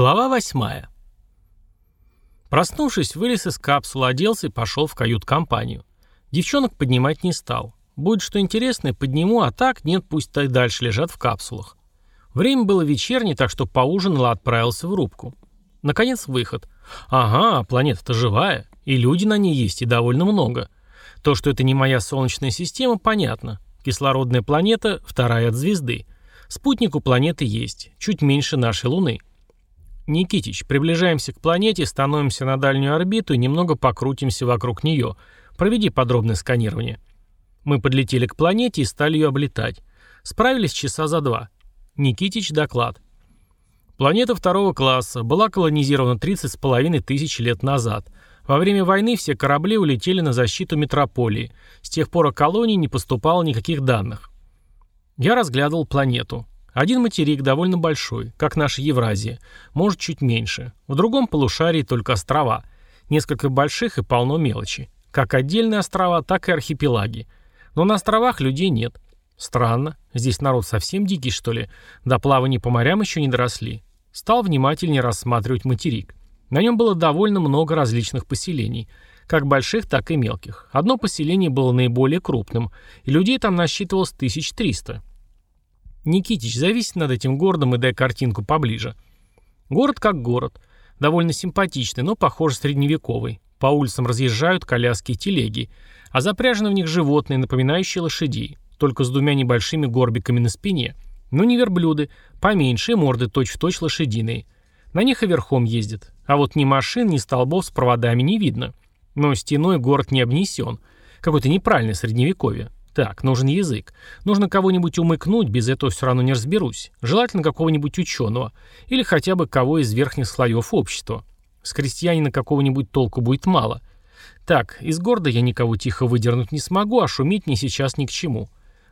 Глава восьмая. Проснувшись, вылез из капсулы, оделся и пошел в кают-компанию. Девчонок поднимать не стал. Будет что интересное, подниму, а так нет, пусть и дальше лежат в капсулах. Время было вечернее, так что поужинал и отправился в рубку. Наконец выход. Ага, планета-то живая, и люди на ней есть, и довольно много. То, что это не моя Солнечная система, понятно. Кислородная планета, вторая от звезды. Спутник у планеты есть, чуть меньше нашей Луны. «Никитич, приближаемся к планете, становимся на дальнюю орбиту и немного покрутимся вокруг нее. Проведи подробное сканирование». Мы подлетели к планете и стали ее облетать. Справились часа за два. Никитич доклад. Планета второго класса была колонизирована 30 с половиной тысяч лет назад. Во время войны все корабли улетели на защиту метрополии. С тех пор о колонии не поступало никаких данных. Я разглядывал планету. Один материк довольно большой, как наша Евразия, может чуть меньше. В другом полушарии только острова. Несколько больших и полно мелочи. Как отдельные острова, так и архипелаги. Но на островах людей нет. Странно. Здесь народ совсем дикий, что ли? До плавания по морям еще не доросли. Стал внимательнее рассматривать материк. На нем было довольно много различных поселений. Как больших, так и мелких. Одно поселение было наиболее крупным. И людей там насчитывалось 1300. Никитич, зависит над этим городом и дай картинку поближе. Город как город. Довольно симпатичный, но, похоже, средневековый. По улицам разъезжают коляски и телеги, а запряжены в них животные, напоминающие лошадей, только с двумя небольшими горбиками на спине. Но не верблюды, поменьше, морды точь-в-точь точь лошадиные. На них и верхом ездят. А вот ни машин, ни столбов с проводами не видно. Но стеной город не обнесен. Какое-то неправильное средневековье. Так, нужен язык. Нужно кого-нибудь умыкнуть, без этого все равно не разберусь. Желательно какого-нибудь ученого. Или хотя бы кого из верхних слоев общества. С крестьянина какого-нибудь толку будет мало. Так, из города я никого тихо выдернуть не смогу, а шуметь мне сейчас ни к чему.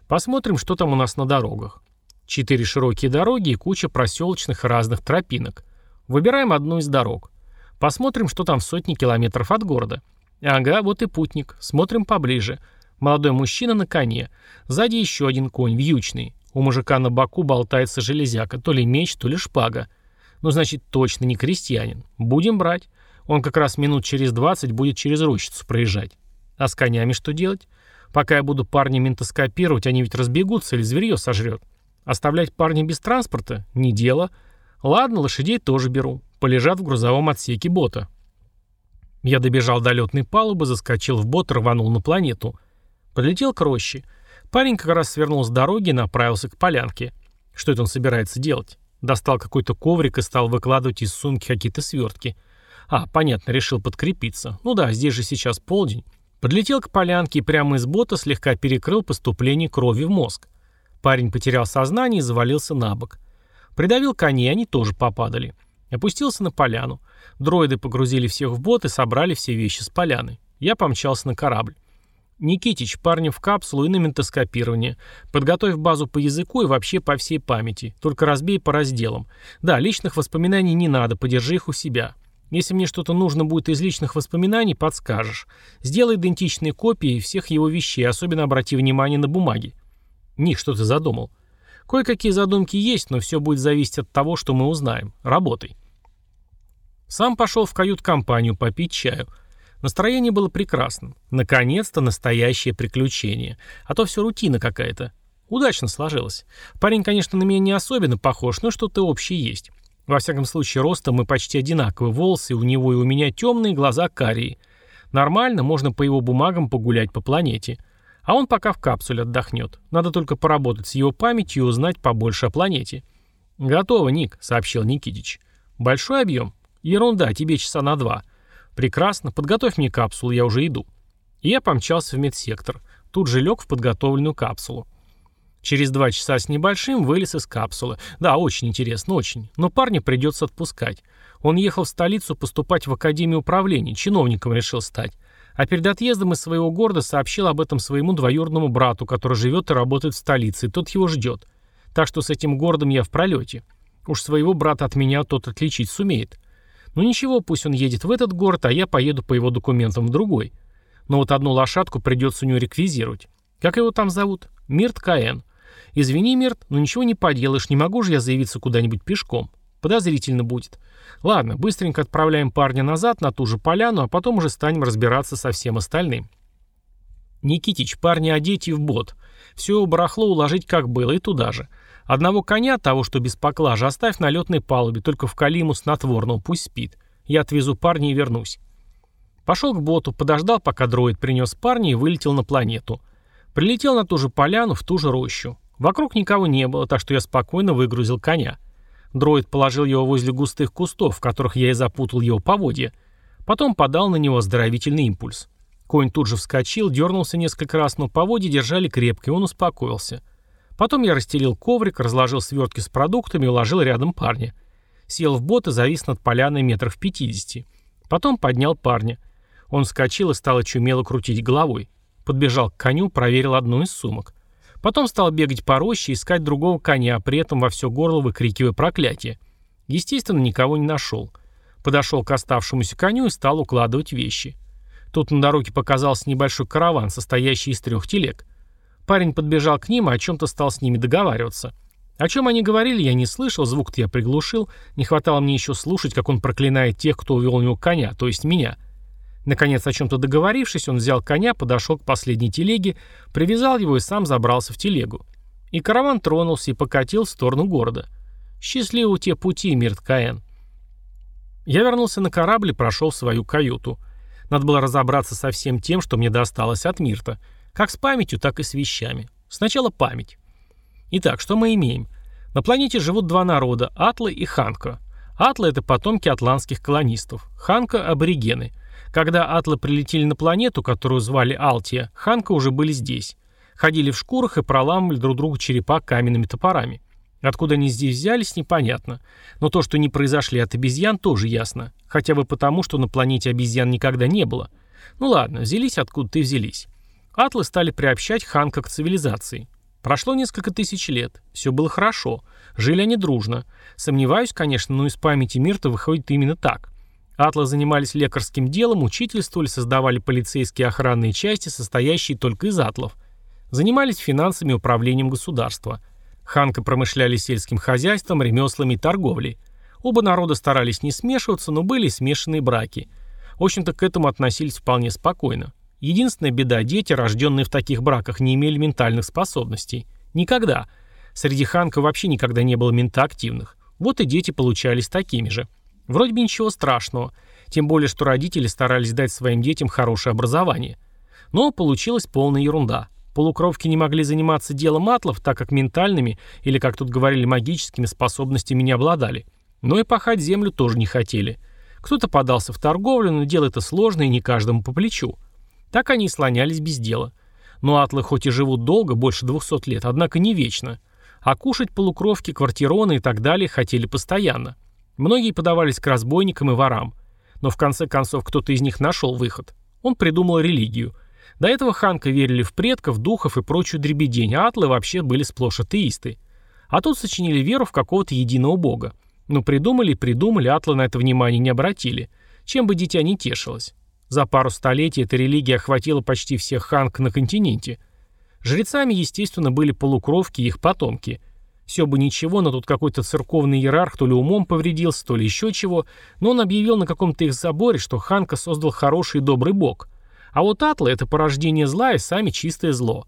Посмотрим, что там у нас на дорогах. Четыре широкие дороги и куча проселочных разных тропинок. Выбираем одну из дорог. Посмотрим, что там в сотни километров от города. Ага, вот и путник. Смотрим поближе. Молодой мужчина на коне. Сзади еще один конь, вьючный. У мужика на боку болтается железяка, то ли меч, то ли шпага. Ну, значит, точно не крестьянин. Будем брать. Он как раз минут через 20 будет через рощицу проезжать. А с конями что делать? Пока я буду парня ментоскопировать, они ведь разбегутся или зверье сожрет. Оставлять парня без транспорта? Не дело. Ладно, лошадей тоже беру. Полежат в грузовом отсеке бота. Я добежал до летной палубы, заскочил в бот, рванул на планету. Подлетел к роще. Парень как раз свернул с дороги и направился к полянке. Что это он собирается делать? Достал какой-то коврик и стал выкладывать из сумки какие-то свертки. А, понятно, решил подкрепиться. Ну да, здесь же сейчас полдень. Подлетел к полянке и прямо из бота слегка перекрыл поступление крови в мозг. Парень потерял сознание и завалился на бок. Придавил коней, они тоже попадали. Опустился на поляну. Дроиды погрузили всех в бот и собрали все вещи с поляны. Я помчался на корабль. Никитич, парни в капсулу и на ментоскопирование. Подготовь базу по языку и вообще по всей памяти. Только разбей по разделам. Да, личных воспоминаний не надо, подержи их у себя. Если мне что-то нужно будет из личных воспоминаний, подскажешь. Сделай идентичные копии всех его вещей, особенно обрати внимание на бумаги. Ник, что ты задумал? Кое-какие задумки есть, но все будет зависеть от того, что мы узнаем. Работай. Сам пошел в кают-компанию попить чаю. Настроение было прекрасным. Наконец-то настоящее приключение. А то все рутина какая-то. Удачно сложилось. Парень, конечно, на меня не особенно похож, но что-то общее есть. Во всяком случае, ростом мы почти одинаковые. Волосы у него и у меня темные, глаза карие. Нормально, можно по его бумагам погулять по планете. А он пока в капсуле отдохнет. Надо только поработать с его памятью и узнать побольше о планете. «Готово, Ник», — сообщил Никитич. «Большой объем? Ерунда, тебе часа на два. «Прекрасно. Подготовь мне капсулу, я уже иду». И я помчался в медсектор. Тут же лег в подготовленную капсулу. Через два часа с небольшим вылез из капсулы. Да, очень интересно, очень. Но парня придется отпускать. Он ехал в столицу поступать в Академию управления, чиновником решил стать. А перед отъездом из своего города сообщил об этом своему двоюродному брату, который живет и работает в столице, и тот его ждет. Так что с этим городом я в пролете. Уж своего брата от меня тот отличить сумеет. Ну ничего, пусть он едет в этот город, а я поеду по его документам в другой. Но вот одну лошадку придется у него реквизировать. Как его там зовут? Мирт Каэн. Извини, Мирт, но ничего не поделаешь, не могу же я заявиться куда-нибудь пешком. Подозрительно будет. Ладно, быстренько отправляем парня назад на ту же поляну, а потом уже станем разбираться со всем остальным. Никитич, парня одеть и в бот. Все барахло уложить как было и туда же. Одного коня, того, что без поклажа, оставь на летной палубе, только в ему снотворного, пусть спит. Я отвезу парня и вернусь. Пошел к боту, подождал, пока дроид принес парня и вылетел на планету. Прилетел на ту же поляну, в ту же рощу. Вокруг никого не было, так что я спокойно выгрузил коня. Дроид положил его возле густых кустов, в которых я и запутал его поводья. Потом подал на него оздоровительный импульс. Конь тут же вскочил, дернулся несколько раз, но поводья держали крепко, и он успокоился. Потом я расстелил коврик, разложил свертки с продуктами и уложил рядом парня. Сел в бот и завис над поляной метров пятидесяти. Потом поднял парня. Он вскочил и стал очумело крутить головой. Подбежал к коню, проверил одну из сумок. Потом стал бегать по роще искать другого коня, при этом во все горло выкрикивая проклятие. Естественно, никого не нашел. Подошел к оставшемуся коню и стал укладывать вещи. Тут на дороге показался небольшой караван, состоящий из трех телег. Парень подбежал к ним и о чем-то стал с ними договариваться. О чем они говорили, я не слышал, звук-то я приглушил. Не хватало мне еще слушать, как он проклинает тех, кто увел у него коня, то есть меня. Наконец, о чем-то договорившись, он взял коня, подошел к последней телеге, привязал его и сам забрался в телегу. И караван тронулся и покатил в сторону города. Счастливого те пути, Мирт Каэн. Я вернулся на корабль и прошел в свою каюту. Надо было разобраться со всем тем, что мне досталось от Мирта. Как с памятью, так и с вещами. Сначала память. Итак, что мы имеем? На планете живут два народа – Атлы и Ханка. Атлы – это потомки атлантских колонистов. Ханка – аборигены. Когда атлы прилетели на планету, которую звали Алтия, Ханка уже были здесь. Ходили в шкурах и проламывали друг другу черепа каменными топорами. Откуда они здесь взялись, непонятно. Но то, что не произошли от обезьян, тоже ясно. Хотя бы потому, что на планете обезьян никогда не было. Ну ладно, взялись откуда-то и взялись. Атлы стали приобщать Ханка к цивилизации. Прошло несколько тысяч лет. Все было хорошо. Жили они дружно. Сомневаюсь, конечно, но из памяти Мирта выходит именно так. Атлы занимались лекарским делом, учительствовали, создавали полицейские охранные части, состоящие только из атлов. Занимались финансами и управлением государства. Ханка промышляли сельским хозяйством, ремеслами и торговлей. Оба народа старались не смешиваться, но были смешанные браки. В общем-то, к этому относились вполне спокойно. Единственная беда – дети, рожденные в таких браках, не имели ментальных способностей. Никогда. Среди ханка вообще никогда не было ментоактивных. Вот и дети получались такими же. Вроде бы ничего страшного, тем более, что родители старались дать своим детям хорошее образование. Но получилась полная ерунда. Полукровки не могли заниматься делом атлов, так как ментальными, или, как тут говорили, магическими способностями не обладали. Но и пахать землю тоже не хотели. Кто-то подался в торговлю, но дело это сложное и не каждому по плечу. Так они и слонялись без дела. Но атлы хоть и живут долго, больше 200 лет, однако не вечно. А кушать полукровки, квартироны и так далее хотели постоянно. Многие подавались к разбойникам и ворам. Но в конце концов кто-то из них нашел выход. Он придумал религию. До этого ханка верили в предков, духов и прочую дребедень, а атлы вообще были сплошь атеисты. А тут сочинили веру в какого-то единого бога. Но придумали и придумали, атлы на это внимание не обратили. Чем бы дитя не тешилось. За пару столетий эта религия охватила почти всех ханк на континенте. Жрецами, естественно, были полукровки и их потомки. Все бы ничего, но тут какой-то церковный иерарх то ли умом повредился, то ли еще чего, но он объявил на каком-то их заборе, что Ханка создал хороший и добрый бог. А вот атлы — это порождение зла и сами чистое зло.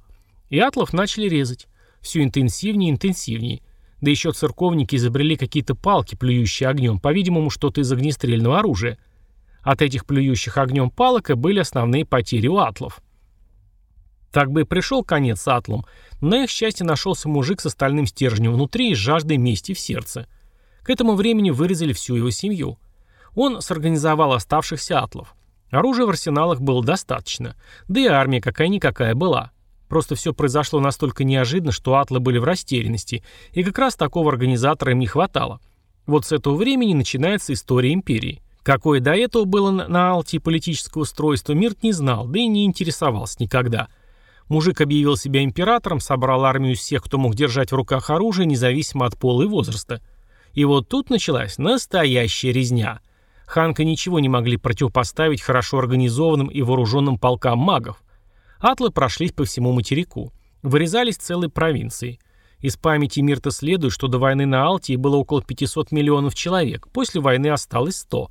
И атлов начали резать. Все интенсивнее и интенсивнее. Да еще церковники изобрели какие-то палки, плюющие огнем, по-видимому, что-то из огнестрельного оружия. От этих плюющих огнем палок и были основные потери у атлов. Так бы и пришел конец атлам, но их счастье нашелся мужик с остальным стержнем внутри и с жаждой мести в сердце. К этому времени вырезали всю его семью. Он сорганизовал оставшихся атлов. Оружия в арсеналах было достаточно, да и армия какая-никакая была. Просто все произошло настолько неожиданно, что атлы были в растерянности, и как раз такого организатора им не хватало. Вот с этого времени начинается история империи. Какое до этого было на Алтии политическое устройство, Мирт не знал, да и не интересовался никогда – Мужик объявил себя императором, собрал армию из всех, кто мог держать в руках оружие, независимо от пола и возраста. И вот тут началась настоящая резня. Ханка ничего не могли противопоставить хорошо организованным и вооруженным полкам магов. Атлы прошлись по всему материку. Вырезались целые провинции. Из памяти Мирта следует, что до войны на Алтии было около 500 миллионов человек, после войны осталось 100.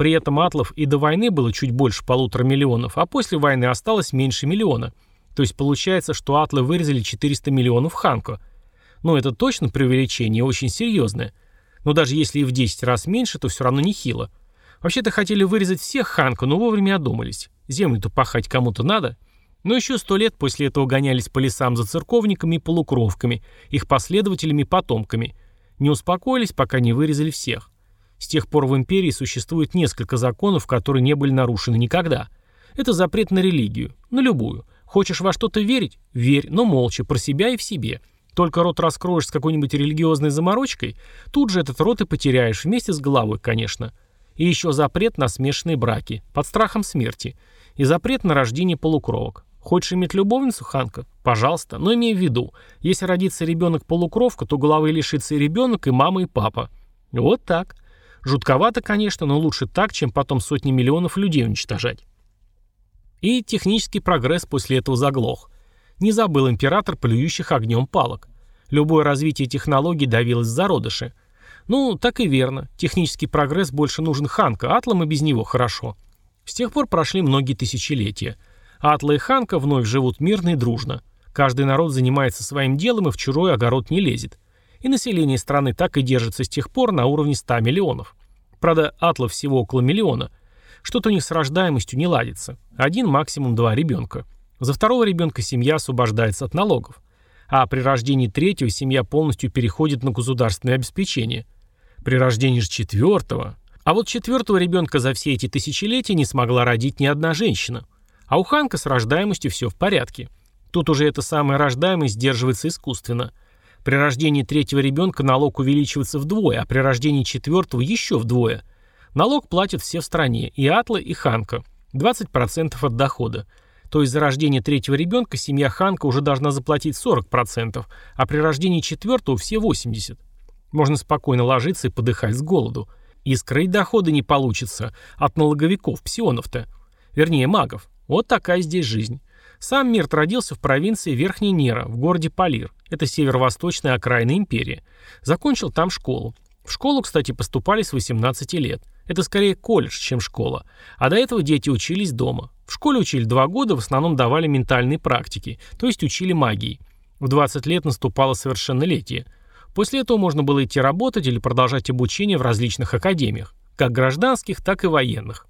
При этом атлов и до войны было чуть больше полутора миллионов, а после войны осталось меньше миллиона. То есть получается, что атлы вырезали 400 миллионов ханко. Но это точно преувеличение, очень серьезное. Но даже если и в 10 раз меньше, то все равно нехило. Вообще-то хотели вырезать всех ханко, но вовремя одумались. Землю-то пахать кому-то надо. Но еще сто лет после этого гонялись по лесам за церковниками и полукровками, их последователями и потомками. Не успокоились, пока не вырезали всех. С тех пор в империи существует несколько законов, которые не были нарушены никогда. Это запрет на религию, на любую. Хочешь во что-то верить? Верь, но молча, про себя и в себе. Только рот раскроешь с какой-нибудь религиозной заморочкой, тут же этот рот и потеряешь, вместе с головой, конечно. И еще запрет на смешанные браки, под страхом смерти. И запрет на рождение полукровок. Хочешь иметь любовницу, Ханка? Пожалуйста, но имей в виду, если родится ребенок-полукровка, то головы лишится и ребенок, и мама, и папа. Вот так. Жутковато, конечно, но лучше так, чем потом сотни миллионов людей уничтожать. И технический прогресс после этого заглох. Не забыл император плюющих огнем палок. Любое развитие технологий давилось в зародыши. Ну, так и верно. Технический прогресс больше нужен Ханка, Атлам и без него хорошо. С тех пор прошли многие тысячелетия. Атла и Ханка вновь живут мирно и дружно. Каждый народ занимается своим делом и в чужой огород не лезет. И население страны так и держится с тех пор на уровне 100 миллионов. Правда, атлов всего около миллиона. Что-то у них с рождаемостью не ладится. Один, максимум два ребенка. За второго ребенка семья освобождается от налогов. А при рождении третьего семья полностью переходит на государственное обеспечение. При рождении же четвертого... А вот четвертого ребенка за все эти тысячелетия не смогла родить ни одна женщина. А у Ханка с рождаемостью все в порядке. Тут уже эта самая рождаемость сдерживается искусственно. При рождении третьего ребенка налог увеличивается вдвое, а при рождении четвертого еще вдвое. Налог платят все в стране, и Атла, и Ханка. 20% от дохода. То есть за рождение третьего ребенка семья Ханка уже должна заплатить 40%, а при рождении четвертого все 80%. Можно спокойно ложиться и подыхать с голоду. И скрыть доходы не получится от налоговиков, псионов-то. Вернее, магов. Вот такая здесь жизнь. Сам Мирт родился в провинции Верхняя Нера, в городе Полир. Это северо-восточная окраина империи. Закончил там школу. В школу, кстати, поступали с 18 лет. Это скорее колледж, чем школа. А до этого дети учились дома. В школе учили два года, в основном давали ментальные практики, то есть учили магии. В 20 лет наступало совершеннолетие. После этого можно было идти работать или продолжать обучение в различных академиях, как гражданских, так и военных.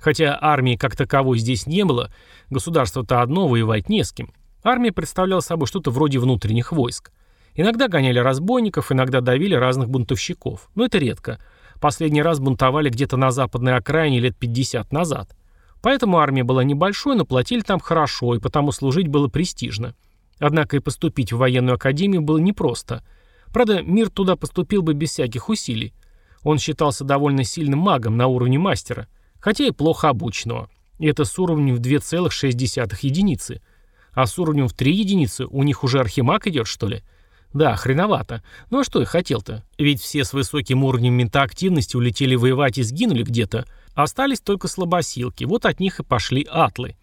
Хотя армии как таковой здесь не было, государство-то одно, воевать не с кем. Армия представляла собой что-то вроде внутренних войск. Иногда гоняли разбойников, иногда давили разных бунтовщиков. Но это редко. Последний раз бунтовали где-то на западной окраине лет 50 назад. Поэтому армия была небольшой, но платили там хорошо, и потому служить было престижно. Однако и поступить в военную академию было непросто. Правда, мир туда поступил бы без всяких усилий. Он считался довольно сильным магом на уровне мастера – хотя и плохо обученного. И это с уровнем в 2,6 единицы. А с уровнем в 3 единицы у них уже архимаг идет, что ли? Да, хреновато. Ну а что я хотел-то? Ведь все с высоким уровнем ментоактивности улетели воевать и сгинули где-то. Остались только слабосилки. Вот от них и пошли атлы.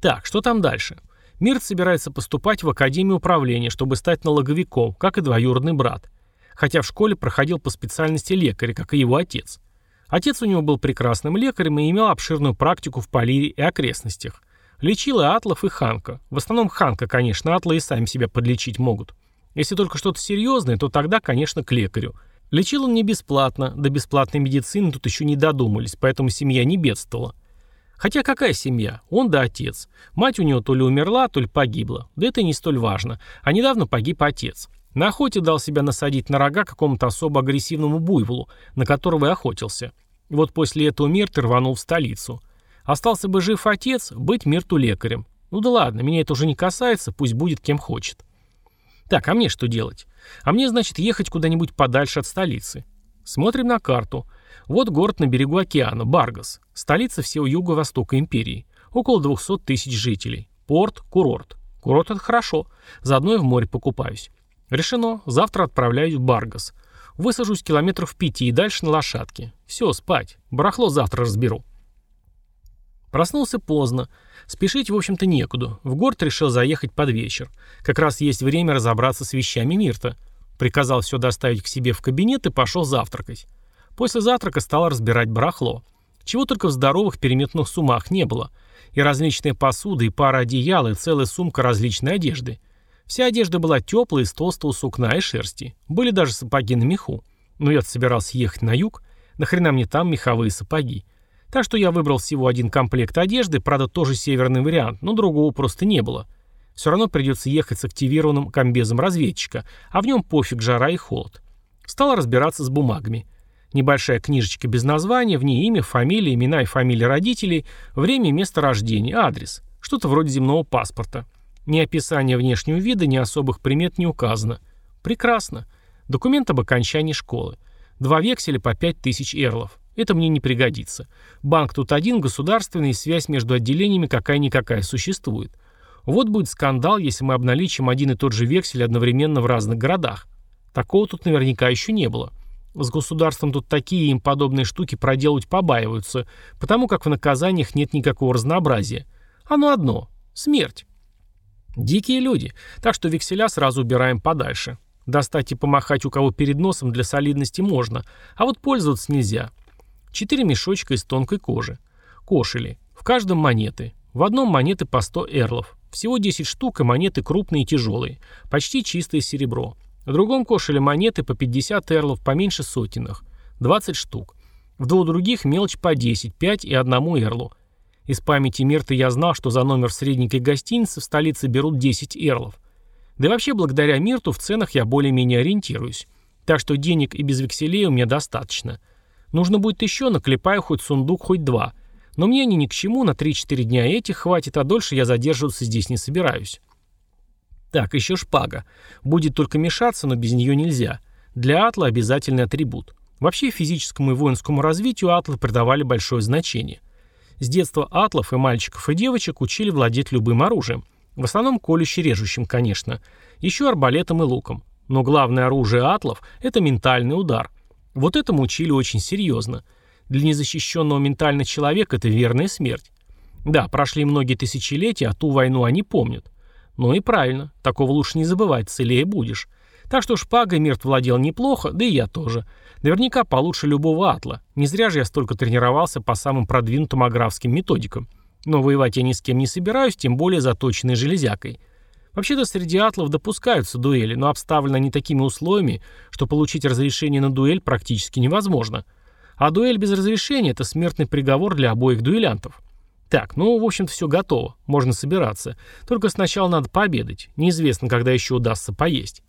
Так, что там дальше? Мирт собирается поступать в Академию управления, чтобы стать налоговиком, как и двоюродный брат. Хотя в школе проходил по специальности лекаря, как и его отец. Отец у него был прекрасным лекарем и имел обширную практику в Полире и окрестностях. Лечил и Атлов, и Ханка. В основном Ханка, конечно, Атлы и сами себя подлечить могут. Если только что-то серьезное, то тогда, конечно, к лекарю. Лечил он не бесплатно, до бесплатной медицины тут еще не додумались, поэтому семья не бедствовала. Хотя какая семья? Он да отец. Мать у него то ли умерла, то ли погибла. Да это не столь важно. А недавно погиб отец. На охоте дал себя насадить на рога какому-то особо агрессивному буйволу, на которого и охотился. Вот после этого Мирт рванул в столицу. Остался бы жив отец, быть Мирту лекарем. Ну да ладно, меня это уже не касается, пусть будет кем хочет. Так, а мне что делать? А мне, значит, ехать куда-нибудь подальше от столицы. Смотрим на карту. Вот город на берегу океана, Баргас. Столица всего юго-востока империи. Около 200 тысяч жителей. Порт, курорт. Курорт это хорошо. Заодно и в море покупаюсь. Решено. Завтра отправляюсь в Баргас. Высажусь километров пяти и дальше на лошадке. Все, спать. Барахло завтра разберу. Проснулся поздно. Спешить, в общем-то, некуда. В город решил заехать под вечер. Как раз есть время разобраться с вещами Мирта. Приказал все доставить к себе в кабинет и пошел завтракать. После завтрака стал разбирать барахло. Чего только в здоровых переметных сумах не было. И различные посуды, и пара одеял, и целая сумка различной одежды. Вся одежда была теплая, из толстого сукна и шерсти. Были даже сапоги на меху. Но я собирался ехать на юг. Нахрена мне там меховые сапоги? Так что я выбрал всего один комплект одежды, правда тоже северный вариант, но другого просто не было. Все равно придется ехать с активированным комбезом разведчика, а в нем пофиг жара и холод. Стал разбираться с бумагами. Небольшая книжечка без названия, в ней имя, фамилия, имена и фамилии родителей, время и место рождения, адрес. Что-то вроде земного паспорта. Ни описания внешнего вида, ни особых примет не указано. Прекрасно. Документ об окончании школы. Два векселя по 5000 эрлов. Это мне не пригодится. Банк тут один, государственный, и связь между отделениями какая-никакая существует. Вот будет скандал, если мы обналичим один и тот же вексель одновременно в разных городах. Такого тут наверняка еще не было. С государством тут такие им подобные штуки проделать побаиваются, потому как в наказаниях нет никакого разнообразия. Оно одно – смерть. Дикие люди, так что векселя сразу убираем подальше. Достать и помахать у кого перед носом для солидности можно, а вот пользоваться нельзя. Четыре мешочка из тонкой кожи. Кошели. В каждом монеты. В одном монеты по 100 эрлов. Всего 10 штук и монеты крупные и тяжелые. Почти чистое серебро. В другом кошеле монеты по 50 эрлов поменьше сотенных. 20 штук. В двух других мелочь по 10, 5 и одному эрлу. Из памяти Мирта я знал, что за номер средненькой гостинице в столице берут 10 эрлов. Да и вообще благодаря Мирту в ценах я более-менее ориентируюсь. Так что денег и без векселей у меня достаточно. Нужно будет еще, наклепаю хоть сундук, хоть два. Но мне они ни к чему, на 3-4 дня этих хватит, а дольше я задерживаться здесь не собираюсь. Так, еще шпага. Будет только мешаться, но без нее нельзя. Для Атла обязательный атрибут. Вообще физическому и воинскому развитию Атлы придавали большое значение. С детства Атлов и мальчиков и девочек учили владеть любым оружием. В основном колюще-режущим, конечно. Еще арбалетом и луком. Но главное оружие Атлов – это ментальный удар. Вот этому учили очень серьезно. Для незащищенного ментально человека это верная смерть. Да, прошли многие тысячелетия, а ту войну они помнят. Ну и правильно, такого лучше не забывать, целее будешь. Так что шпагой Мирт владел неплохо, да и я тоже. Наверняка получше любого атла. Не зря же я столько тренировался по самым продвинутым аграфским методикам. Но воевать я ни с кем не собираюсь, тем более заточенной железякой. Вообще-то среди атлов допускаются дуэли, но обставлены они такими условиями, что получить разрешение на дуэль практически невозможно. А дуэль без разрешения – это смертный приговор для обоих дуэлянтов. Так, ну, в общем-то, все готово. Можно собираться. Только сначала надо пообедать. Неизвестно, когда еще удастся поесть.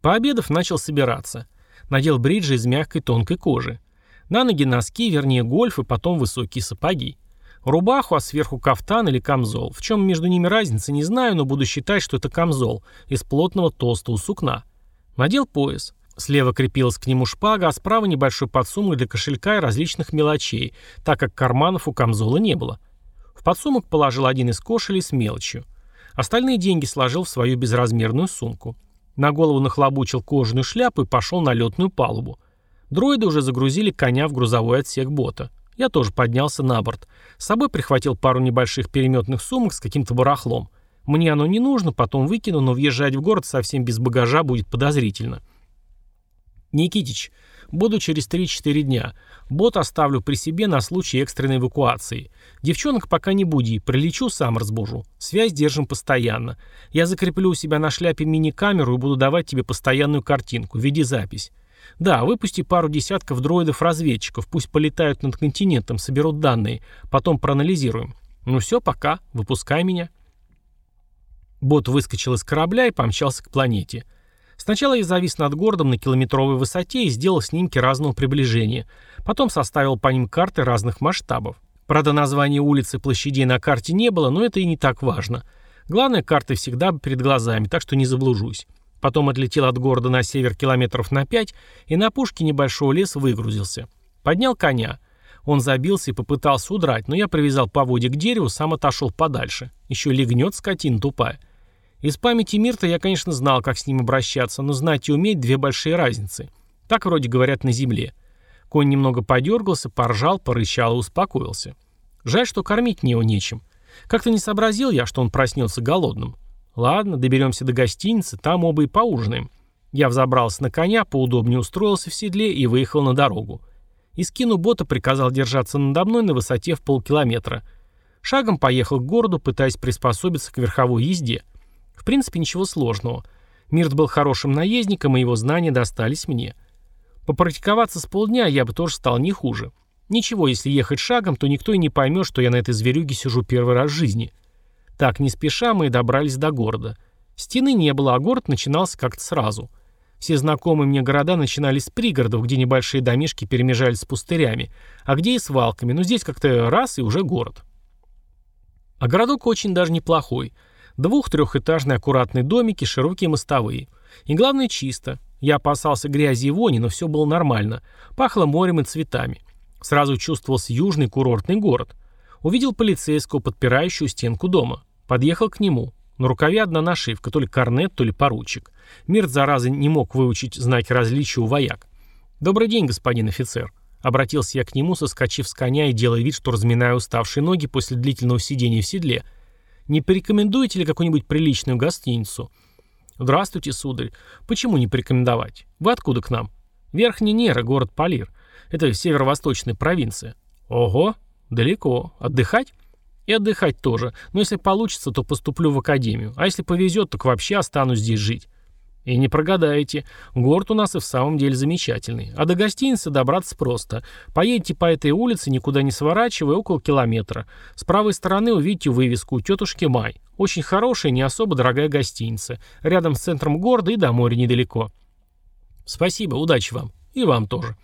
Пообедав, начал собираться. Надел бриджи из мягкой тонкой кожи. На ноги носки, вернее гольф и потом высокие сапоги. Рубаху, а сверху кафтан или камзол. В чем между ними разница, не знаю, но буду считать, что это камзол из плотного толстого сукна. Надел пояс. Слева крепилась к нему шпага, а справа небольшой подсумок для кошелька и различных мелочей, так как карманов у камзола не было. В подсумок положил один из кошелей с мелочью. Остальные деньги сложил в свою безразмерную сумку. На голову нахлобучил кожаную шляпу и пошел на летную палубу. Дроиды уже загрузили коня в грузовой отсек бота. Я тоже поднялся на борт. С собой прихватил пару небольших переметных сумок с каким-то барахлом. Мне оно не нужно, потом выкину, но въезжать в город совсем без багажа будет подозрительно. «Никитич, буду через 3-4 дня. Бот оставлю при себе на случай экстренной эвакуации. Девчонок пока не буди, прилечу, сам разбужу. Связь держим постоянно. Я закреплю у себя на шляпе мини-камеру и буду давать тебе постоянную картинку, веди запись. Да, выпусти пару десятков дроидов-разведчиков, пусть полетают над континентом, соберут данные, потом проанализируем. Ну все, пока, выпускай меня». Бот выскочил из корабля и помчался к планете. Сначала я завис над городом на километровой высоте и сделал снимки разного приближения. Потом составил по ним карты разных масштабов. Правда, названия улиц и площадей на карте не было, но это и не так важно. Главное, карты всегда перед глазами, так что не заблужусь. Потом отлетел от города на север километров на пять и на пушке небольшого леса выгрузился. Поднял коня. Он забился и попытался удрать, но я привязал поводья к дереву, сам отошел подальше. Еще легнет скотина тупая. Из памяти Мирта я, конечно, знал, как с ним обращаться, но знать и уметь – две большие разницы. Так вроде говорят на земле. Конь немного подергался, поржал, порычал и успокоился. Жаль, что кормить мне его нечем. Как-то не сообразил я, что он проснется голодным. Ладно, доберемся до гостиницы, там оба и поужинаем. Я взобрался на коня, поудобнее устроился в седле и выехал на дорогу. И скину бота приказал держаться надо мной на высоте в полкилометра. Шагом поехал к городу, пытаясь приспособиться к верховой езде. В принципе, ничего сложного. Мирт был хорошим наездником, и его знания достались мне. Попрактиковаться с полдня я бы тоже стал не хуже. Ничего, если ехать шагом, то никто и не поймет, что я на этой зверюге сижу первый раз в жизни. Так, не спеша, мы и добрались до города. Стены не было, а город начинался как-то сразу. Все знакомые мне города начинались с пригородов, где небольшие домишки перемежались с пустырями, а где и свалками, но здесь как-то раз и уже город. А городок очень даже неплохой. Двух-трехэтажные аккуратные домики, широкие мостовые. И главное, чисто. Я опасался грязи и вони, но все было нормально. Пахло морем и цветами. Сразу чувствовался южный курортный город. Увидел полицейского, подпирающую стенку дома. Подъехал к нему. На рукаве одна нашивка, то ли корнет, то ли поручик. Мирт, заразы, не мог выучить знаки различия у вояк. «Добрый день, господин офицер». Обратился я к нему, соскочив с коня и делая вид, что разминаю уставшие ноги после длительного сидения в седле. «Не порекомендуете ли какую-нибудь приличную гостиницу?» «Здравствуйте, сударь. Почему не порекомендовать? Вы откуда к нам?» «Верхний Нера, город Полир. Это северо-восточная провинция». «Ого, далеко. Отдыхать?» И отдыхать тоже. Но если получится, то поступлю в академию. А если повезет, так вообще останусь здесь жить. И не прогадаете. Город у нас и в самом деле замечательный. А до гостиницы добраться просто. Поедете по этой улице, никуда не сворачивая, около километра. С правой стороны увидите вывеску у тетушки Май. Очень хорошая, не особо дорогая гостиница. Рядом с центром города и до моря недалеко. Спасибо, удачи вам. И вам тоже.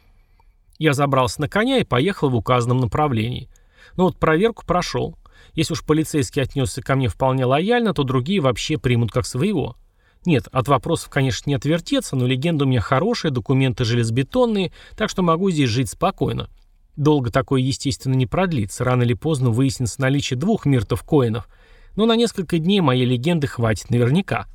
Я забрался на коня и поехал в указанном направлении. Но вот проверку прошел. Если уж полицейский отнесся ко мне вполне лояльно, то другие вообще примут как своего. Нет, от вопросов, конечно, не отвертеться, но легенда у меня хорошая, документы железобетонные, так что могу здесь жить спокойно. Долго такое, естественно, не продлится, рано или поздно выяснится наличие двух миртов коинов, но на несколько дней моей легенды хватит наверняка.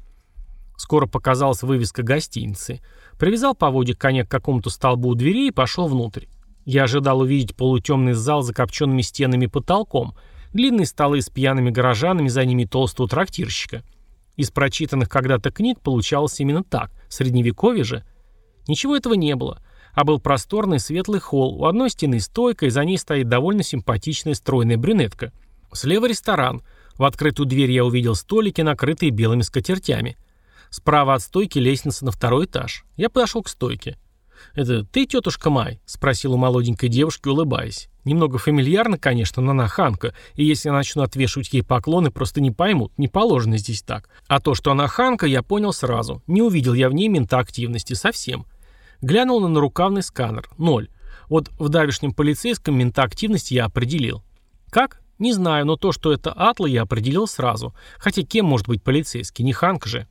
Скоро показалась вывеска гостиницы. Привязал поводья коня к какому-то столбу у двери и пошел внутрь. Я ожидал увидеть полутемный зал с закопченными стенами и потолком – длинные столы с пьяными горожанами, за ними толстого трактирщика. Из прочитанных когда-то книг получалось именно так, средневековье же. Ничего этого не было, а был просторный светлый холл, у одной стены стойка, и за ней стоит довольно симпатичная стройная брюнетка. Слева ресторан, в открытую дверь я увидел столики, накрытые белыми скатертями. Справа от стойки лестница на второй этаж. Я подошел к стойке. «Это ты, тетушка Май?» — спросил у молоденькой девушки, улыбаясь. Немного фамильярно, конечно, но она ханка, и если я начну отвешивать ей поклоны, просто не поймут, не положено здесь так. А то, что она ханка, я понял сразу. Не увидел я в ней мента активности совсем. Глянул на нарукавный сканер. Ноль. Вот в давешнем полицейском мента активности я определил. Как? Не знаю, но то, что это Атла, я определил сразу. Хотя кем может быть полицейский? Не ханка же.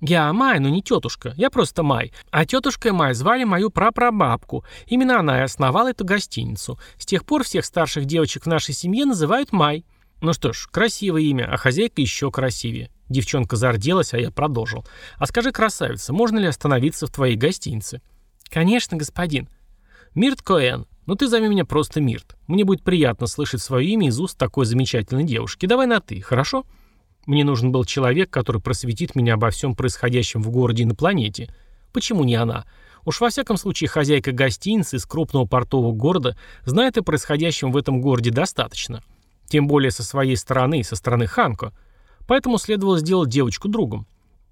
«Я Май, но не тетушка. Я просто Май. А тетушкой Май звали мою прапрабабку. Именно она и основала эту гостиницу. С тех пор всех старших девочек в нашей семье называют Май. Ну что ж, красивое имя, а хозяйка еще красивее». Девчонка зарделась, а я продолжил. «А скажи, красавица, можно ли остановиться в твоей гостинице?» «Конечно, господин». «Мирт Коэн. Ну ты зови меня просто Мирт. Мне будет приятно слышать свое имя из уст такой замечательной девушки. Давай на «ты», хорошо?» Мне нужен был человек, который просветит меня обо всем происходящем в городе и на планете. Почему не она? Уж во всяком случае хозяйка гостиницы из крупного портового города знает о происходящем в этом городе достаточно. Тем более со своей стороны, со стороны Ханко. Поэтому следовало сделать девочку другом.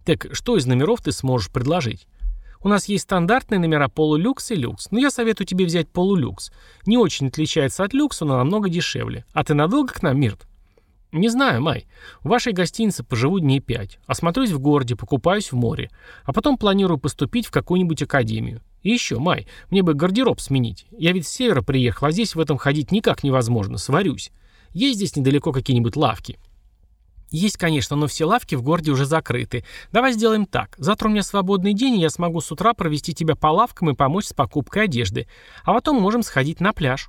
Так, что из номеров ты сможешь предложить? У нас есть стандартные номера полулюкс и люкс, но я советую тебе взять полулюкс. Не очень отличается от люкса, но намного дешевле. А ты надолго к нам, Мирт? «Не знаю, Май. В вашей гостинице поживу дней пять. Осмотрюсь в городе, покупаюсь в море. А потом планирую поступить в какую-нибудь академию. И еще, Май, мне бы гардероб сменить. Я ведь с севера приехал, а здесь в этом ходить никак невозможно. Сварюсь. Есть здесь недалеко какие-нибудь лавки?» «Есть, конечно, но все лавки в городе уже закрыты. Давай сделаем так. Завтра у меня свободный день, и я смогу с утра провести тебя по лавкам и помочь с покупкой одежды. А потом можем сходить на пляж».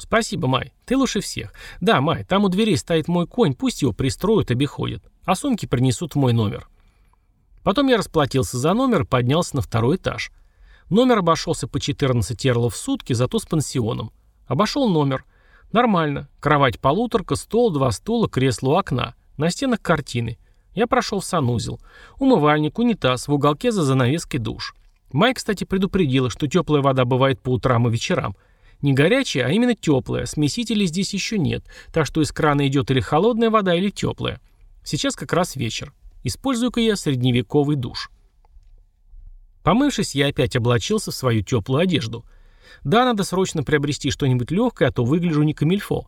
«Спасибо, Май. Ты лучше всех. Да, Май, там у дверей стоит мой конь, пусть его пристроят, обиходят. А сумки принесут в мой номер». Потом я расплатился за номер и поднялся на второй этаж. Номер обошелся по 14 эрлов в сутки, зато с пансионом. Обошел номер. Нормально. Кровать полуторка, стол, два стула, кресло у окна. На стенах картины. Я прошел в санузел. Умывальник, унитаз, в уголке за занавеской душ. Май, кстати, предупредила, что теплая вода бывает по утрам и вечерам. Не горячая, а именно теплая. Смесителей здесь еще нет, так что из крана идет или холодная вода, или теплая. Сейчас как раз вечер. Использую-ка я средневековый душ. Помывшись, я опять облачился в свою теплую одежду. Да, надо срочно приобрести что-нибудь легкое, а то выгляжу не камильфо.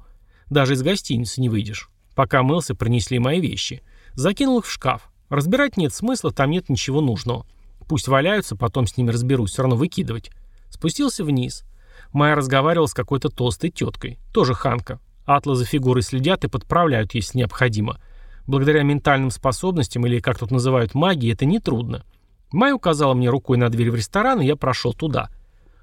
Даже из гостиницы не выйдешь. Пока мылся, принесли мои вещи. Закинул их в шкаф. Разбирать нет смысла, там нет ничего нужного. Пусть валяются, потом с ними разберусь, все равно выкидывать. Спустился вниз. Майя разговаривала с какой-то толстой теткой. Тоже ханка. Атлы за фигурой следят и подправляют, если необходимо. Благодаря ментальным способностям, или как тут называют магии, это нетрудно. Майя указала мне рукой на дверь в ресторан, и я прошел туда.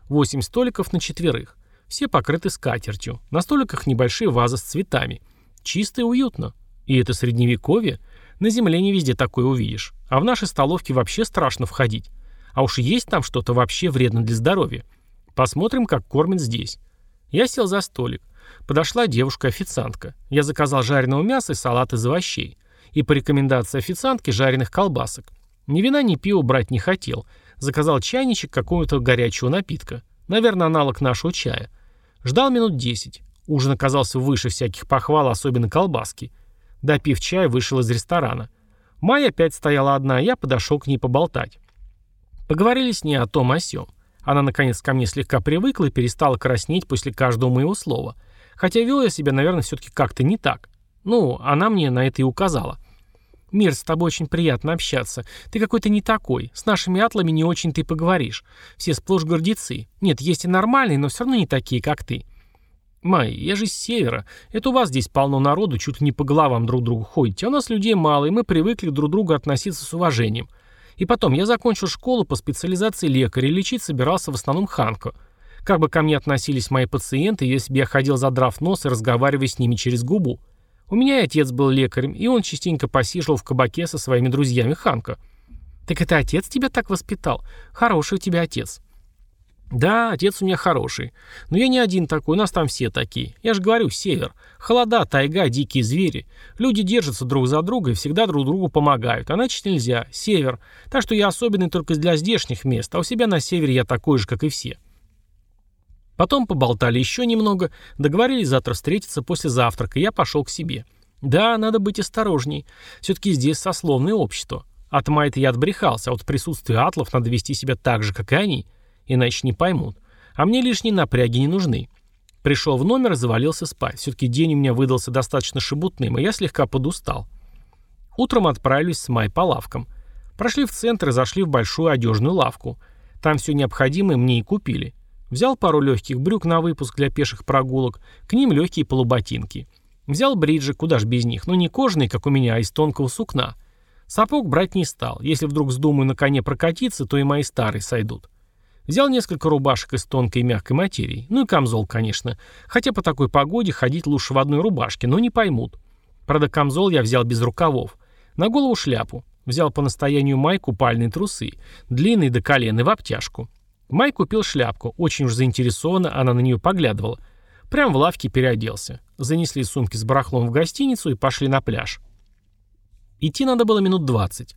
Восемь столиков на четверых. Все покрыты скатертью. На столиках небольшие вазы с цветами. Чисто и уютно. И это средневековье. На земле не везде такое увидишь. А в нашей столовке вообще страшно входить. А уж есть там что-то вообще вредно для здоровья. Посмотрим, как кормят здесь. Я сел за столик. Подошла девушка-официантка. Я заказал жареного мяса и салат из овощей. И по рекомендации официантки жареных колбасок. Ни вина, ни пива брать не хотел. Заказал чайничек какого-то горячего напитка. Наверное, аналог нашего чая. Ждал минут десять. Ужин оказался выше всяких похвал, особенно колбаски. Допив чай, вышел из ресторана. Майя опять стояла одна, я подошел к ней поболтать. Поговорили с ней о том о сём. Она, наконец, ко мне слегка привыкла и перестала краснеть после каждого моего слова. Хотя вел я себя, наверное, все-таки как-то не так. Ну, она мне на это и указала. «Мир, с тобой очень приятно общаться. Ты какой-то не такой. С нашими атлами не очень ты поговоришь. Все сплошь гордецы. Нет, есть и нормальные, но все равно не такие, как ты. «Май, я же с севера. Это у вас здесь полно народу, чуть ли не по головам друг другу ходите. А у нас людей мало, и мы привыкли друг к другу относиться с уважением. И потом, я закончил школу по специализации лекаря и лечить собирался в основном Ханко. Как бы ко мне относились мои пациенты, если бы я ходил задрав нос и разговаривая с ними через губу? У меня и отец был лекарем, и он частенько посиживал в кабаке со своими друзьями Ханко. «Так это отец тебя так воспитал? Хороший у тебя отец». «Да, отец у меня хороший. Но я не один такой, у нас там все такие. Я же говорю, север. Холода, тайга, дикие звери. Люди держатся друг за друга и всегда друг другу помогают. А значит нельзя. Север. Так что я особенный только для здешних мест, а у себя на севере я такой же, как и все». Потом поболтали еще немного, договорились завтра встретиться после завтрака, и я пошел к себе. Да, надо быть осторожней. Все-таки здесь сословное общество. От Майта я отбрехался, а вот присутствие атлов надо вести себя так же, как и они – иначе не поймут. А мне лишние напряги не нужны. Пришел в номер завалился спать. Все-таки день у меня выдался достаточно шебутным, и я слегка подустал. Утром отправились с Май по лавкам. Прошли в центр и зашли в большую одежную лавку. Там все необходимое мне и купили. Взял пару легких брюк на выпуск для пеших прогулок, к ним легкие полуботинки. Взял бриджи, куда ж без них, но не кожаные, как у меня, а из тонкого сукна. Сапог брать не стал. Если вдруг вздумаю на коне прокатиться, то и мои старые сойдут. Взял несколько рубашек из тонкой и мягкой материи. Ну и камзол, конечно. Хотя по такой погоде ходить лучше в одной рубашке, но не поймут. Правда, камзол я взял без рукавов. На голову шляпу. Взял по настоянию Май купальные трусы. Длинные до колена в обтяжку. Май купил шляпку. Очень уж заинтересованно она на нее поглядывала. Прям в лавке переоделся. Занесли сумки с барахлом в гостиницу и пошли на пляж. Идти надо было минут двадцать.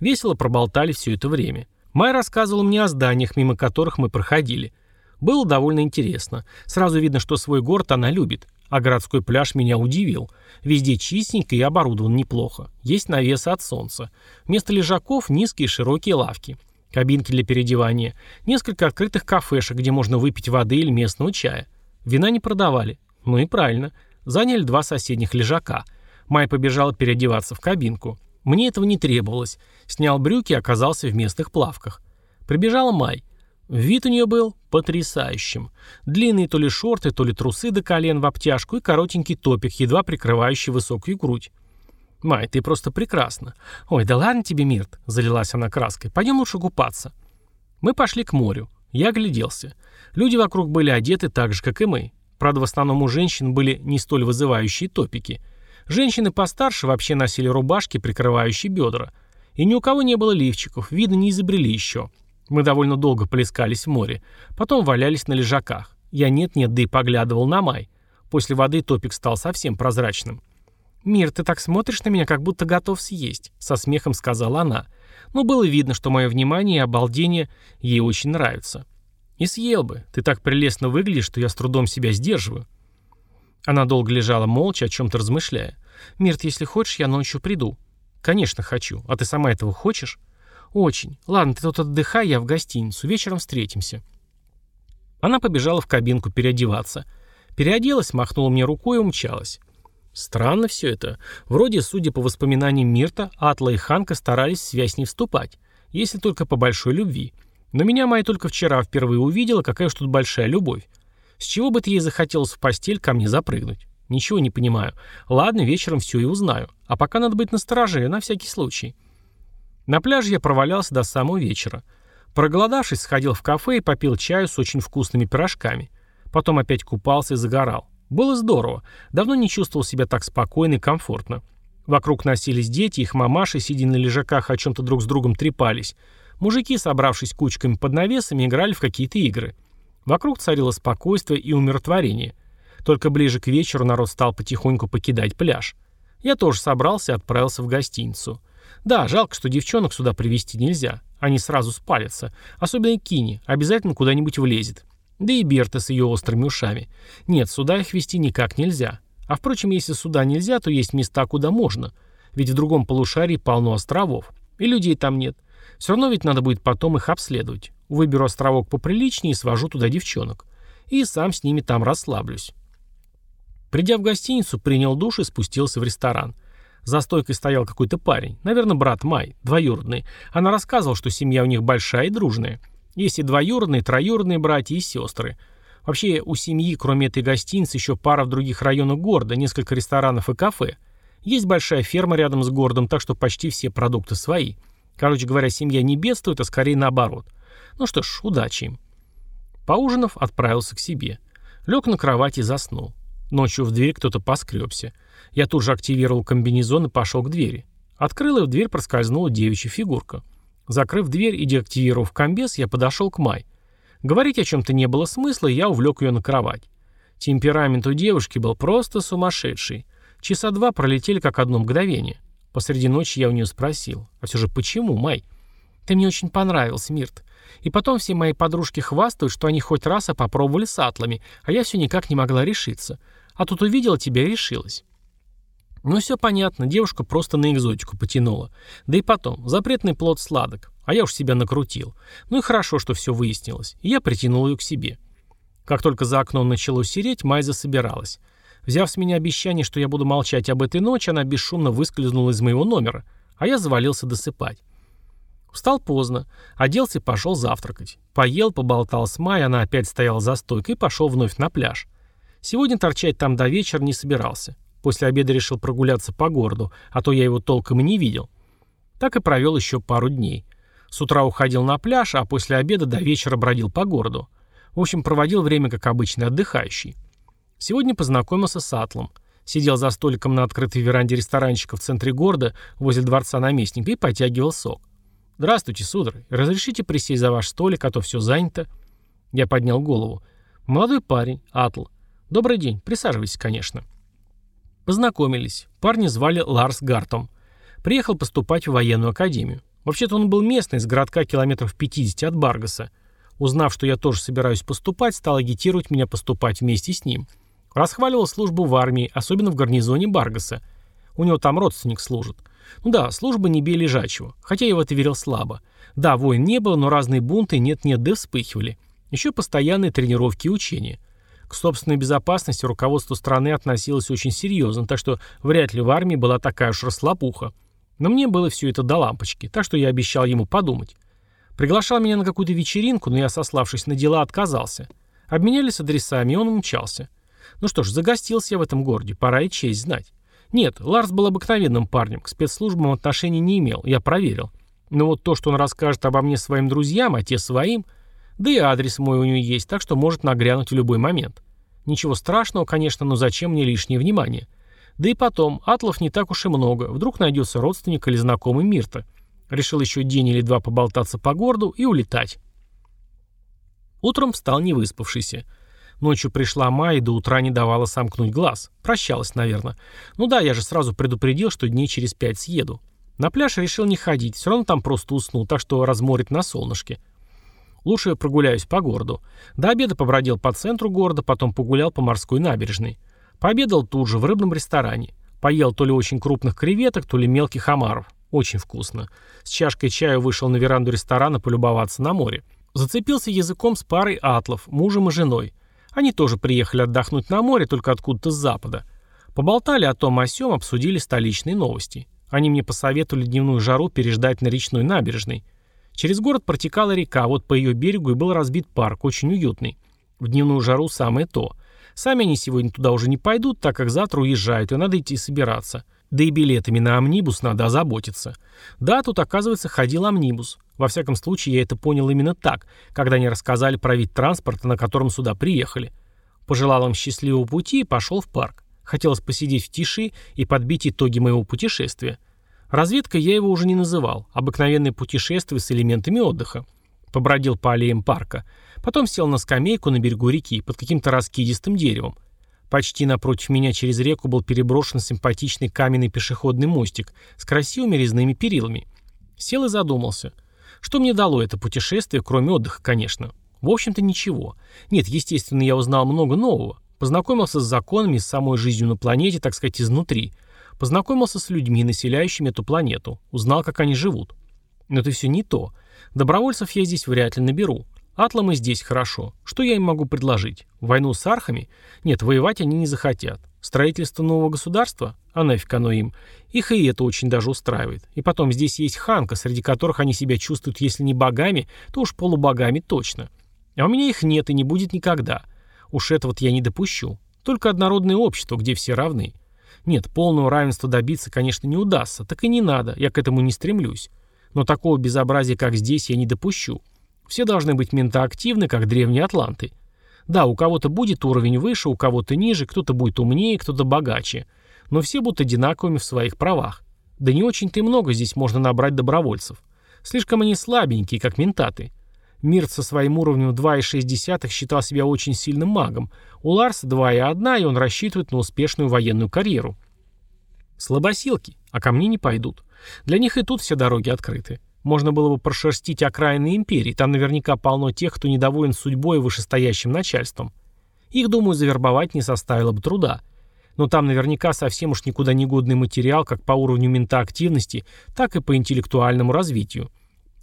Весело проболтали все это время. Май рассказывал мне о зданиях, мимо которых мы проходили. Было довольно интересно. Сразу видно, что свой город она любит. А городской пляж меня удивил. Везде чистенько и оборудован неплохо. Есть навесы от солнца. Вместо лежаков низкие широкие лавки. Кабинки для переодевания. Несколько открытых кафешек, где можно выпить воды или местного чая. Вина не продавали. Ну и правильно. Заняли два соседних лежака. Май побежала переодеваться в кабинку. Мне этого не требовалось. Снял брюки и оказался в местных плавках. Прибежала Май. Вид у нее был потрясающим. Длинные то ли шорты, то ли трусы до колен в обтяжку и коротенький топик, едва прикрывающий высокую грудь. «Май, ты просто прекрасна. Ой, да ладно тебе, Мирт», — залилась она краской. «Пойдем лучше купаться». Мы пошли к морю. Я огляделся. Люди вокруг были одеты так же, как и мы. Правда, в основном у женщин были не столь вызывающие топики — Женщины постарше вообще носили рубашки, прикрывающие бедра. И ни у кого не было лифчиков, видно, не изобрели еще. Мы довольно долго плескались в море. Потом валялись на лежаках. Я нет-нет, да и поглядывал на май. После воды топик стал совсем прозрачным. «Мир, ты так смотришь на меня, как будто готов съесть», — со смехом сказала она. Но было видно, что мое внимание и обалдение ей очень нравятся. «И съел бы. Ты так прелестно выглядишь, что я с трудом себя сдерживаю». Она долго лежала молча, о чем-то размышляя. «Мирт, если хочешь, я ночью приду». «Конечно хочу. А ты сама этого хочешь?» «Очень. Ладно, ты тут отдыхай, я в гостиницу. Вечером встретимся». Она побежала в кабинку переодеваться. Переоделась, махнула мне рукой и умчалась. Странно все это. Вроде, судя по воспоминаниям Мирта, Атла и Ханка старались в связь не вступать, если только по большой любви. Но меня Майя только вчера впервые увидела, какая уж тут большая любовь. С чего бы ты ей захотелось в постель ко мне запрыгнуть? Ничего не понимаю. Ладно, вечером все и узнаю. А пока надо быть настороже, на всякий случай. На пляже я провалялся до самого вечера. Проголодавшись, сходил в кафе и попил чаю с очень вкусными пирожками. Потом опять купался и загорал. Было здорово. Давно не чувствовал себя так спокойно и комфортно. Вокруг носились дети, их мамаши, сидя на лежаках, о чем-то друг с другом трепались. Мужики, собравшись кучками под навесами, играли в какие-то игры. Вокруг царило спокойствие и умиротворение. Только ближе к вечеру народ стал потихоньку покидать пляж. Я тоже собрался и отправился в гостиницу. Да, жалко, что девчонок сюда привезти нельзя. Они сразу спалятся. Особенно Кини. Обязательно куда-нибудь влезет. Да и Берта с ее острыми ушами. Нет, сюда их вести никак нельзя. А впрочем, если сюда нельзя, то есть места, куда можно. Ведь в другом полушарии полно островов. И людей там нет. Все равно ведь надо будет потом их обследовать. Выберу островок поприличнее и свожу туда девчонок. И сам с ними там расслаблюсь. Придя в гостиницу, принял душ и спустился в ресторан. За стойкой стоял какой-то парень, наверное, брат Май, двоюродный. Она рассказывала, что семья у них большая и дружная. Есть и двоюродные, троюродные братья и сестры. Вообще, у семьи, кроме этой гостиницы, еще пара в других районах города, несколько ресторанов и кафе. Есть большая ферма рядом с городом, так что почти все продукты свои. Короче говоря, семья не бедствует, а скорее наоборот. Ну что ж, удачи им. Поужинав, отправился к себе. Лег на кровать и заснул. Ночью в дверь кто-то поскребся. Я тут же активировал комбинезон и пошел к двери. Открыл и в дверь проскользнула девичья фигурка. Закрыв дверь и деактивировав комбез, я подошел к Май. Говорить о чем-то не было смысла, и я увлек ее на кровать. Темперамент у девушки был просто сумасшедший. Часа два пролетели как одно мгновение. Посреди ночи я у нее спросил, а все же почему, Май? Ты мне очень понравился, Мирт. И потом все мои подружки хвастают, что они хоть раз а попробовали с атлами, а я все никак не могла решиться. А тут увидела тебя и решилась. Ну все понятно, девушка просто на экзотику потянула. Да и потом, запретный плод сладок, а я уж себя накрутил. Ну и хорошо, что все выяснилось, и я притянул ее к себе. Как только за окном начало сереть, Майза собиралась. Взяв с меня обещание, что я буду молчать об этой ночи, она бесшумно выскользнула из моего номера, а я завалился досыпать. Встал поздно, оделся и пошел завтракать. Поел, поболтал с Май, она опять стояла за стойкой и пошел вновь на пляж. Сегодня торчать там до вечера не собирался. После обеда решил прогуляться по городу, а то я его толком и не видел. Так и провел еще пару дней. С утра уходил на пляж, а после обеда до вечера бродил по городу. В общем, проводил время как обычный отдыхающий. Сегодня познакомился с Атлом. Сидел за столиком на открытой веранде ресторанчика в центре города, возле дворца наместника, и потягивал сок. «Здравствуйте, сударь. Разрешите присесть за ваш столик, а то все занято?» Я поднял голову. «Молодой парень, Атл. Добрый день. Присаживайтесь, конечно». Познакомились. Парня звали Ларс Гартом. Приехал поступать в военную академию. Вообще-то он был местный, с городка километров 50 от Баргаса. Узнав, что я тоже собираюсь поступать, стал агитировать меня поступать вместе с ним. Расхваливал службу в армии, особенно в гарнизоне Баргаса. У него там родственник служит. Ну да, служба не бей лежачего, хотя я в это верил слабо. Да, войн не было, но разные бунты нет-нет да вспыхивали. Еще постоянные тренировки и учения. К собственной безопасности руководство страны относилось очень серьезно, так что вряд ли в армии была такая уж расслабуха. Но мне было все это до лампочки, так что я обещал ему подумать. Приглашал меня на какую-то вечеринку, но я, сославшись на дела, отказался. Обменялись адресами, и он умчался. Ну что ж, загостился я в этом городе, пора и честь знать. Нет, Ларс был обыкновенным парнем, к спецслужбам отношений не имел, я проверил. Но вот то, что он расскажет обо мне своим друзьям, а те своим, да и адрес мой у него есть, так что может нагрянуть в любой момент. Ничего страшного, конечно, но зачем мне лишнее внимание? Да и потом, атлов не так уж и много, вдруг найдется родственник или знакомый Мирта. Решил еще день или два поболтаться по городу и улетать. Утром встал невыспавшийся. Ночью пришла Майя и до утра не давала сомкнуть глаз. Прощалась, наверное. Ну да, я же сразу предупредил, что дней через пять съеду. На пляж решил не ходить, все равно там просто усну, так что разморит на солнышке. Лучше прогуляюсь по городу. До обеда побродил по центру города, потом погулял по морской набережной. Пообедал тут же, в рыбном ресторане. Поел то ли очень крупных креветок, то ли мелких омаров. Очень вкусно. С чашкой чая вышел на веранду ресторана полюбоваться на море. Зацепился языком с парой атлов, мужем и женой. Они тоже приехали отдохнуть на море, только откуда-то с запада. Поболтали о том о сём, обсудили столичные новости. Они мне посоветовали дневную жару переждать на речной набережной. Через город протекала река, вот по ее берегу и был разбит парк, очень уютный. В дневную жару самое то. Сами они сегодня туда уже не пойдут, так как завтра уезжают, и надо идти собираться. Да и билетами на амнибус надо озаботиться. Да, тут, оказывается, ходил амнибус. Во всяком случае, я это понял именно так, когда они рассказали про вид транспорта, на котором сюда приехали. Пожелал им счастливого пути и пошел в парк. Хотелось посидеть в тиши и подбить итоги моего путешествия. Разведкой я его уже не называл. Обыкновенное путешествие с элементами отдыха. Побродил по аллеям парка. Потом сел на скамейку на берегу реки под каким-то раскидистым деревом. Почти напротив меня через реку был переброшен симпатичный каменный пешеходный мостик с красивыми резными перилами. Сел и задумался. Что мне дало это путешествие, кроме отдыха, конечно? В общем-то, ничего. Нет, естественно, я узнал много нового. Познакомился с законами, с самой жизнью на планете, так сказать, изнутри. Познакомился с людьми, населяющими эту планету. Узнал, как они живут. Но это все не то. Добровольцев я здесь вряд ли наберу. Атлам и здесь хорошо. Что я им могу предложить? Войну с архами? Нет, воевать они не захотят. Строительство нового государства? А нафиг оно им. Их и это очень даже устраивает. И потом здесь есть ханка, среди которых они себя чувствуют, если не богами, то уж полубогами точно. А у меня их нет и не будет никогда. Уж это вот я не допущу. Только однородное общество, где все равны. Нет, полного равенства добиться, конечно, не удастся, так и не надо, я к этому не стремлюсь. Но такого безобразия, как здесь, я не допущу. Все должны быть ментоактивны, как древние атланты. Да, у кого-то будет уровень выше, у кого-то ниже, кто-то будет умнее, кто-то богаче. Но все будут одинаковыми в своих правах. Да не очень-то и много здесь можно набрать добровольцев. Слишком они слабенькие, как ментаты. Мирт со своим уровнем 2,6 считал себя очень сильным магом. У Ларса 2,1, и он рассчитывает на успешную военную карьеру. Слабосилки, а ко мне не пойдут. Для них и тут все дороги открыты. Можно было бы прошерстить окраины империи, там наверняка полно тех, кто недоволен судьбой и вышестоящим начальством. Их, думаю, завербовать не составило бы труда. Но там наверняка совсем уж никуда не годный материал как по уровню ментоактивности, так и по интеллектуальному развитию.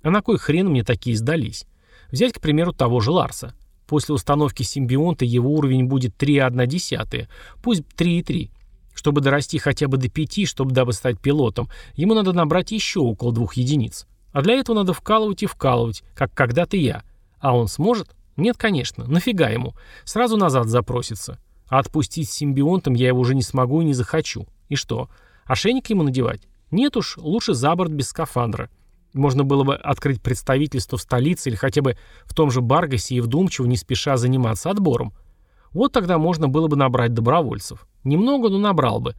А на кой хрен мне такие сдались? Взять, к примеру, того же Ларса. После установки симбионта его уровень будет 3,1, пусть 3,3. Чтобы дорасти хотя бы до 5, чтобы дабы стать пилотом, ему надо набрать еще около двух единиц. А для этого надо вкалывать и вкалывать, как когда-то я. А он сможет? Нет, конечно. Нафига ему? Сразу назад запросится. А отпустить с симбионтом я его уже не смогу и не захочу. И что? Ошейник ему надевать? Нет уж, лучше за борт без скафандра. Можно было бы открыть представительство в столице или хотя бы в том же Баргасе и вдумчиво, не спеша заниматься отбором. Вот тогда можно было бы набрать добровольцев. Немного, но набрал бы.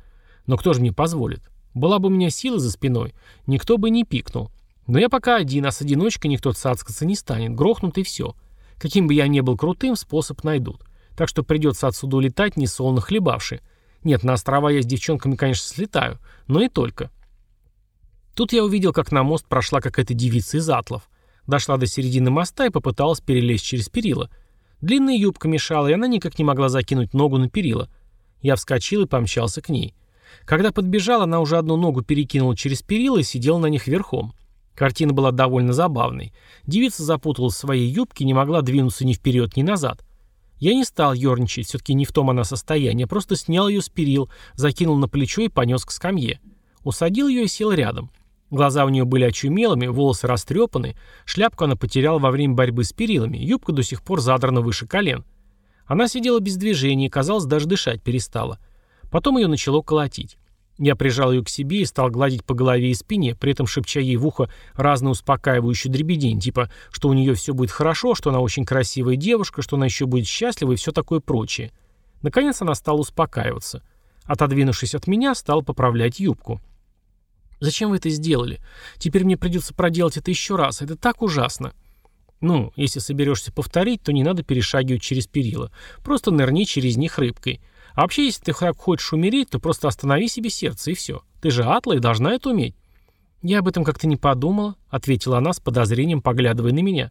Но кто же мне позволит? Была бы у меня сила за спиной, никто бы не пикнул. Но я пока один, а с одиночкой никто цацкаться не станет, грохнут и все. Каким бы я ни был крутым, способ найдут. Так что придется отсюда улетать, не солоно хлебавши. Нет, на острова я с девчонками, конечно, слетаю, но и только. Тут я увидел, как на мост прошла какая-то девица из атлов. Дошла до середины моста и попыталась перелезть через перила. Длинная юбка мешала, и она никак не могла закинуть ногу на перила. Я вскочил и помчался к ней. Когда подбежала, она уже одну ногу перекинула через перила и сидела на них верхом. Картина была довольно забавной. Девица запуталась в своей юбке не могла двинуться ни вперед, ни назад. Я не стал ерничать, все-таки не в том она состояние, просто снял ее с перил, закинул на плечо и понес к скамье. Усадил ее и сел рядом. Глаза у нее были очумелыми, волосы растрепаны, шляпку она потеряла во время борьбы с перилами, юбка до сих пор задрана выше колен. Она сидела без движения и, казалось, даже дышать перестала. Потом ее начало колотить. Я прижал ее к себе и стал гладить по голове и спине, при этом шепча ей в ухо разные успокаивающие дребедень, типа, что у нее все будет хорошо, что она очень красивая девушка, что она еще будет счастлива и все такое прочее. Наконец она стала успокаиваться. Отодвинувшись от меня, стал поправлять юбку. «Зачем вы это сделали? Теперь мне придется проделать это еще раз. Это так ужасно». Ну, если соберешься повторить, то не надо перешагивать через перила. Просто нырни через них рыбкой. А вообще, если ты так хочешь умереть, то просто останови себе сердце и все. Ты же Атла и должна это уметь. «Я об этом как-то не подумала», — ответила она с подозрением, поглядывая на меня.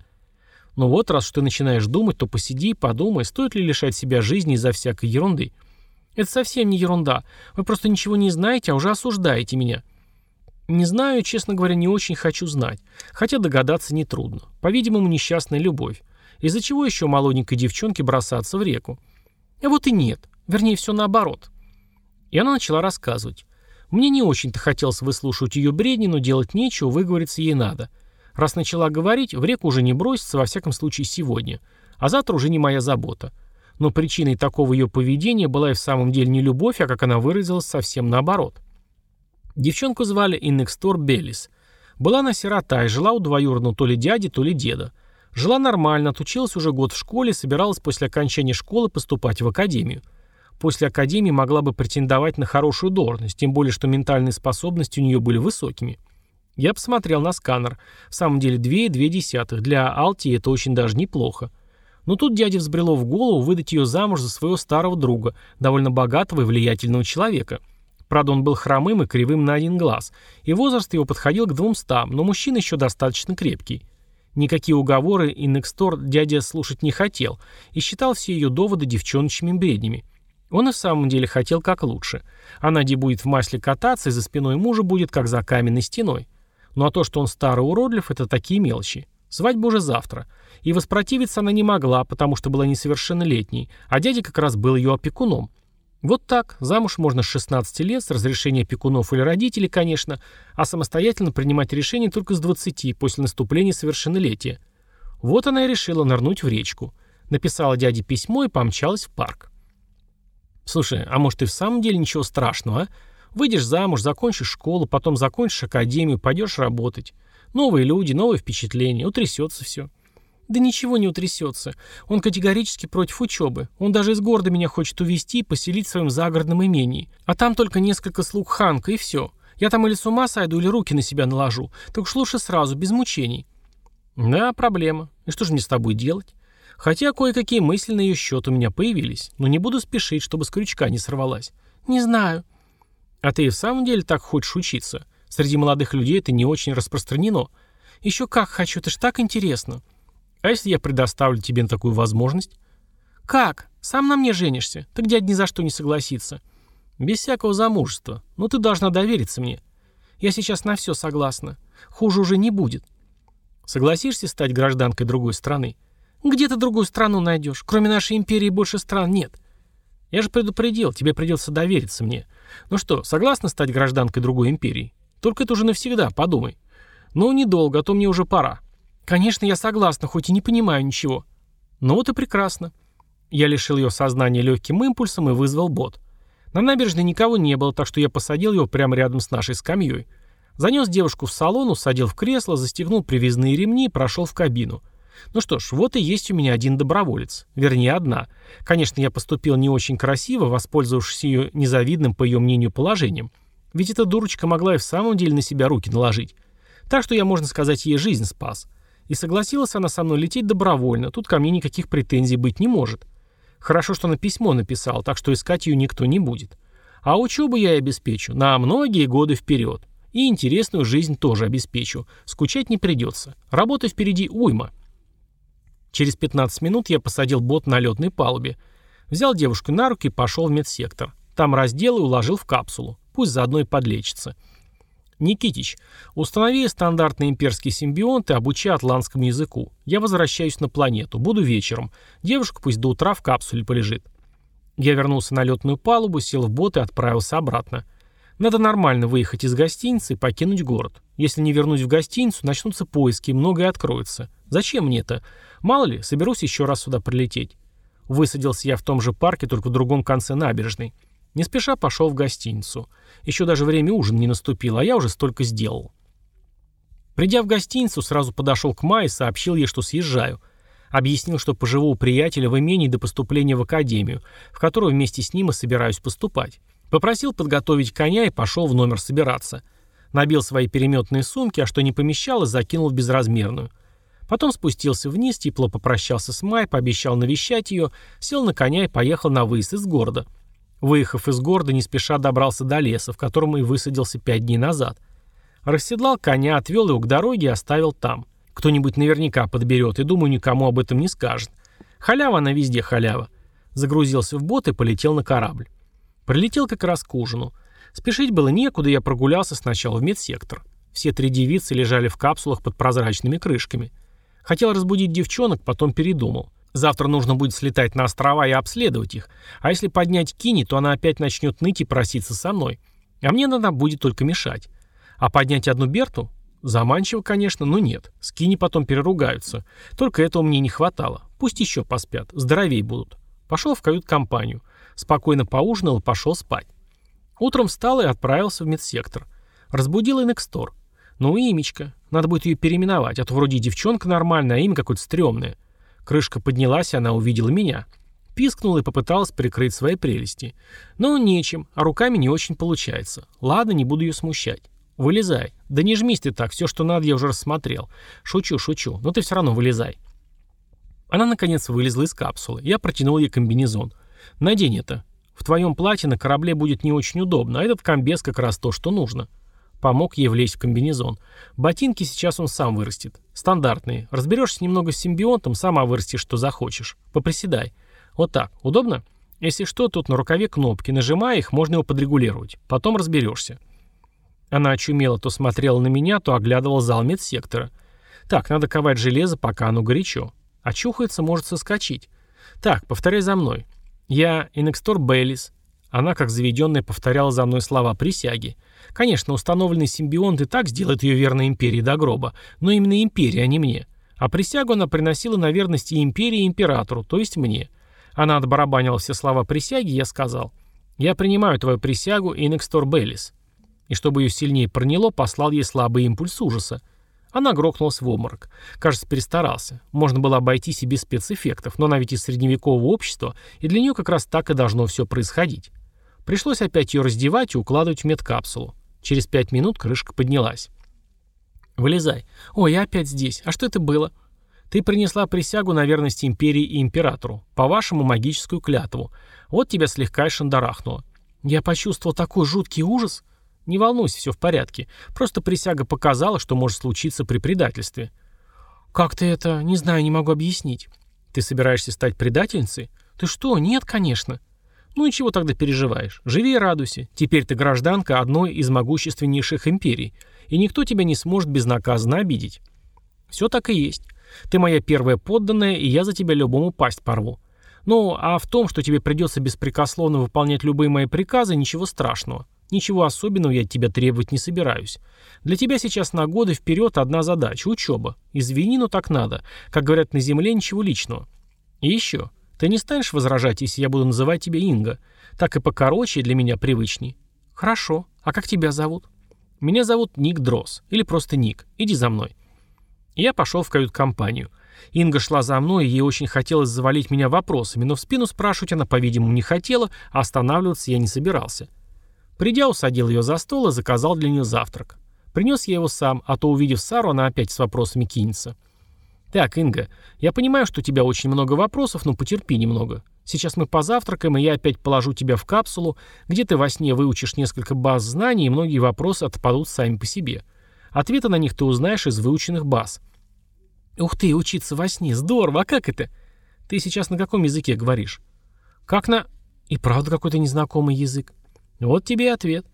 «Ну вот, раз что ты начинаешь думать, то посиди и подумай, стоит ли лишать себя жизни из-за всякой ерунды». «Это совсем не ерунда. Вы просто ничего не знаете, а уже осуждаете меня». «Не знаю, честно говоря, не очень хочу знать. Хотя догадаться нетрудно. По-видимому, несчастная любовь. Из-за чего еще молоденькой девчонке бросаться в реку?» «А вот и нет. Вернее, все наоборот». И она начала рассказывать. Мне не очень-то хотелось выслушивать ее бредни, но делать нечего, выговориться ей надо. Раз начала говорить, в реку уже не бросится, во всяком случае сегодня. А завтра уже не моя забота. Но причиной такого ее поведения была и в самом деле не любовь, а, как она выразилась, совсем наоборот. Девчонку звали Иннекстор Беллис. Была она сирота и жила у двоюродного то ли дяди, то ли деда. Жила нормально, отучилась уже год в школе, собиралась после окончания школы поступать в академию после академии могла бы претендовать на хорошую должность, тем более что ментальные способности у нее были высокими. Я посмотрел на сканер. В самом деле 2,2. Для Алти это очень даже неплохо. Но тут дяде взбрело в голову выдать ее замуж за своего старого друга, довольно богатого и влиятельного человека. Правда, он был хромым и кривым на один глаз, и возраст его подходил к двумстам, но мужчина еще достаточно крепкий. Никакие уговоры и Некстор дядя слушать не хотел и считал все ее доводы девчоночными бреднями. Он и в самом деле хотел как лучше. А Надя будет в масле кататься, и за спиной мужа будет как за каменной стеной. Ну а то, что он старый уродлив, это такие мелочи. Свадьба уже завтра. И воспротивиться она не могла, потому что была несовершеннолетней, а дядя как раз был ее опекуном. Вот так, замуж можно с 16 лет, с разрешения опекунов или родителей, конечно, а самостоятельно принимать решение только с 20, после наступления совершеннолетия. Вот она и решила нырнуть в речку. Написала дяде письмо и помчалась в парк. Слушай, а может и в самом деле ничего страшного, а? Выйдешь замуж, закончишь школу, потом закончишь академию, пойдешь работать. Новые люди, новые впечатления, утрясется все. Да ничего не утрясется. Он категорически против учебы. Он даже из города меня хочет увезти и поселить в своем загородном имении. А там только несколько слуг Ханка и все. Я там или с ума сойду, или руки на себя наложу. Так уж лучше сразу, без мучений. Да, проблема. И что же мне с тобой делать? Хотя кое-какие мысли на ее счет у меня появились, но не буду спешить, чтобы с крючка не сорвалась. Не знаю. А ты и в самом деле так хочешь учиться? Среди молодых людей это не очень распространено. Еще как хочу, это ж так интересно. А если я предоставлю тебе такую возможность? Как? Сам на мне женишься? Так дядь ни за что не согласится. Без всякого замужества. Но ты должна довериться мне. Я сейчас на все согласна. Хуже уже не будет. Согласишься стать гражданкой другой страны? Где ты другую страну найдешь? Кроме нашей империи больше стран нет. Я же предупредил, тебе придется довериться мне. Ну что, согласна стать гражданкой другой империи? Только это уже навсегда, подумай. Ну, недолго, а то мне уже пора. Конечно, я согласна, хоть и не понимаю ничего. Ну вот и прекрасно. Я лишил ее сознания легким импульсом и вызвал бот. На набережной никого не было, так что я посадил его прямо рядом с нашей скамьей. Занес девушку в салон, усадил в кресло, застегнул привязные ремни и прошел в кабину. Ну что ж, вот и есть у меня один доброволец. Вернее, одна. Конечно, я поступил не очень красиво, воспользовавшись ее незавидным, по ее мнению, положением. Ведь эта дурочка могла и в самом деле на себя руки наложить. Так что я, можно сказать, ей жизнь спас. И согласилась она со мной лететь добровольно, тут ко мне никаких претензий быть не может. Хорошо, что она письмо написал, так что искать ее никто не будет. А учебу я и обеспечу на многие годы вперед. И интересную жизнь тоже обеспечу. Скучать не придется. Работа впереди уйма. Через 15 минут я посадил бот на летной палубе. Взял девушку на руки и пошел в медсектор. Там раздел и уложил в капсулу. Пусть заодно и подлечится. Никитич, установи стандартный имперский симбионт и обучи атлантскому языку. Я возвращаюсь на планету. Буду вечером. Девушка пусть до утра в капсуле полежит. Я вернулся на летную палубу, сел в бот и отправился обратно. Надо нормально выехать из гостиницы и покинуть город. Если не вернусь в гостиницу, начнутся поиски, многое откроется. Зачем мне это? Мало ли, соберусь еще раз сюда прилететь. Высадился я в том же парке, только в другом конце набережной. Не спеша пошел в гостиницу. Еще даже время ужина не наступило, а я уже столько сделал. Придя в гостиницу, сразу подошел к Майе и сообщил ей, что съезжаю. Объяснил, что поживу у приятеля в имении до поступления в академию, в которую вместе с ним и собираюсь поступать. Попросил подготовить коня и пошел в номер собираться. Набил свои переметные сумки, а что не помещалось, закинул в безразмерную. Потом спустился вниз, тепло попрощался с Май, пообещал навещать ее, сел на коня и поехал на выезд из города. Выехав из города, не спеша добрался до леса, в котором и высадился пять дней назад. Расседлал коня, отвел его к дороге и оставил там. Кто-нибудь наверняка подберет, и, думаю, никому об этом не скажет. Халява она везде халява. Загрузился в бот и полетел на корабль. Прилетел как раз к ужину. Спешить было некуда, я прогулялся сначала в медсектор. Все три девицы лежали в капсулах под прозрачными крышками. Хотел разбудить девчонок, потом передумал. Завтра нужно будет слетать на острова и обследовать их. А если поднять Кини, то она опять начнет ныть и проситься со мной. А мне надо будет только мешать. А поднять одну Берту? Заманчиво, конечно, но нет. С Кини потом переругаются. Только этого мне не хватало. Пусть еще поспят. Здоровей будут. Пошел в кают-компанию. Спокойно поужинал и пошел спать. Утром встал и отправился в медсектор. Разбудил Инекстор. Ну, имечко. Надо будет ее переименовать, а то вроде девчонка нормальная, а имя какое-то стрёмное. Крышка поднялась, и она увидела меня. Пискнула и попыталась прикрыть свои прелести. Но нечем, а руками не очень получается. Ладно, не буду ее смущать. Вылезай. Да не жмись ты так, все, что надо, я уже рассмотрел. Шучу, шучу, но ты все равно вылезай. Она, наконец, вылезла из капсулы. Я протянул ей комбинезон. Надень это. В твоем платье на корабле будет не очень удобно, а этот комбез как раз то, что нужно. Помог ей влезть в комбинезон. Ботинки сейчас он сам вырастет. Стандартные. Разберешься немного с симбионтом, сама вырастешь, что захочешь. Поприседай. Вот так. Удобно? Если что, тут на рукаве кнопки. Нажимая их, можно его подрегулировать. Потом разберешься. Она очумела, то смотрела на меня, то оглядывала зал медсектора. Так, надо ковать железо, пока оно горячо. Очухается, может соскочить. Так, повторяй за мной. Я Инекстор Бейлис. Она, как заведенная, повторяла за мной слова присяги. Конечно, установленный симбионт и так сделает ее верной империи до гроба, но именно империи, а не мне. А присягу она приносила на верность и империи, и императору, то есть мне. Она отбарабанила все слова присяги, я сказал. «Я принимаю твою присягу, Инекстор Беллис». И чтобы ее сильнее проняло, послал ей слабый импульс ужаса. Она грохнулась в обморок. Кажется, перестарался. Можно было обойтись и без спецэффектов, но она ведь из средневекового общества, и для нее как раз так и должно все происходить. Пришлось опять ее раздевать и укладывать в медкапсулу. Через пять минут крышка поднялась. «Вылезай. Ой, я опять здесь. А что это было?» «Ты принесла присягу на верность империи и императору. По-вашему, магическую клятву. Вот тебя слегка и шандарахнуло». «Я почувствовал такой жуткий ужас». «Не волнуйся, все в порядке. Просто присяга показала, что может случиться при предательстве». «Как ты это? Не знаю, не могу объяснить». «Ты собираешься стать предательницей?» «Ты что? Нет, конечно». Ну и чего тогда переживаешь? Живи и радуйся. Теперь ты гражданка одной из могущественнейших империй, и никто тебя не сможет безнаказанно обидеть. Все так и есть. Ты моя первая подданная, и я за тебя любому пасть порву. Ну, а в том, что тебе придется беспрекословно выполнять любые мои приказы, ничего страшного. Ничего особенного я от тебя требовать не собираюсь. Для тебя сейчас на годы вперед одна задача – учеба. Извини, но так надо. Как говорят на земле, ничего личного. И еще. Ты не станешь возражать, если я буду называть тебя Инга? Так и покороче и для меня привычней. Хорошо. А как тебя зовут? Меня зовут Ник Дрос. Или просто Ник. Иди за мной. Я пошел в кают-компанию. Инга шла за мной, и ей очень хотелось завалить меня вопросами, но в спину спрашивать она, по-видимому, не хотела, а останавливаться я не собирался. Придя, усадил ее за стол и заказал для нее завтрак. Принес я его сам, а то, увидев Сару, она опять с вопросами кинется. «Так, Инга, я понимаю, что у тебя очень много вопросов, но потерпи немного. Сейчас мы позавтракаем, и я опять положу тебя в капсулу, где ты во сне выучишь несколько баз знаний, и многие вопросы отпадут сами по себе. Ответы на них ты узнаешь из выученных баз». «Ух ты, учиться во сне, здорово, а как это?» «Ты сейчас на каком языке говоришь?» «Как на...» «И правда какой-то незнакомый язык». «Вот тебе и ответ».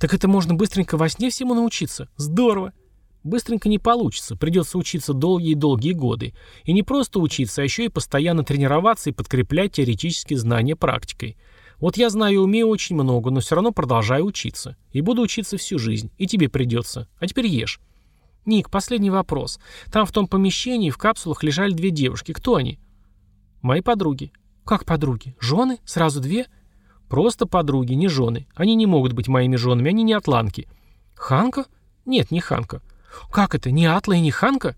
«Так это можно быстренько во сне всему научиться? Здорово!» Быстренько не получится, придется учиться долгие-долгие годы. И не просто учиться, а еще и постоянно тренироваться и подкреплять теоретические знания практикой. Вот я знаю и умею очень много, но все равно продолжаю учиться. И буду учиться всю жизнь. И тебе придется. А теперь ешь. Ник, последний вопрос. Там в том помещении в капсулах лежали две девушки. Кто они? Мои подруги. Как подруги? Жены? Сразу две? Просто подруги, не жены. Они не могут быть моими женами, они не атланки. Ханка? Нет, не Ханка. Как это, не Атла и не Ханка?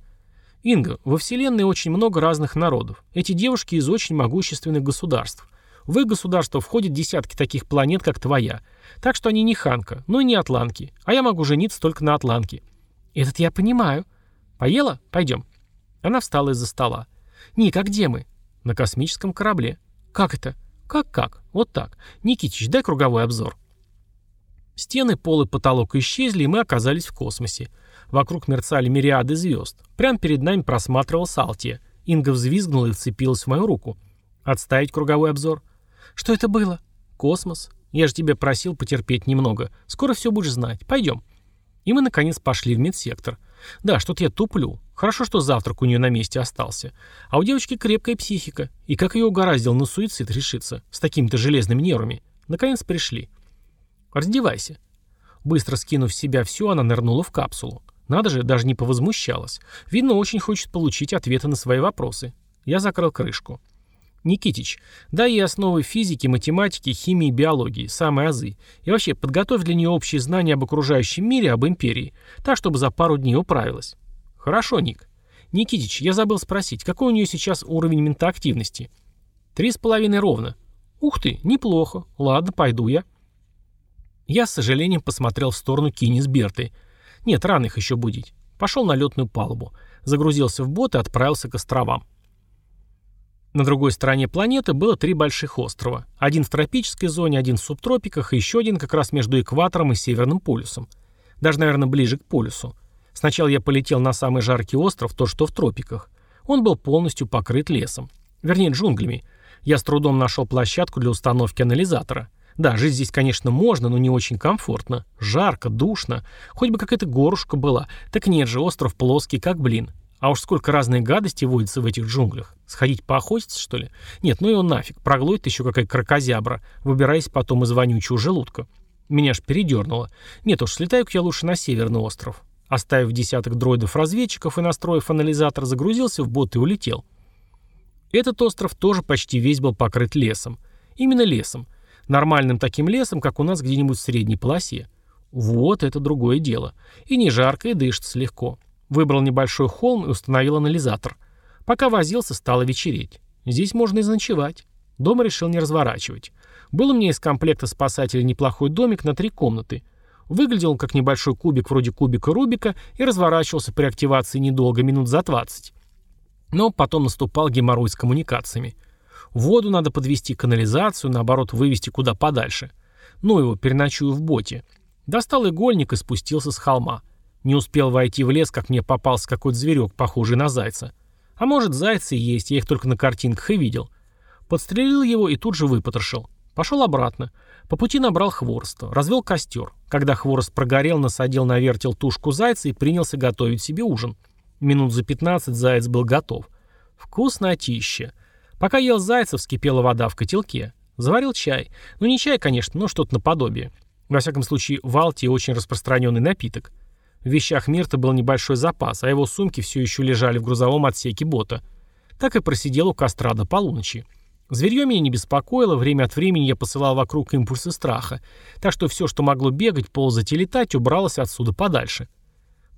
Инга, во Вселенной очень много разных народов. Эти девушки из очень могущественных государств. В их государство входят десятки таких планет, как твоя. Так что они не Ханка, но и не Атланки. А я могу жениться только на Атланке. Этот я понимаю. Поела? Пойдем. Она встала из-за стола. «Ник, а где мы?» «На космическом корабле». «Как это?» «Как-как? Вот так. Никитич, дай круговой обзор». Стены, пол и потолок исчезли, и мы оказались в космосе. Вокруг мерцали мириады звезд. Прямо перед нами просматривалась Алтия. Инга взвизгнула и вцепилась в мою руку. «Отставить круговой обзор?» «Что это было?» «Космос. Я же тебя просил потерпеть немного. Скоро все будешь знать. Пойдем». И мы, наконец, пошли в медсектор. Да, что-то я туплю. Хорошо, что завтрак у нее на месте остался. А у девочки крепкая психика. И как ее угораздил на суицид решиться? С такими-то железными нервами. Наконец пришли. «Раздевайся». Быстро скинув с себя все, она нырнула в капсулу. Надо же, даже не повозмущалась. Видно, очень хочет получить ответы на свои вопросы. Я закрыл крышку. Никитич, дай ей основы физики, математики, химии, биологии, самые азы. И вообще, подготовь для нее общие знания об окружающем мире, об империи, так, чтобы за пару дней управилась. Хорошо, Ник. Никитич, я забыл спросить, какой у нее сейчас уровень ментоактивности? Три с половиной ровно. Ух ты, неплохо. Ладно, пойду я. Я с сожалением посмотрел в сторону Кини с Бертой. Нет, рано их еще будить. Пошел на летную палубу. Загрузился в бот и отправился к островам. На другой стороне планеты было три больших острова. Один в тропической зоне, один в субтропиках и еще один как раз между экватором и Северным полюсом. Даже, наверное, ближе к полюсу. Сначала я полетел на самый жаркий остров, то, что в тропиках. Он был полностью покрыт лесом. Вернее, джунглями. Я с трудом нашел площадку для установки анализатора. Да, жить здесь, конечно, можно, но не очень комфортно. Жарко, душно. Хоть бы какая-то горушка была. Так нет же, остров плоский, как блин. А уж сколько разной гадости водится в этих джунглях. Сходить поохотиться, что ли? Нет, ну его нафиг. Проглотит еще какая крокозябра, выбираясь потом из вонючего желудка. Меня ж передернуло. Нет уж, слетаю-ка я лучше на северный остров. Оставив десяток дроидов-разведчиков и настроив анализатор, загрузился в бот и улетел. Этот остров тоже почти весь был покрыт лесом. Именно лесом. Нормальным таким лесом, как у нас где-нибудь в средней полосе. Вот это другое дело. И не жарко, и дышится легко. Выбрал небольшой холм и установил анализатор. Пока возился, стало вечереть. Здесь можно и заночевать. Дома решил не разворачивать. Был у меня из комплекта спасателя неплохой домик на три комнаты. Выглядел он как небольшой кубик вроде кубика Рубика и разворачивался при активации недолго, минут за 20. Но потом наступал геморрой с коммуникациями. Воду надо подвести канализацию, наоборот, вывести куда подальше. Ну его, переночую в боте. Достал игольник и спустился с холма. Не успел войти в лес, как мне попался какой-то зверек, похожий на зайца. А может, зайцы есть, я их только на картинках и видел. Подстрелил его и тут же выпотрошил. Пошел обратно. По пути набрал хвороста, развел костер. Когда хворост прогорел, насадил на вертел тушку зайца и принялся готовить себе ужин. Минут за 15 заяц был готов. Вкуснотища. Пока ел зайца, вскипела вода в котелке. Заварил чай. Ну не чай, конечно, но что-то наподобие. Во всяком случае, в Алтии очень распространенный напиток. В вещах Мирта был небольшой запас, а его сумки все еще лежали в грузовом отсеке бота. Так и просидел у костра до полуночи. Зверье меня не беспокоило, время от времени я посылал вокруг импульсы страха, так что все, что могло бегать, ползать и летать, убралось отсюда подальше.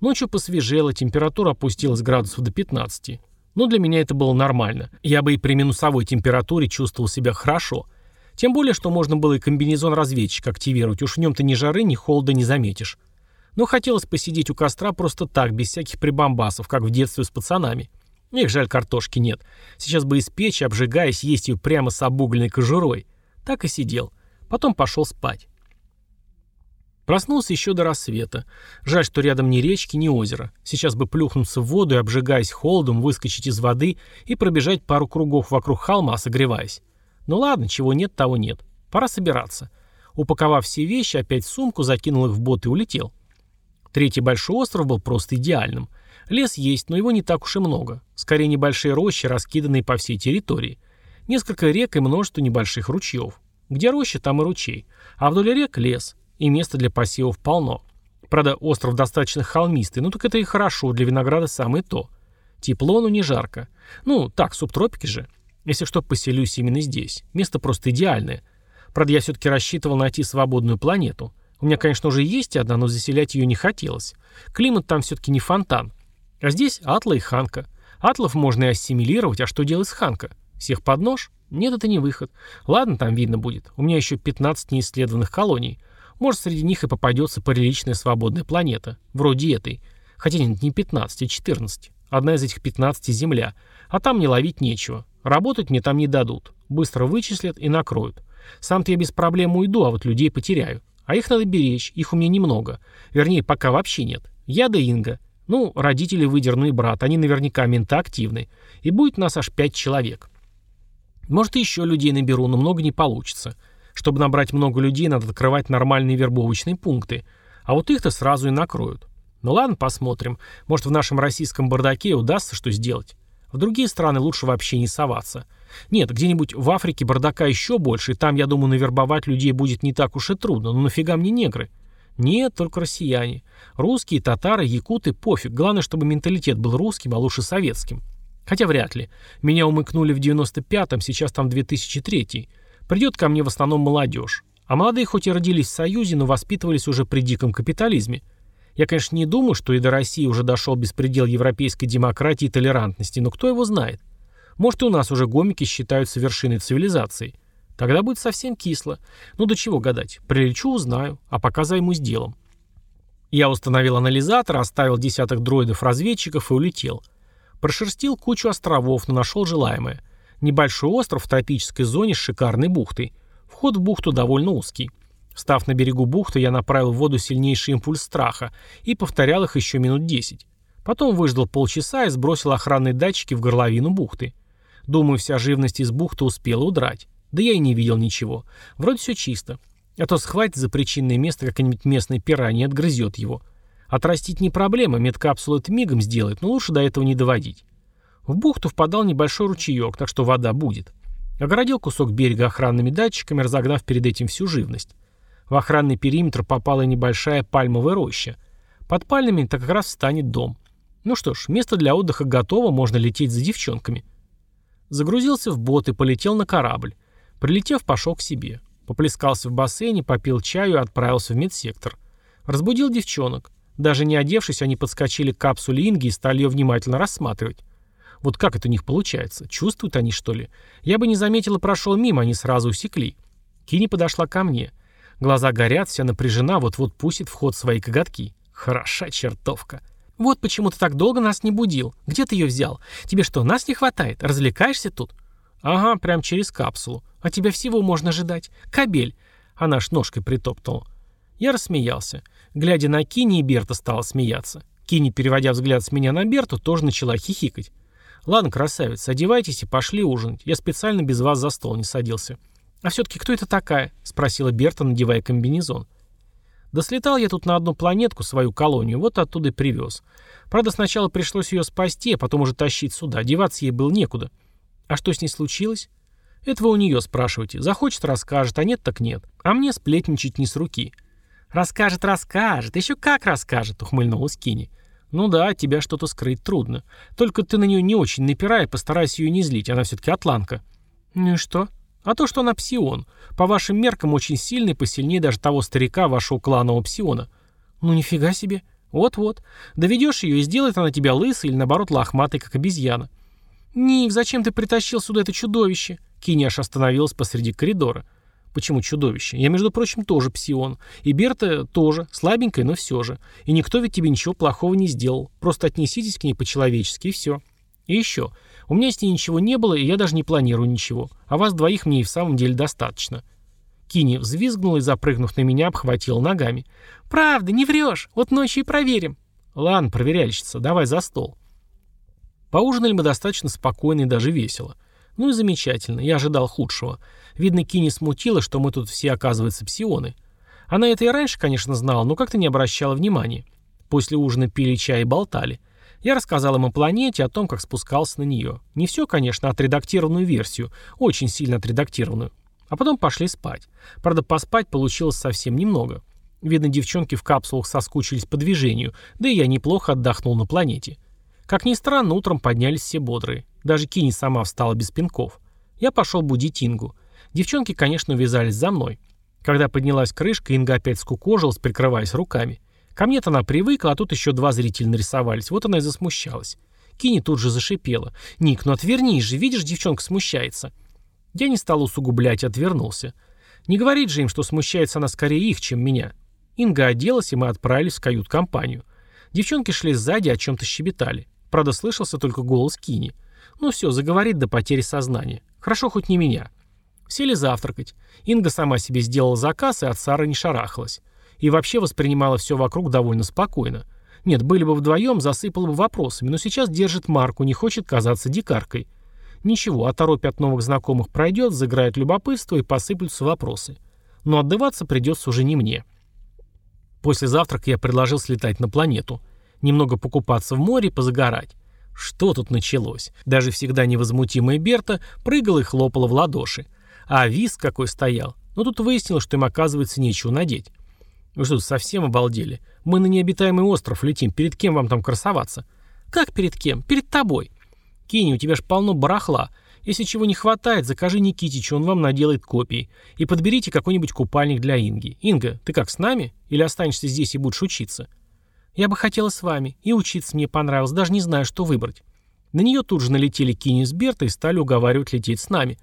Ночью посвежело, температура опустилась градусов до 15. Но для меня это было нормально. Я бы и при минусовой температуре чувствовал себя хорошо. Тем более, что можно было и комбинезон разведчика активировать, уж в нем-то ни жары, ни холода не заметишь. Но хотелось посидеть у костра просто так, без всяких прибамбасов, как в детстве с пацанами. Эх, жаль, картошки нет. Сейчас бы из печи, обжигаясь, есть ее прямо с обугленной кожурой. Так и сидел. Потом пошел спать. Проснулся еще до рассвета. Жаль, что рядом ни речки, ни озера. Сейчас бы плюхнуться в воду и, обжигаясь холодом, выскочить из воды и пробежать пару кругов вокруг холма, согреваясь. Ну ладно, чего нет, того нет. Пора собираться. Упаковав все вещи, опять сумку, закинул их в бот и улетел. Третий большой остров был просто идеальным. Лес есть, но его не так уж и много. Скорее небольшие рощи, раскиданные по всей территории. Несколько рек и множество небольших ручьев. Где роща, там и ручей. А вдоль рек лес. И места для посевов полно. Правда, остров достаточно холмистый, ну так это и хорошо, для винограда самое то. Тепло, но не жарко. Ну, так, субтропики же. Если что, поселюсь именно здесь. Место просто идеальное. Правда, я все-таки рассчитывал найти свободную планету. У меня, конечно, уже есть одна, но заселять ее не хотелось. Климат там все-таки не фонтан. А здесь Атла и Ханка. Атлов можно и ассимилировать, а что делать с Ханка? Всех под нож? Нет, это не выход. Ладно, там видно будет. У меня еще 15 неисследованных колоний. Может, среди них и попадется приличная свободная планета. Вроде этой. Хотя нет, не 15, а 14. Одна из этих 15 земля. А там не ловить нечего. Работать мне там не дадут. Быстро вычислят и накроют. Сам-то я без проблем уйду, а вот людей потеряю. А их надо беречь, их у меня немного. Вернее, пока вообще нет. Я да Инга. Ну, родители выдерну и брат, они наверняка менты активны. И будет нас аж пять человек. Может, и еще людей наберу, но много не получится. Чтобы набрать много людей, надо открывать нормальные вербовочные пункты. А вот их-то сразу и накроют. Ну ладно, посмотрим. Может, в нашем российском бардаке удастся что сделать. В другие страны лучше вообще не соваться. Нет, где-нибудь в Африке бардака еще больше, и там, я думаю, навербовать людей будет не так уж и трудно. Но нафига мне негры? Нет, только россияне. Русские, татары, якуты, пофиг. Главное, чтобы менталитет был русским, а лучше советским. Хотя вряд ли. Меня умыкнули в 95-м, сейчас там 2003 Придет ко мне в основном молодежь. А молодые хоть и родились в Союзе, но воспитывались уже при диком капитализме. Я, конечно, не думаю, что и до России уже дошел беспредел европейской демократии и толерантности, но кто его знает? Может, и у нас уже гомики считаются вершиной цивилизации. Тогда будет совсем кисло. Ну до чего гадать? Прилечу, узнаю, а пока займусь делом. Я установил анализатор, оставил десяток дроидов-разведчиков и улетел. Прошерстил кучу островов, но нашел желаемое. Небольшой остров в тропической зоне с шикарной бухтой. Вход в бухту довольно узкий. Встав на берегу бухты, я направил в воду сильнейший импульс страха и повторял их еще минут десять. Потом выждал полчаса и сбросил охранные датчики в горловину бухты. Думаю, вся живность из бухты успела удрать. Да я и не видел ничего. Вроде все чисто. А то схватит за причинное место какая-нибудь местная пиранья и отгрызет его. Отрастить не проблема, медкапсулу это мигом сделает, но лучше до этого не доводить. В бухту впадал небольшой ручеек, так что вода будет. Огородил кусок берега охранными датчиками, разогнав перед этим всю живность. В охранный периметр попала небольшая пальмовая роща. Под пальмами так как раз встанет дом. Ну что ж, место для отдыха готово, можно лететь за девчонками. Загрузился в бот и полетел на корабль. Прилетев, пошел к себе. Поплескался в бассейне, попил чаю и отправился в медсектор. Разбудил девчонок. Даже не одевшись, они подскочили к капсуле Инги и стали ее внимательно рассматривать. Вот как это у них получается? Чувствуют они, что ли? Я бы не заметил и прошел мимо, они сразу усекли. Кини подошла ко мне. Глаза горят, вся напряжена, вот-вот пустит в ход свои коготки. Хороша чертовка. Вот почему ты так долго нас не будил. Где ты ее взял? Тебе что, нас не хватает? Развлекаешься тут? Ага, прям через капсулу. А тебя всего можно ожидать. Кабель. Она аж ножкой притоптала. Я рассмеялся. Глядя на Кини, и Берта стала смеяться. Кини, переводя взгляд с меня на Берту, тоже начала хихикать. «Ладно, красавица, одевайтесь и пошли ужинать. Я специально без вас за стол не садился». «А все-таки кто это такая?» — спросила Берта, надевая комбинезон. «Да слетал я тут на одну планетку, свою колонию, вот оттуда и привез. Правда, сначала пришлось ее спасти, а потом уже тащить сюда. Деваться ей было некуда». «А что с ней случилось?» «Это вы у нее спрашиваете. Захочет — расскажет, а нет — так нет. А мне сплетничать не с руки». «Расскажет, расскажет. Еще как расскажет», — ухмыльнулась Кини. «Ну да, тебя что-то скрыть трудно. Только ты на нее не очень напирай, постарайся ее не злить, она все-таки атланка». «Ну и что?» «А то, что она псион. По вашим меркам очень сильный, посильнее даже того старика вашего кланового псиона». «Ну нифига себе. Вот-вот. Доведешь ее, и сделает она тебя лысой или наоборот лохматой, как обезьяна». «Ник, зачем ты притащил сюда это чудовище?» Кини аж остановилась посреди коридора. Почему чудовище? Я, между прочим, тоже псион. И Берта тоже, слабенькая, но все же. И никто ведь тебе ничего плохого не сделал. Просто отнеситесь к ней по-человечески, и все. И еще. У меня с ней ничего не было, и я даже не планирую ничего. А вас двоих мне и в самом деле достаточно. Кини взвизгнула и, запрыгнув на меня, обхватила ногами. «Правда, не врешь. Вот ночью и проверим». «Ладно, проверяльщица, давай за стол». Поужинали мы достаточно спокойно и даже весело. Ну и замечательно, я ожидал худшего. Видно, Кини смутило, что мы тут все, оказывается, псионы. Она это и раньше, конечно, знала, но как-то не обращала внимания. После ужина пили чай и болтали. Я рассказал им о планете, о том, как спускался на нее. Не все, конечно, отредактированную версию, очень сильно отредактированную. А потом пошли спать. Правда, поспать получилось совсем немного. Видно, девчонки в капсулах соскучились по движению, да и я неплохо отдохнул на планете. Как ни странно, утром поднялись все бодрые. Даже Кини сама встала без пинков. Я пошел будить Ингу. Девчонки, конечно, увязались за мной. Когда поднялась крышка, Инга опять скукожилась, прикрываясь руками. Ко мне-то она привыкла, а тут еще два зрителя нарисовались. Вот она и засмущалась. Кини тут же зашипела. «Ник, ну отвернись же, видишь, девчонка смущается». Я не стал усугублять, отвернулся. Не говорит же им, что смущается она скорее их, чем меня. Инга оделась, и мы отправились в кают-компанию. Девчонки шли сзади, о чем-то щебетали. Правда, слышался только голос Кини. Ну все, заговорит до потери сознания. Хорошо хоть не меня. Сели завтракать. Инга сама себе сделала заказ и от Сары не шарахалась. И вообще воспринимала все вокруг довольно спокойно. Нет, были бы вдвоем, засыпала бы вопросами, но сейчас держит марку, не хочет казаться дикаркой. Ничего, оторопь от новых знакомых пройдет, заграет любопытство и посыплются вопросы. Но отдаваться придется уже не мне. После завтрака я предложил слетать на планету. Немного покупаться в море позагорать. Что тут началось? Даже всегда невозмутимая Берта прыгала и хлопала в ладоши. А виз какой стоял. Но тут выяснилось, что им оказывается нечего надеть. Вы что, совсем обалдели? Мы на необитаемый остров летим. Перед кем вам там красоваться? Как перед кем? Перед тобой. Кини, у тебя ж полно барахла. Если чего не хватает, закажи Никитичу, он вам наделает копии. И подберите какой-нибудь купальник для Инги. Инга, ты как, с нами? Или останешься здесь и будешь учиться? Я бы хотела с вами. И учиться мне понравилось, даже не знаю, что выбрать. На нее тут же налетели Кини с Берта и стали уговаривать лететь с нами.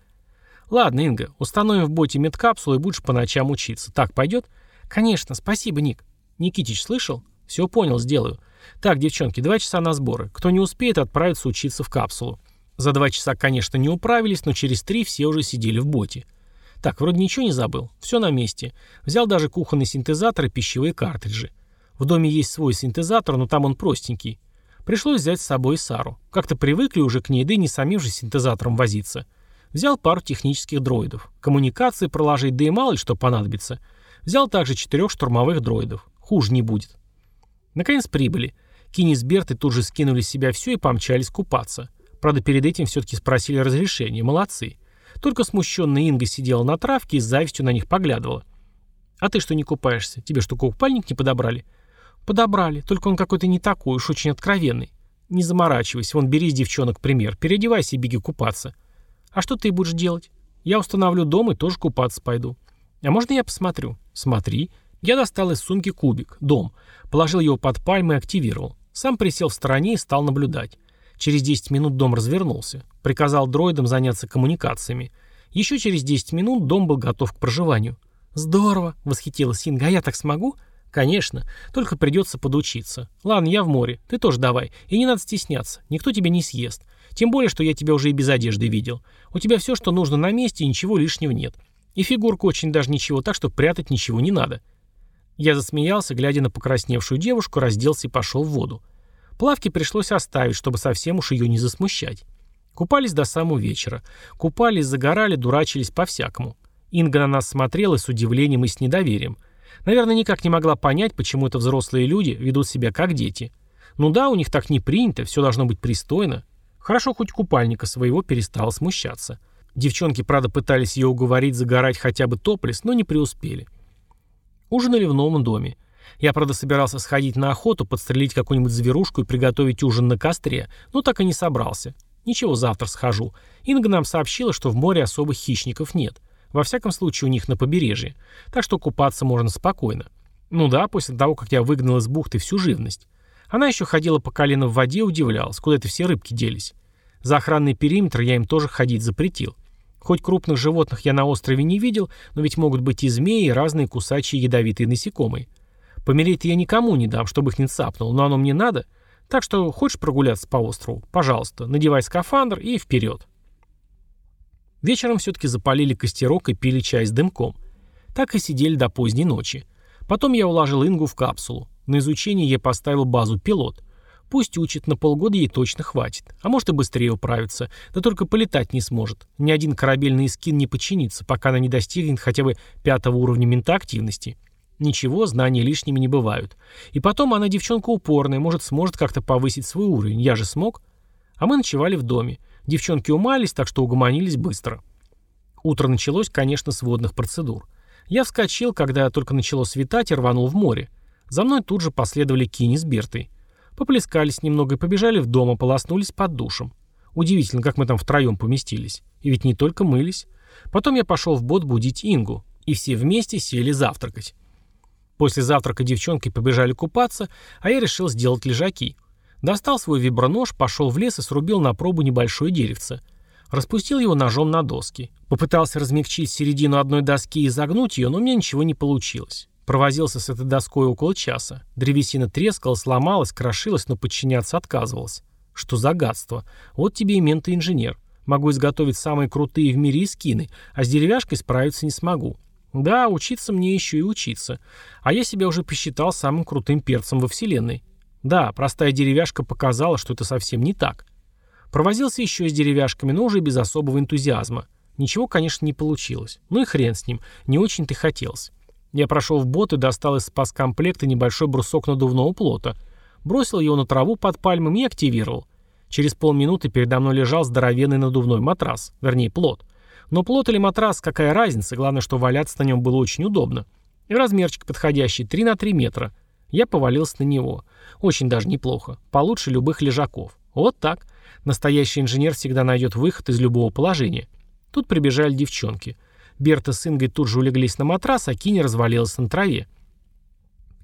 Ладно, Инга, установим в боте медкапсулу и будешь по ночам учиться. Так пойдет? Конечно, спасибо, Ник. Никитич слышал? Все понял, сделаю. Так, девчонки, два часа на сборы. Кто не успеет, отправится учиться в капсулу. За два часа, конечно, не управились, но через три все уже сидели в боте. Так, вроде ничего не забыл. Все на месте. Взял даже кухонный синтезатор и пищевые картриджи. В доме есть свой синтезатор, но там он простенький. Пришлось взять с собой Сару. Как-то привыкли уже к ней, да и не самим же синтезатором возиться. Взял пару технических дроидов. Коммуникации проложить, да и мало ли что понадобится. Взял также четырех штурмовых дроидов. Хуже не будет. Наконец прибыли. Кини с Бертой тут же скинули с себя все и помчались купаться. Правда, перед этим все-таки спросили разрешения. Молодцы. Только смущенная Инга сидела на травке и с завистью на них поглядывала. «А ты что не купаешься? Тебе что, купальник не подобрали?» «Подобрали, только он какой-то не такой, уж очень откровенный. Не заморачивайся, вон бери с девчонок пример, переодевайся и беги купаться». «А что ты будешь делать?» «Я установлю дом и тоже купаться пойду». «А можно я посмотрю?» «Смотри». Я достал из сумки кубик, дом, положил его под пальмы и активировал. Сам присел в стороне и стал наблюдать. Через 10 минут дом развернулся. Приказал дроидам заняться коммуникациями. Еще через 10 минут дом был готов к проживанию. «Здорово!» — восхитилась Инга. «А я так смогу?» «Конечно. Только придется подучиться. Ладно, я в море. Ты тоже давай. И не надо стесняться. Никто тебя не съест. Тем более, что я тебя уже и без одежды видел. У тебя все, что нужно на месте, и ничего лишнего нет. И фигурка очень даже ничего, так что прятать ничего не надо». Я засмеялся, глядя на покрасневшую девушку, разделся и пошел в воду. Плавки пришлось оставить, чтобы совсем уж ее не засмущать. Купались до самого вечера. Купались, загорали, дурачились по-всякому. Инга на нас смотрела с удивлением и с недоверием. Наверное, никак не могла понять, почему это взрослые люди ведут себя как дети. Ну да, у них так не принято, все должно быть пристойно. Хорошо, хоть купальника своего перестала смущаться. Девчонки, правда, пытались ее уговорить загорать хотя бы топлес, но не преуспели. Ужинали в новом доме. Я, правда, собирался сходить на охоту, подстрелить какую-нибудь зверушку и приготовить ужин на костре, но так и не собрался. Ничего, завтра схожу. Инга нам сообщила, что в море особых хищников нет. Во всяком случае, у них на побережье. Так что купаться можно спокойно. Ну да, после того, как я выгнал из бухты всю живность. Она еще ходила по колено в воде и удивлялась, куда это все рыбки делись. За охранный периметр я им тоже ходить запретил. Хоть крупных животных я на острове не видел, но ведь могут быть и змеи, и разные кусачие ядовитые насекомые. Помереть я никому не дам, чтобы их не цапнул, но оно мне надо. Так что хочешь прогуляться по острову? Пожалуйста, надевай скафандр и вперед. Вечером все-таки запалили костерок и пили чай с дымком. Так и сидели до поздней ночи. Потом я уложил Ингу в капсулу. На изучение я поставил базу пилот. Пусть учит, на полгода ей точно хватит. А может и быстрее управится. Да только полетать не сможет. Ни один корабельный скин не подчинится, пока она не достигнет хотя бы пятого уровня ментоактивности. Ничего, знания лишними не бывают. И потом она девчонка упорная, может сможет как-то повысить свой уровень. Я же смог. А мы ночевали в доме. Девчонки умались, так что угомонились быстро. Утро началось, конечно, с водных процедур. Я вскочил, когда только начало светать, и рванул в море. За мной тут же последовали Кини с Бертой. Поплескались немного и побежали в дом, ополоснулись под душем. Удивительно, как мы там втроем поместились. И ведь не только мылись. Потом я пошел в бот будить Ингу. И все вместе сели завтракать. После завтрака девчонки побежали купаться, а я решил сделать лежаки. Достал свой вибронож, пошел в лес и срубил на пробу небольшое деревце. Распустил его ножом на доски. Попытался размягчить середину одной доски и загнуть ее, но у меня ничего не получилось. Провозился с этой доской около часа. Древесина трескалась, сломалась, крошилась, но подчиняться отказывалась. Что за гадство? Вот тебе и мент-инженер. Могу изготовить самые крутые в мире скины, а с деревяшкой справиться не смогу. Да, учиться мне еще и учиться. А я себя уже посчитал самым крутым перцем во вселенной. Да, простая деревяшка показала, что это совсем не так. Провозился еще с деревяшками, но уже без особого энтузиазма. Ничего, конечно, не получилось. Ну и хрен с ним, не очень-то хотелось. Я прошел в бот и достал из спас-комплекта небольшой брусок надувного плота. Бросил его на траву под пальмами и активировал. Через полминуты передо мной лежал здоровенный надувной матрас, вернее плот. Но плот или матрас, какая разница, главное, что валяться на нем было очень удобно. И размерчик подходящий, 3 на 3 метра. Я повалился на него. Очень даже неплохо. Получше любых лежаков. Вот так. Настоящий инженер всегда найдет выход из любого положения. Тут прибежали девчонки. Берта с Ингой тут же улеглись на матрас, а Кини развалилась на траве.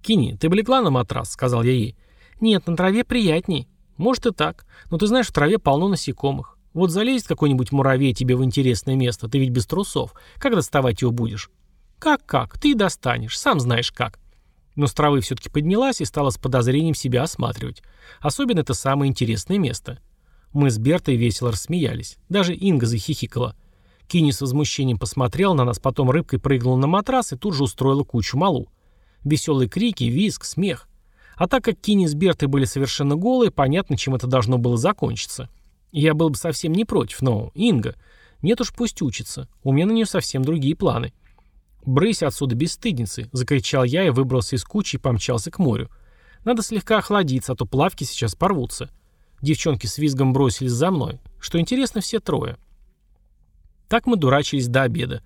«Кини, ты бы легла на матрас?» — сказал я ей. «Нет, на траве приятней». «Может и так. Но ты знаешь, в траве полно насекомых. Вот залезет какой-нибудь муравей тебе в интересное место, ты ведь без трусов. Как доставать его будешь?» «Как-как? Ты и достанешь. Сам знаешь как». Но с травы все-таки поднялась и стала с подозрением себя осматривать. Особенно это самое интересное место. Мы с Бертой весело рассмеялись. Даже Инга захихикала. Кини с возмущением посмотрел на нас, потом рыбкой прыгнула на матрас и тут же устроила кучу малу. Веселые крики, визг, смех. А так как Кини с Бертой были совершенно голые, понятно, чем это должно было закончиться. Я был бы совсем не против, но Инга... Нет уж, пусть учится. У меня на нее совсем другие планы. «Брысь отсюда, бесстыдницы!» — закричал я и выбрался из кучи и помчался к морю. «Надо слегка охладиться, а то плавки сейчас порвутся». Девчонки с визгом бросились за мной. Что интересно, все трое. Так мы дурачились до обеда.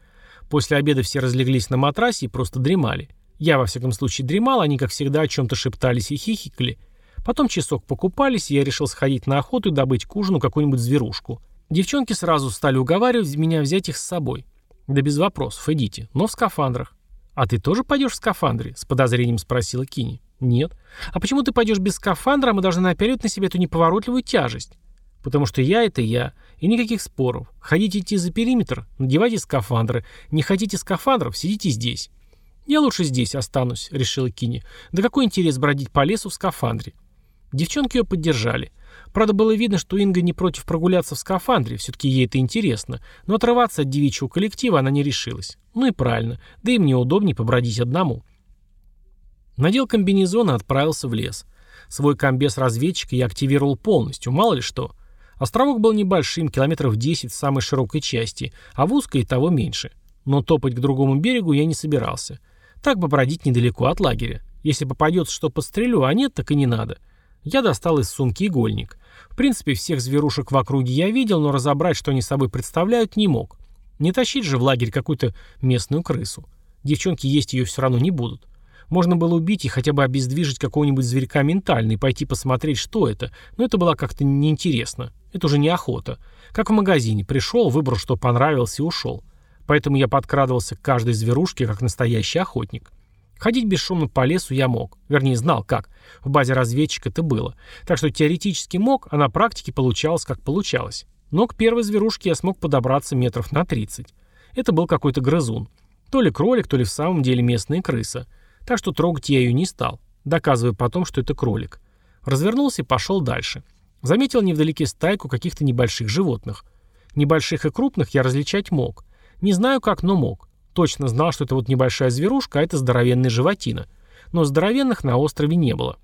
После обеда все разлеглись на матрасе и просто дремали. Я, во всяком случае, дремал, они, как всегда, о чем-то шептались и хихикали. Потом часок покупались, и я решил сходить на охоту и добыть к ужину какую-нибудь зверушку. Девчонки сразу стали уговаривать меня взять их с собой. «Да без вопросов, идите, но в скафандрах». «А ты тоже пойдешь в скафандре?» — с подозрением спросила Кини. «Нет». «А почему ты пойдешь без скафандра, а мы должны напялить на себя эту неповоротливую тяжесть?» «Потому что я — это я, и никаких споров. Хотите идти за периметр? Надевайте скафандры. Не хотите скафандров? Сидите здесь». «Я лучше здесь останусь», — решила Кини. «Да какой интерес бродить по лесу в скафандре?» Девчонки ее поддержали. Правда, было видно, что Инга не против прогуляться в скафандре, все-таки ей это интересно, но отрываться от девичьего коллектива она не решилась. Ну и правильно, да и мне удобнее побродить одному. Надел комбинезон и отправился в лес. Свой комбез разведчика я активировал полностью, мало ли что. Островок был небольшим, километров 10 в самой широкой части, а в узкой и того меньше. Но топать к другому берегу я не собирался. Так бы недалеко от лагеря. Если попадется, что подстрелю, а нет, так и не надо. Я достал из сумки игольник. В принципе, всех зверушек в округе я видел, но разобрать, что они собой представляют, не мог. Не тащить же в лагерь какую-то местную крысу. Девчонки есть ее все равно не будут. Можно было убить и хотя бы обездвижить какого-нибудь зверька ментально и пойти посмотреть, что это, но это было как-то неинтересно. Это уже не охота. Как в магазине. Пришел, выбрал, что понравилось и ушел. Поэтому я подкрадывался к каждой зверушке, как настоящий охотник. Ходить бесшумно по лесу я мог. Вернее, знал как. В базе разведчика это было. Так что теоретически мог, а на практике получалось, как получалось. Но к первой зверушке я смог подобраться метров на 30. Это был какой-то грызун. То ли кролик, то ли в самом деле местная крыса. Так что трогать я ее не стал, доказывая потом, что это кролик. Развернулся и пошел дальше. Заметил невдалеке стайку каких-то небольших животных. Небольших и крупных я различать мог. Не знаю как, но мог. Точно знал, что это вот небольшая зверушка, а это здоровенная животина. Но здоровенных на острове не было.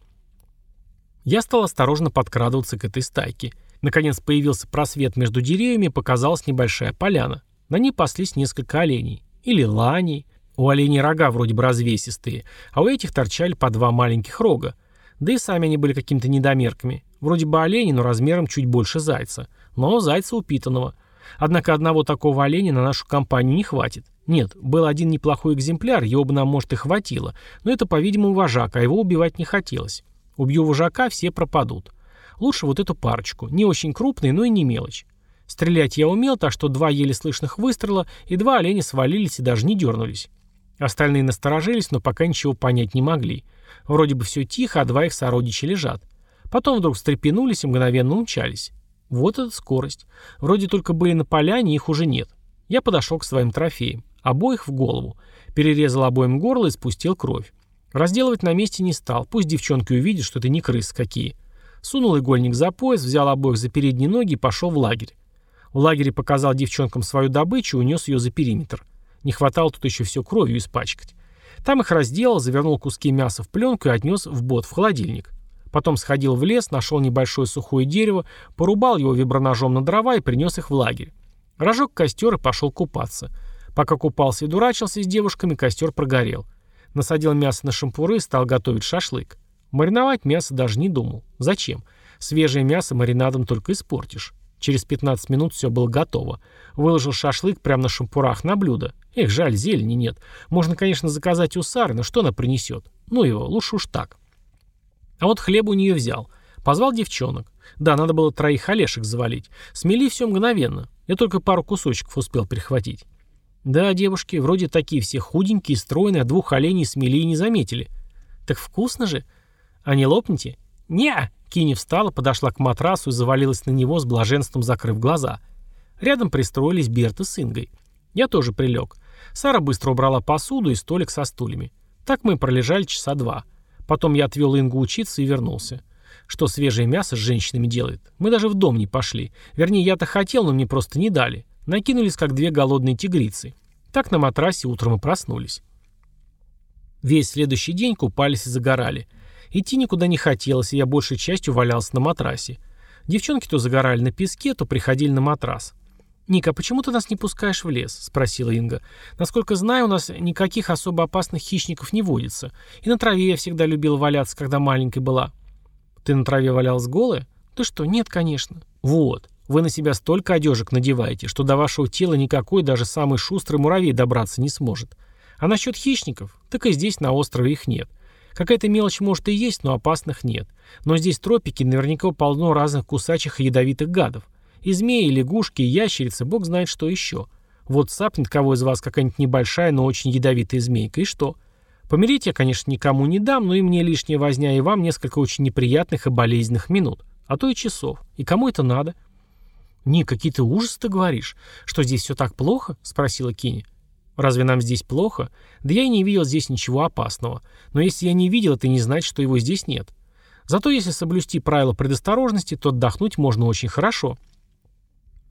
Я стал осторожно подкрадываться к этой стайке. Наконец появился просвет между деревьями, показалась небольшая поляна. На ней паслись несколько оленей. Или ланей. У оленей рога вроде бы развесистые, а у этих торчали по два маленьких рога. Да и сами они были какими-то недомерками. Вроде бы олени, но размером чуть больше зайца. Но зайца упитанного. Однако одного такого оленя на нашу компанию не хватит. Нет, был один неплохой экземпляр, его бы нам, может, и хватило, но это, по-видимому, вожак, а его убивать не хотелось. Убью вожака, все пропадут. Лучше вот эту парочку, не очень крупный, но и не мелочь. Стрелять я умел, так что два еле слышных выстрела, и два оленя свалились и даже не дернулись. Остальные насторожились, но пока ничего понять не могли. Вроде бы все тихо, а два их сородича лежат. Потом вдруг встрепенулись и мгновенно умчались. Вот эта скорость. Вроде только были на поляне, их уже нет. Я подошел к своим трофеям. Обоих в голову. Перерезал обоим горло и спустил кровь. Разделывать на месте не стал. Пусть девчонки увидят, что это не крысы какие. Сунул игольник за пояс, взял обоих за передние ноги и пошел в лагерь. В лагере показал девчонкам свою добычу и унес ее за периметр. Не хватало тут еще все кровью испачкать. Там их разделал, завернул куски мяса в пленку и отнес в бот в холодильник. Потом сходил в лес, нашел небольшое сухое дерево, порубал его виброножом на дрова и принес их в лагерь. Разжег костер и пошел купаться. Пока купался и дурачился с девушками, костер прогорел. Насадил мясо на шампуры и стал готовить шашлык. Мариновать мясо даже не думал. Зачем? Свежее мясо маринадом только испортишь. Через 15 минут все было готово. Выложил шашлык прямо на шампурах на блюдо. Эх, жаль, зелени нет. Можно, конечно, заказать у Сары, но что она принесет? Ну его, лучше уж так. А вот хлеб у нее взял. Позвал девчонок. Да, надо было троих олешек завалить. Смели все мгновенно. Я только пару кусочков успел перехватить. Да, девушки, вроде такие все худенькие, стройные, а двух оленей смели и не заметили. Так вкусно же. А не лопните? не Кини встала, подошла к матрасу и завалилась на него с блаженством, закрыв глаза. Рядом пристроились Берта с Ингой. Я тоже прилег. Сара быстро убрала посуду и столик со стульями. Так мы пролежали часа два. Потом я отвел Ингу учиться и вернулся. Что свежее мясо с женщинами делает? Мы даже в дом не пошли. Вернее, я-то хотел, но мне просто не дали. Накинулись, как две голодные тигрицы. Так на матрасе утром и проснулись. Весь следующий день купались и загорали. Идти никуда не хотелось, и я большей частью валялся на матрасе. Девчонки то загорали на песке, то приходили на матрас. «Ника, а почему ты нас не пускаешь в лес?» – спросила Инга. «Насколько знаю, у нас никаких особо опасных хищников не водится. И на траве я всегда любила валяться, когда маленькой была». «Ты на траве валялась голая?» «Ты что, нет, конечно». «Вот. Вы на себя столько одежек надеваете, что до вашего тела никакой, даже самый шустрый муравей добраться не сможет. А насчет хищников, так и здесь на острове их нет. Какая-то мелочь может и есть, но опасных нет. Но здесь тропики, наверняка полно разных кусачих и ядовитых гадов. И змеи, и лягушки, и ящерицы, бог знает что еще. Вот сапнет кого из вас какая-нибудь небольшая, но очень ядовитая змейка, и что? Помереть я, конечно, никому не дам, но и мне лишняя возня, и вам несколько очень неприятных и болезненных минут. А то и часов. И кому это надо? «Не, какие-то ужасы ты говоришь. Что здесь все так плохо?» — спросила Кини. «Разве нам здесь плохо? Да я и не видел здесь ничего опасного. Но если я не видел, это не значит, что его здесь нет. Зато если соблюсти правила предосторожности, то отдохнуть можно очень хорошо.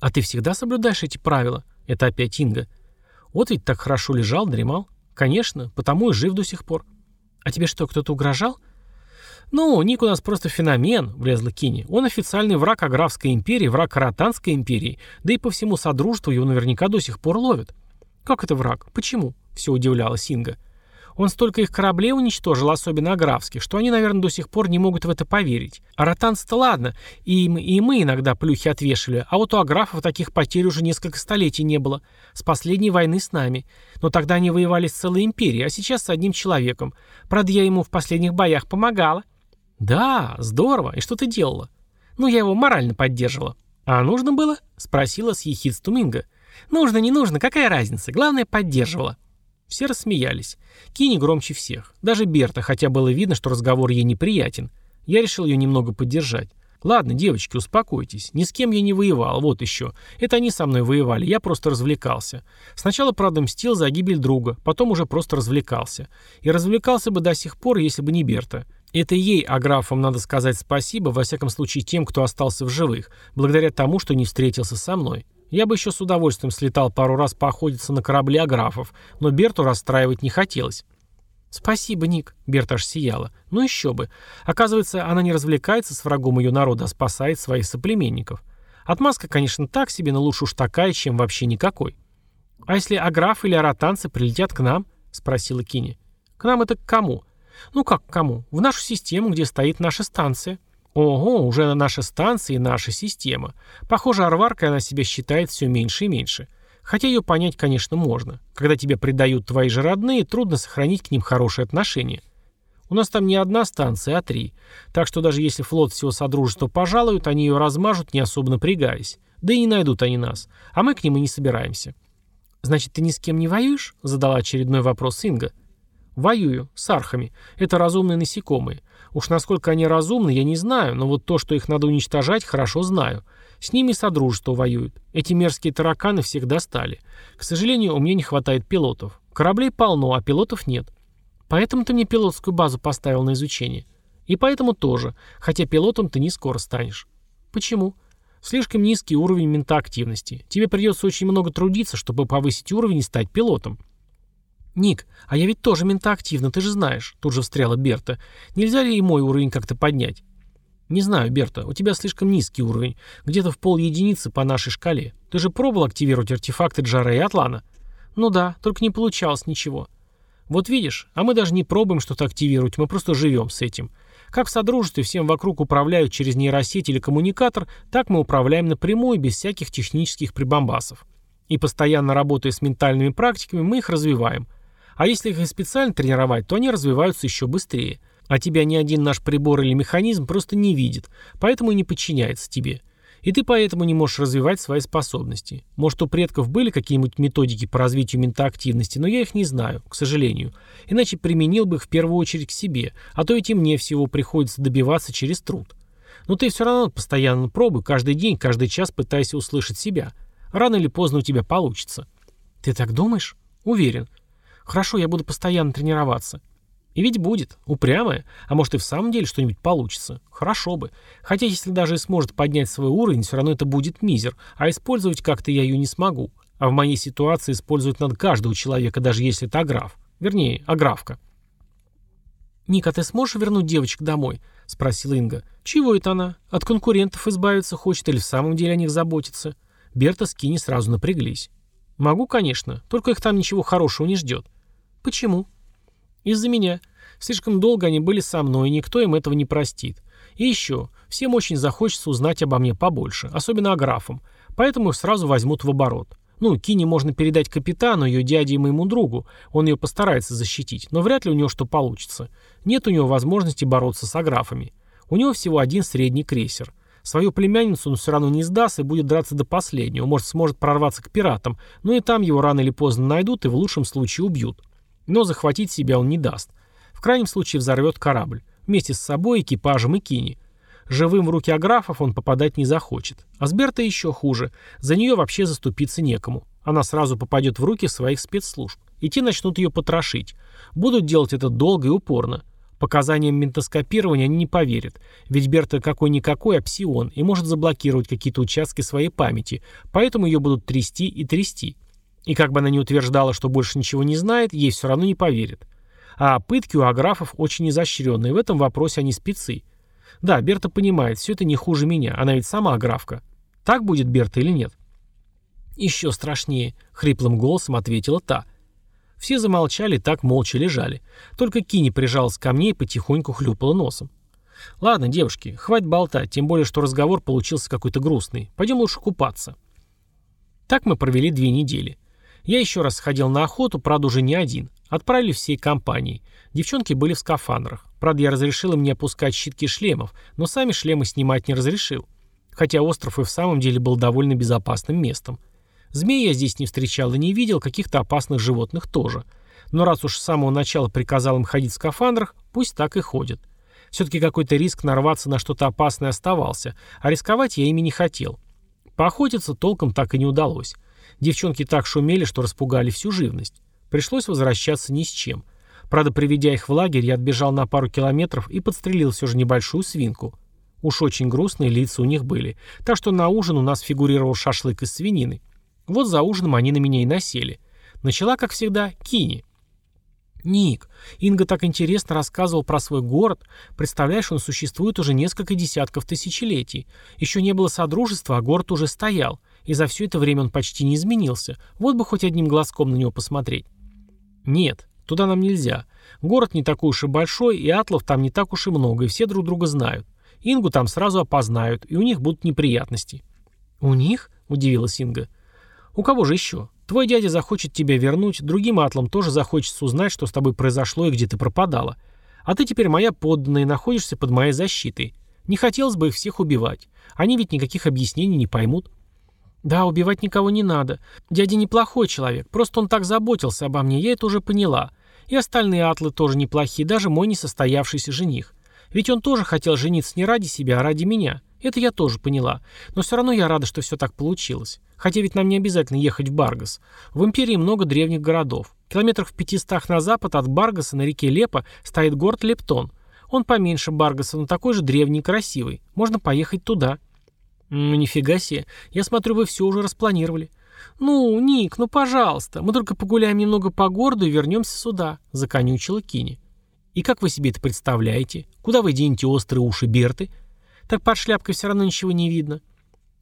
«А ты всегда соблюдаешь эти правила?» Это опять Инга. «Вот ведь так хорошо лежал, дремал. Конечно, потому и жив до сих пор. А тебе что, кто-то угрожал?» «Ну, Ник у нас просто феномен», — влезла Кини. «Он официальный враг Аграфской империи, враг Каратанской империи, да и по всему Содружеству его наверняка до сих пор ловят». «Как это враг? Почему?» — все удивлялась Инга. Он столько их кораблей уничтожил, особенно аграфских, что они, наверное, до сих пор не могут в это поверить. А ротанцы-то ладно, и, и мы иногда плюхи отвешивали, а вот у аграфов таких потерь уже несколько столетий не было. С последней войны с нами. Но тогда они воевали с целой империей, а сейчас с одним человеком. Правда, я ему в последних боях помогала. Да, здорово. И что ты делала? Ну, я его морально поддерживала. А нужно было? Спросила с ехидством Инга. Нужно, не нужно, какая разница? Главное, поддерживала. Все рассмеялись. Кини громче всех. Даже Берта, хотя было видно, что разговор ей неприятен. Я решил ее немного поддержать. «Ладно, девочки, успокойтесь. Ни с кем я не воевал, вот еще. Это они со мной воевали, я просто развлекался. Сначала, правда, мстил за гибель друга, потом уже просто развлекался. И развлекался бы до сих пор, если бы не Берта. Это ей, аграфам, надо сказать спасибо, во всяком случае тем, кто остался в живых, благодаря тому, что не встретился со мной. Я бы еще с удовольствием слетал пару раз поохотиться на корабле аграфов, но Берту расстраивать не хотелось. «Спасибо, Ник», — Берта аж сияла. «Ну еще бы. Оказывается, она не развлекается с врагом ее народа, а спасает своих соплеменников. Отмазка, конечно, так себе, но лучше уж такая, чем вообще никакой». «А если аграфы или аратанцы прилетят к нам?» — спросила Кини. «К нам это к кому?» «Ну как к кому? В нашу систему, где стоит наша станция». Ого, уже наша станция и наша система. Похоже, Арваркой она себя считает все меньше и меньше. Хотя ее понять, конечно, можно. Когда тебя предают твои же родные, трудно сохранить к ним хорошие отношения. У нас там не одна станция, а три. Так что даже если флот всего Содружества пожалуют, они ее размажут, не особо напрягаясь. Да и не найдут они нас. А мы к ним и не собираемся. «Значит, ты ни с кем не воюешь?» — задала очередной вопрос Инга. «Воюю. С архами. Это разумные насекомые. Уж насколько они разумны, я не знаю, но вот то, что их надо уничтожать, хорошо знаю. С ними Содружество воюет. Эти мерзкие тараканы всегда стали. К сожалению, у меня не хватает пилотов. Кораблей полно, а пилотов нет. Поэтому ты мне пилотскую базу поставил на изучение. И поэтому тоже, хотя пилотом ты не скоро станешь. Почему? Слишком низкий уровень ментоактивности. Тебе придется очень много трудиться, чтобы повысить уровень и стать пилотом. «Ник, а я ведь тоже ментоактивна, ты же знаешь», — тут же встряла Берта. «Нельзя ли и мой уровень как-то поднять?» «Не знаю, Берта, у тебя слишком низкий уровень, где-то в пол единицы по нашей шкале. Ты же пробовал активировать артефакты Джара и Атлана?» «Ну да, только не получалось ничего». «Вот видишь, а мы даже не пробуем что-то активировать, мы просто живем с этим. Как в Содружестве всем вокруг управляют через нейросеть или коммуникатор, так мы управляем напрямую, без всяких технических прибамбасов. И постоянно работая с ментальными практиками, мы их развиваем. А если их специально тренировать, то они развиваются еще быстрее. А тебя ни один наш прибор или механизм просто не видит, поэтому и не подчиняется тебе. И ты поэтому не можешь развивать свои способности. Может, у предков были какие-нибудь методики по развитию ментоактивности, но я их не знаю, к сожалению. Иначе применил бы их в первую очередь к себе, а то ведь и мне всего приходится добиваться через труд. Но ты все равно постоянно пробуй, каждый день, каждый час пытайся услышать себя. Рано или поздно у тебя получится. Ты так думаешь? Уверен. Хорошо, я буду постоянно тренироваться. И ведь будет. Упрямая. А может и в самом деле что-нибудь получится. Хорошо бы. Хотя если даже и сможет поднять свой уровень, все равно это будет мизер. А использовать как-то я ее не смогу. А в моей ситуации использовать надо каждого человека, даже если это аграф. Вернее, аграфка. «Ник, а ты сможешь вернуть девочек домой?» — спросила Инга. «Чего это она? От конкурентов избавиться хочет или в самом деле о них заботится?» Берта с Кини сразу напряглись. «Могу, конечно, только их там ничего хорошего не ждет». «Почему?» Из-за меня. Слишком долго они были со мной, и никто им этого не простит. И еще, всем очень захочется узнать обо мне побольше, особенно о графом, поэтому их сразу возьмут в оборот. Ну, Кини можно передать капитану, ее дяде и моему другу, он ее постарается защитить, но вряд ли у него что получится. Нет у него возможности бороться с аграфами. У него всего один средний крейсер. Свою племянницу он все равно не сдаст и будет драться до последнего, может сможет прорваться к пиратам, но и там его рано или поздно найдут и в лучшем случае убьют. Но захватить себя он не даст. В крайнем случае взорвет корабль. Вместе с собой, экипажем и Кини. Живым в руки аграфов он попадать не захочет. А с Бертой еще хуже. За нее вообще заступиться некому. Она сразу попадет в руки своих спецслужб. И те начнут ее потрошить. Будут делать это долго и упорно. Показаниям ментоскопирования они не поверят, ведь Берта какой-никакой, а псион, и может заблокировать какие-то участки своей памяти, поэтому ее будут трясти и трясти. И как бы она ни утверждала, что больше ничего не знает, ей все равно не поверят. А пытки у аграфов очень изощренные, в этом вопросе они спецы. Да, Берта понимает, все это не хуже меня, она ведь сама аграфка. Так будет Берта или нет? Еще страшнее, хриплым голосом ответила та. Все замолчали, так молча лежали. Только Кини прижалась ко мне и потихоньку хлюпала носом. «Ладно, девушки, хватит болтать, тем более, что разговор получился какой-то грустный. Пойдем лучше купаться». Так мы провели две недели. Я еще раз сходил на охоту, правда уже не один. Отправили всей компанией. Девчонки были в скафандрах. Правда, я разрешил им не опускать щитки шлемов, но сами шлемы снимать не разрешил. Хотя остров и в самом деле был довольно безопасным местом. Змей я здесь не встречал и не видел, каких-то опасных животных тоже. Но раз уж с самого начала приказал им ходить в скафандрах, пусть так и ходят. Все-таки какой-то риск нарваться на что-то опасное оставался, а рисковать я ими не хотел. Поохотиться толком так и не удалось. Девчонки так шумели, что распугали всю живность. Пришлось возвращаться ни с чем. Правда, приведя их в лагерь, я отбежал на пару километров и подстрелил все же небольшую свинку. Уж очень грустные лица у них были. Так что на ужин у нас фигурировал шашлык из свинины. Вот за ужином они на меня и насели. Начала, как всегда, Кини. «Ник, Инга так интересно рассказывал про свой город. Представляешь, он существует уже несколько десятков тысячелетий. Еще не было содружества, а город уже стоял. И за все это время он почти не изменился. Вот бы хоть одним глазком на него посмотреть. Нет, туда нам нельзя. Город не такой уж и большой, и атлов там не так уж и много, и все друг друга знают. Ингу там сразу опознают, и у них будут неприятности. «У них?» – удивилась Инга. «У кого же еще? Твой дядя захочет тебя вернуть, другим атлам тоже захочется узнать, что с тобой произошло и где ты пропадала. А ты теперь моя подданная и находишься под моей защитой. Не хотелось бы их всех убивать. Они ведь никаких объяснений не поймут». «Да, убивать никого не надо. Дядя неплохой человек, просто он так заботился обо мне, я это уже поняла. И остальные атлы тоже неплохие, даже мой несостоявшийся жених. Ведь он тоже хотел жениться не ради себя, а ради меня. Это я тоже поняла. Но все равно я рада, что все так получилось. Хотя ведь нам не обязательно ехать в Баргас. В Империи много древних городов. Километрах в пятистах на запад от Баргаса на реке Лепа стоит город Лептон. Он поменьше Баргаса, но такой же древний и красивый. Можно поехать туда». «Ну, нифига себе. Я смотрю, вы все уже распланировали». «Ну, Ник, ну пожалуйста, мы только погуляем немного по городу и вернемся сюда», — законючила Кини. «И как вы себе это представляете? Куда вы денете острые уши Берты? Так под шляпкой все равно ничего не видно».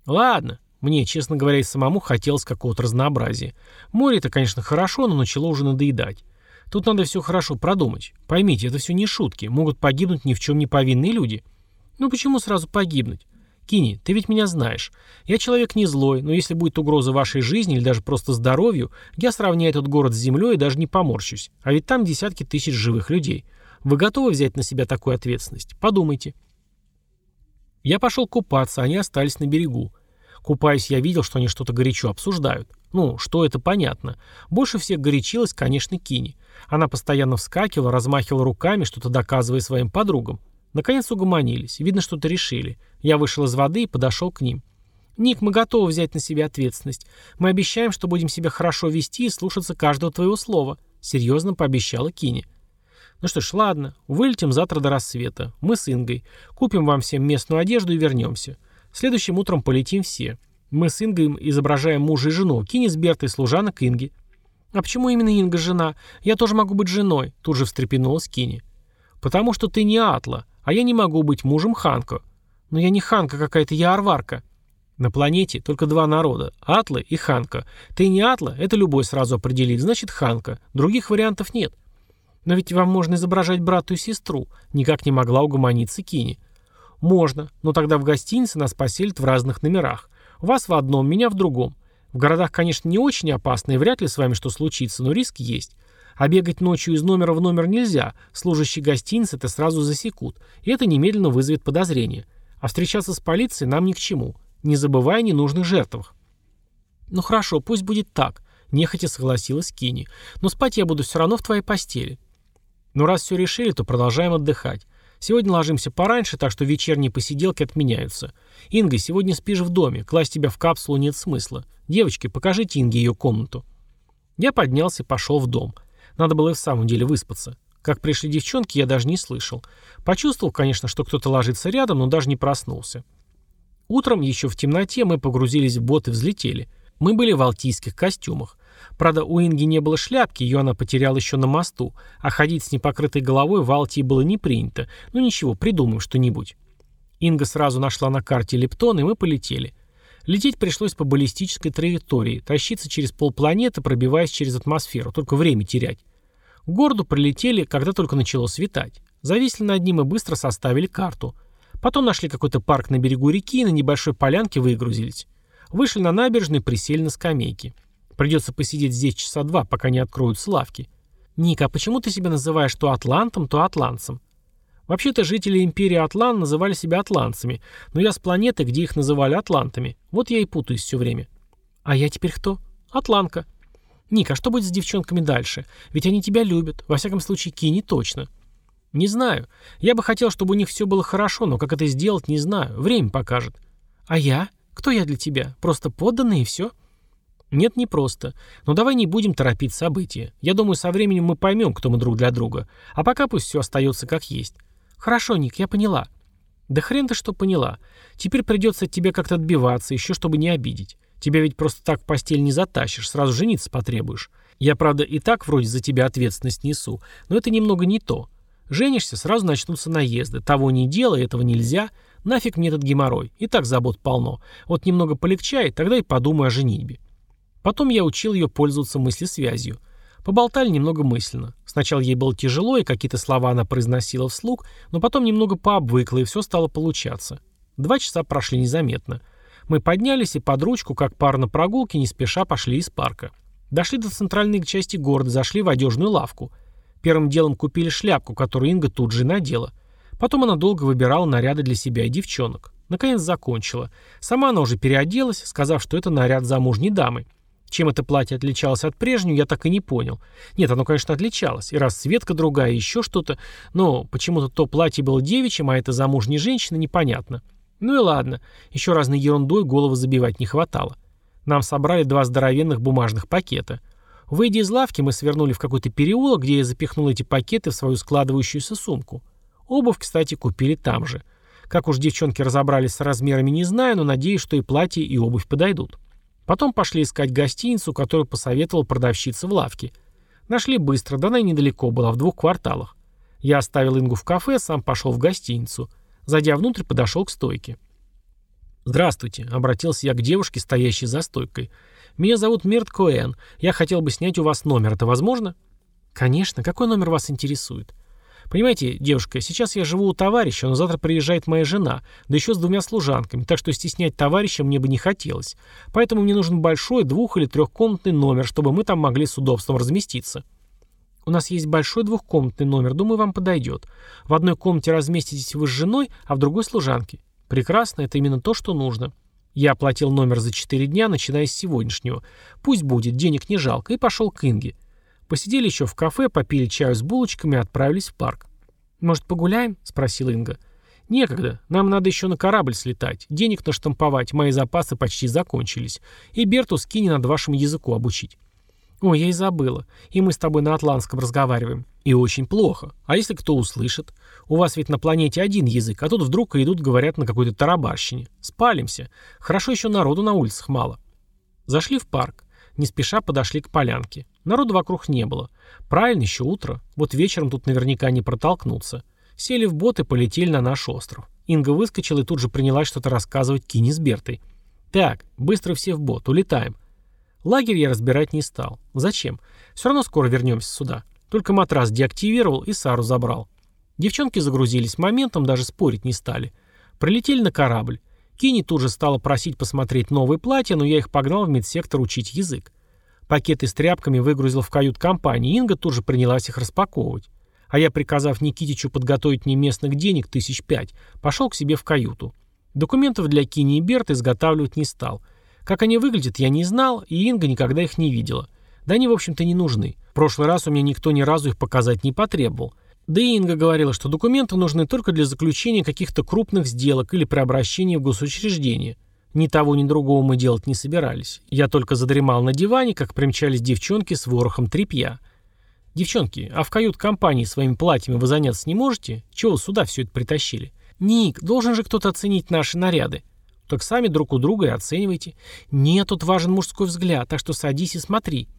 «Ладно». Мне, честно говоря, и самому хотелось какого-то разнообразия. Море это, конечно, хорошо, но начало уже надоедать. Тут надо все хорошо продумать. Поймите, это все не шутки. Могут погибнуть ни в чем не повинные люди. Ну почему сразу погибнуть? Кини, ты ведь меня знаешь. Я человек не злой, но если будет угроза вашей жизни или даже просто здоровью, я сравняю этот город с землей и даже не поморщусь. А ведь там десятки тысяч живых людей. Вы готовы взять на себя такую ответственность? Подумайте. Я пошел купаться, они остались на берегу. Купаясь, я видел, что они что-то горячо обсуждают. Ну, что это понятно. Больше всех горячилась, конечно, Кини. Она постоянно вскакивала, размахивала руками, что-то доказывая своим подругам. Наконец угомонились. Видно, что-то решили. Я вышел из воды и подошел к ним. «Ник, мы готовы взять на себя ответственность. Мы обещаем, что будем себя хорошо вести и слушаться каждого твоего слова», — серьезно пообещала Кини. «Ну что ж, ладно. Вылетим завтра до рассвета. Мы с Ингой. Купим вам всем местную одежду и вернемся. Следующим утром полетим все. Мы с Ингой изображаем мужа и жену. Кини с Бертой служанок Инги». «А почему именно Инга жена? Я тоже могу быть женой», — тут же встрепенулась Кини. «Потому что ты не Атла. А я не могу быть мужем Ханко. Но я не Ханка какая-то, я Арварка. На планете только два народа – Атлы и Ханка. Ты не Атла, это любой сразу определит, значит Ханка. Других вариантов нет. Но ведь вам можно изображать брату и сестру. Никак не могла угомониться Кини. Можно, но тогда в гостинице нас поселят в разных номерах. Вас в одном, меня в другом. В городах, конечно, не очень опасно, и вряд ли с вами что случится, но риск есть. А бегать ночью из номера в номер нельзя, служащие гостиницы это сразу засекут, и это немедленно вызовет подозрение. А встречаться с полицией нам ни к чему, не забывая о ненужных жертвах. «Ну хорошо, пусть будет так», — нехотя согласилась Кини. «Но спать я буду все равно в твоей постели». «Но раз все решили, то продолжаем отдыхать. Сегодня ложимся пораньше, так что вечерние посиделки отменяются. Инга, сегодня спишь в доме, класть тебя в капсулу нет смысла. Девочки, покажите Инге ее комнату». Я поднялся и пошел в дом. Надо было и в самом деле выспаться. Как пришли девчонки, я даже не слышал. Почувствовал, конечно, что кто-то ложится рядом, но даже не проснулся. Утром, еще в темноте, мы погрузились в бот и взлетели. Мы были в алтийских костюмах. Правда, у Инги не было шляпки, ее она потеряла еще на мосту, а ходить с непокрытой головой в Алтии было не принято. Ну ничего, придумаем что-нибудь. Инга сразу нашла на карте Лептон, и мы полетели. Лететь пришлось по баллистической траектории, тащиться через полпланеты, пробиваясь через атмосферу, только время терять. К городу прилетели, когда только начало светать. Зависли над ним и быстро составили карту. Потом нашли какой-то парк на берегу реки и на небольшой полянке выгрузились. Вышли на набережную и присели на скамейки. Придется посидеть здесь часа два, пока не откроются лавки. «Ника, а почему ты себя называешь то атлантом, то атланцем?» Вообще-то жители империи Атлан называли себя атланцами, но я с планеты, где их называли атлантами. Вот я и путаюсь все время. А я теперь кто? Атланка. Ника, а что будет с девчонками дальше? Ведь они тебя любят. Во всяком случае, Кини точно. Не знаю. Я бы хотел, чтобы у них все было хорошо, но как это сделать, не знаю. Время покажет. А я? Кто я для тебя? Просто подданный и все? Нет, не просто. Но давай не будем торопить события. Я думаю, со временем мы поймем, кто мы друг для друга. А пока пусть все остается как есть. Хорошо, Ник, я поняла. Да хрен ты что поняла. Теперь придется от тебя как-то отбиваться, еще чтобы не обидеть. Тебя ведь просто так в постель не затащишь, сразу жениться потребуешь. Я, правда, и так вроде за тебя ответственность несу, но это немного не то. Женишься, сразу начнутся наезды. Того не делай, этого нельзя. Нафиг мне этот геморрой. И так забот полно. Вот немного полегчает, тогда и подумай о женитьбе. Потом я учил ее пользоваться мыслесвязью. Поболтали немного мысленно. Сначала ей было тяжело, и какие-то слова она произносила вслух, но потом немного пообвыкла, и все стало получаться. Два часа прошли незаметно. Мы поднялись и под ручку, как пара на прогулке, не спеша пошли из парка. Дошли до центральной части города, зашли в одежную лавку. Первым делом купили шляпку, которую Инга тут же надела. Потом она долго выбирала наряды для себя и девчонок. Наконец закончила. Сама она уже переоделась, сказав, что это наряд замужней дамы. Чем это платье отличалось от прежнего, я так и не понял. Нет, оно, конечно, отличалось. И расцветка другая, и еще что-то. Но почему-то то платье было девичьим, а это замужней женщины, непонятно. Ну и ладно, еще разной ерундой голову забивать не хватало. Нам собрали два здоровенных бумажных пакета. Выйдя из лавки, мы свернули в какой-то переулок, где я запихнул эти пакеты в свою складывающуюся сумку. Обувь, кстати, купили там же. Как уж девчонки разобрались с размерами, не знаю, но надеюсь, что и платье, и обувь подойдут. Потом пошли искать гостиницу, которую посоветовал продавщица в лавке. Нашли быстро, да она и недалеко была, в двух кварталах. Я оставил Ингу в кафе, сам пошел в гостиницу. Зайдя внутрь, подошел к стойке. «Здравствуйте», — обратился я к девушке, стоящей за стойкой. «Меня зовут Мерт Коэн. Я хотел бы снять у вас номер. Это возможно?» «Конечно. Какой номер вас интересует?» Понимаете, девушка, сейчас я живу у товарища, но завтра приезжает моя жена, да еще с двумя служанками, так что стеснять товарища мне бы не хотелось. Поэтому мне нужен большой двух- или трехкомнатный номер, чтобы мы там могли с удобством разместиться. У нас есть большой двухкомнатный номер, думаю, вам подойдет. В одной комнате разместитесь вы с женой, а в другой служанки. Прекрасно, это именно то, что нужно. Я оплатил номер за 4 дня, начиная с сегодняшнего. Пусть будет, денег не жалко, и пошел к Инге. Посидели еще в кафе, попили чаю с булочками и отправились в парк. «Может, погуляем?» — спросила Инга. «Некогда. Нам надо еще на корабль слетать. Денег наштамповать. Мои запасы почти закончились. И Берту скини над вашему языку обучить». «Ой, я и забыла. И мы с тобой на атлантском разговариваем. И очень плохо. А если кто услышит? У вас ведь на планете один язык, а тут вдруг идут, говорят на какой-то тарабарщине. Спалимся. Хорошо еще народу на улицах мало». Зашли в парк. Не спеша подошли к полянке. Народу вокруг не было. Правильно, еще утро. Вот вечером тут наверняка не протолкнуться. Сели в бот и полетели на наш остров. Инга выскочила и тут же принялась что-то рассказывать Кине с Бертой. «Так, быстро все в бот, улетаем». Лагерь я разбирать не стал. Зачем? Все равно скоро вернемся сюда. Только матрас деактивировал и Сару забрал. Девчонки загрузились моментом, даже спорить не стали. Прилетели на корабль. Кини тут же стала просить посмотреть новые платья, но я их погнал в медсектор учить язык. Пакеты с тряпками выгрузил в кают-компании, Инга тут же принялась их распаковывать. А я, приказав Никитичу подготовить мне местных денег тысяч пять, пошел к себе в каюту. Документов для Кини и Берта изготавливать не стал. Как они выглядят, я не знал, и Инга никогда их не видела. Да они, в общем-то, не нужны. В прошлый раз у меня никто ни разу их показать не потребовал. Да и Инга говорила, что документы нужны только для заключения каких-то крупных сделок или при обращении в госучреждение. Ни того, ни другого мы делать не собирались. Я только задремал на диване, как примчались девчонки с ворохом тряпья. «Девчонки, а в кают-компании своими платьями вы заняться не можете? Чего сюда все это притащили? Ник, должен же кто-то оценить наши наряды. Так сами друг у друга и оценивайте. Нет, тут важен мужской взгляд, так что садись и смотри.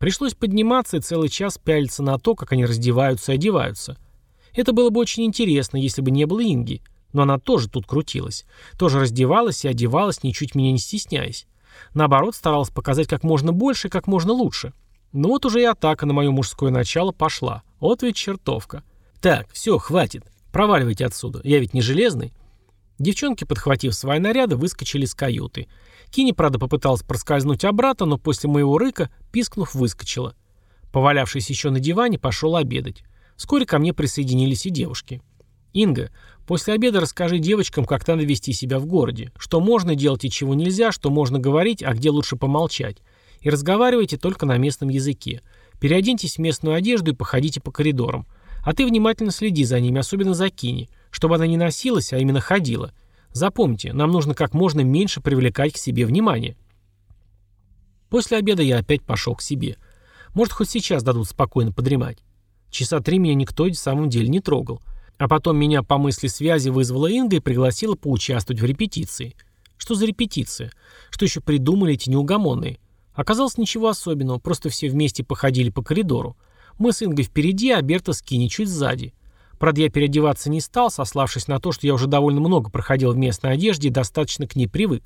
Пришлось подниматься и целый час пялиться на то, как они раздеваются и одеваются. Это было бы очень интересно, если бы не было Инги. Но она тоже тут крутилась. Тоже раздевалась и одевалась, ничуть меня не стесняясь. Наоборот, старалась показать как можно больше и как можно лучше. Но вот уже и атака на мое мужское начало пошла. Вот ведь чертовка. Так, все, хватит. Проваливайте отсюда. Я ведь не железный. Девчонки, подхватив свои наряды, выскочили из каюты. Кини, правда, попыталась проскользнуть обратно, но после моего рыка, пискнув, выскочила. Повалявшись еще на диване, пошел обедать. Вскоре ко мне присоединились и девушки. «Инга, после обеда расскажи девочкам, как надо вести себя в городе, что можно делать и чего нельзя, что можно говорить, а где лучше помолчать. И разговаривайте только на местном языке. Переоденьтесь в местную одежду и походите по коридорам. А ты внимательно следи за ними, особенно за Кини, чтобы она не носилась, а именно ходила. Запомните, нам нужно как можно меньше привлекать к себе внимание. После обеда я опять пошел к себе. Может, хоть сейчас дадут спокойно подремать. Часа три меня никто в самом деле не трогал. А потом меня по мысли связи вызвала Инга и пригласила поучаствовать в репетиции. Что за репетиция? Что еще придумали эти неугомонные? Оказалось, ничего особенного, просто все вместе походили по коридору. Мы с Ингой впереди, а Берта с Кини чуть сзади. Правда, я переодеваться не стал, сославшись на то, что я уже довольно много проходил в местной одежде и достаточно к ней привык.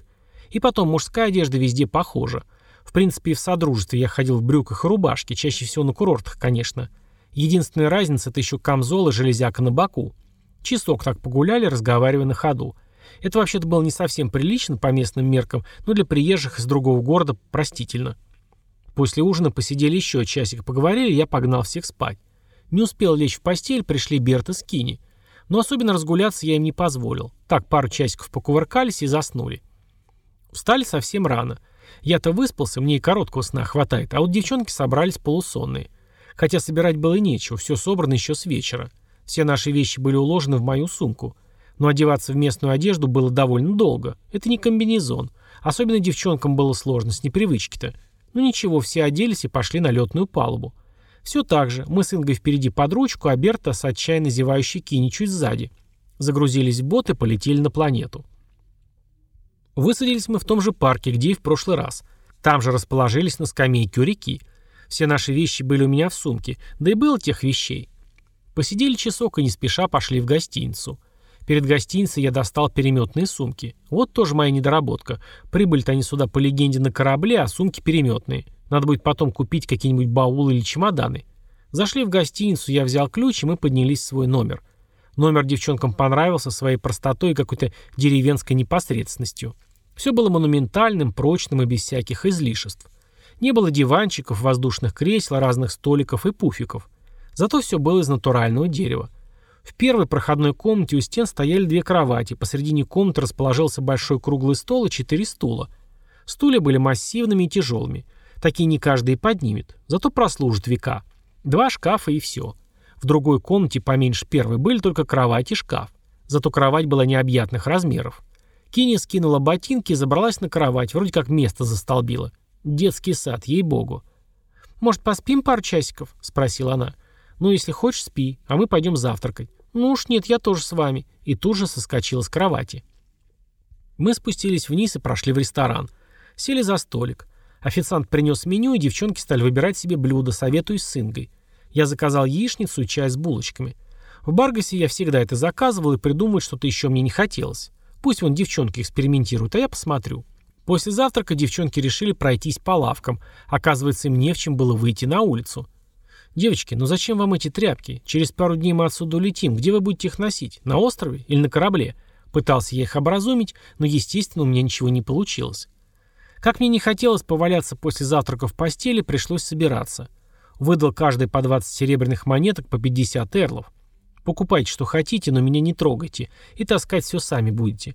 И потом, мужская одежда везде похожа. В принципе, и в содружестве я ходил в брюках и рубашке, чаще всего на курортах, конечно. Единственная разница – это еще камзол и железяка на боку. Часок так погуляли, разговаривая на ходу. Это вообще-то было не совсем прилично по местным меркам, но для приезжих из другого города простительно. После ужина посидели еще часик, поговорили, я погнал всех спать. Не успел лечь в постель, пришли Берта с Кини. Но особенно разгуляться я им не позволил. Так пару часиков покувыркались и заснули. Встали совсем рано. Я-то выспался, мне и короткого сна хватает, а вот девчонки собрались полусонные. Хотя собирать было нечего, все собрано еще с вечера. Все наши вещи были уложены в мою сумку. Но одеваться в местную одежду было довольно долго. Это не комбинезон. Особенно девчонкам было сложно, с непривычки-то. Ну ничего, все оделись и пошли на летную палубу. Все так же. Мы с Ингой впереди под ручку, а Берта с отчаянно зевающей Кини чуть сзади. Загрузились в бот и полетели на планету. Высадились мы в том же парке, где и в прошлый раз. Там же расположились на скамейке у реки. Все наши вещи были у меня в сумке, да и было тех вещей. Посидели часок и не спеша пошли в гостиницу. Перед гостиницей я достал переметные сумки. Вот тоже моя недоработка. Прибыли-то они сюда по легенде на корабле, а сумки переметные. Надо будет потом купить какие-нибудь баулы или чемоданы. Зашли в гостиницу, я взял ключ, и мы поднялись в свой номер. Номер девчонкам понравился своей простотой и какой-то деревенской непосредственностью. Все было монументальным, прочным и без всяких излишеств. Не было диванчиков, воздушных кресел, разных столиков и пуфиков. Зато все было из натурального дерева. В первой проходной комнате у стен стояли две кровати, посредине комнаты расположился большой круглый стол и четыре стула. Стулья были массивными и тяжелыми. Такие не каждый поднимет, зато прослужит века. Два шкафа и все. В другой комнате, поменьше первой, были только кровать и шкаф. Зато кровать была необъятных размеров. Кини скинула ботинки и забралась на кровать, вроде как место застолбила. Детский сад, ей-богу. «Может, поспим пару часиков?» — спросила она. «Ну, если хочешь, спи, а мы пойдем завтракать». «Ну уж нет, я тоже с вами». И тут же соскочила с кровати. Мы спустились вниз и прошли в ресторан. Сели за столик. Официант принес меню, и девчонки стали выбирать себе блюда, советуясь с Ингой. Я заказал яичницу и чай с булочками. В Баргасе я всегда это заказывал, и придумать что-то еще мне не хотелось. Пусть вон девчонки экспериментируют, а я посмотрю. После завтрака девчонки решили пройтись по лавкам. Оказывается, им не в чем было выйти на улицу. «Девочки, ну зачем вам эти тряпки? Через пару дней мы отсюда улетим. Где вы будете их носить? На острове или на корабле?» Пытался я их образумить, но, естественно, у меня ничего не получилось. Как мне не хотелось поваляться после завтрака в постели, пришлось собираться. Выдал каждый по 20 серебряных монеток по 50 эрлов. Покупайте, что хотите, но меня не трогайте. И таскать все сами будете.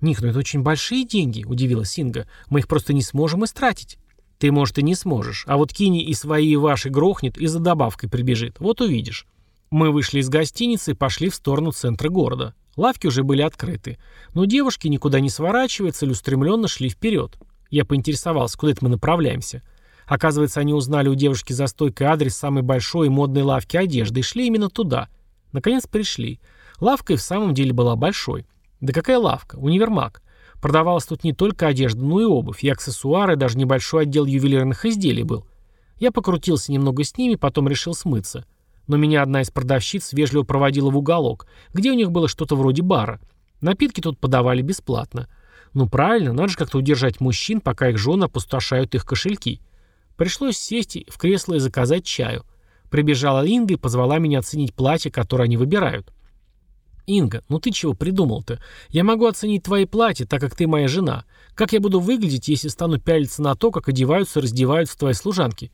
«Ник, ну это очень большие деньги», — удивилась Синга. «Мы их просто не сможем истратить». Ты, может, и не сможешь, а вот Кини и свои и ваши грохнет и за добавкой прибежит. Вот увидишь. Мы вышли из гостиницы и пошли в сторону центра города. Лавки уже были открыты. Но девушки, никуда не сворачивая, целеустремленно шли вперед. Я поинтересовался, куда это мы направляемся. Оказывается, они узнали у девушки за стойкой адрес самой большой и модной лавки одежды и шли именно туда. Наконец пришли. Лавка и в самом деле была большой. Да какая лавка? Универмаг. Продавалась тут не только одежда, но и обувь, и аксессуары, даже небольшой отдел ювелирных изделий был. Я покрутился немного с ними, потом решил смыться. Но меня одна из продавщиц вежливо проводила в уголок, где у них было что-то вроде бара. Напитки тут подавали бесплатно. Ну правильно, надо же как-то удержать мужчин, пока их жены опустошают их кошельки. Пришлось сесть в кресло и заказать чаю. Прибежала Инга и позвала меня оценить платье, которое они выбирают. «Инга, ну ты чего придумал-то? Я могу оценить твои платья, так как ты моя жена. Как я буду выглядеть, если стану пялиться на то, как одеваются и раздеваются твои служанки?»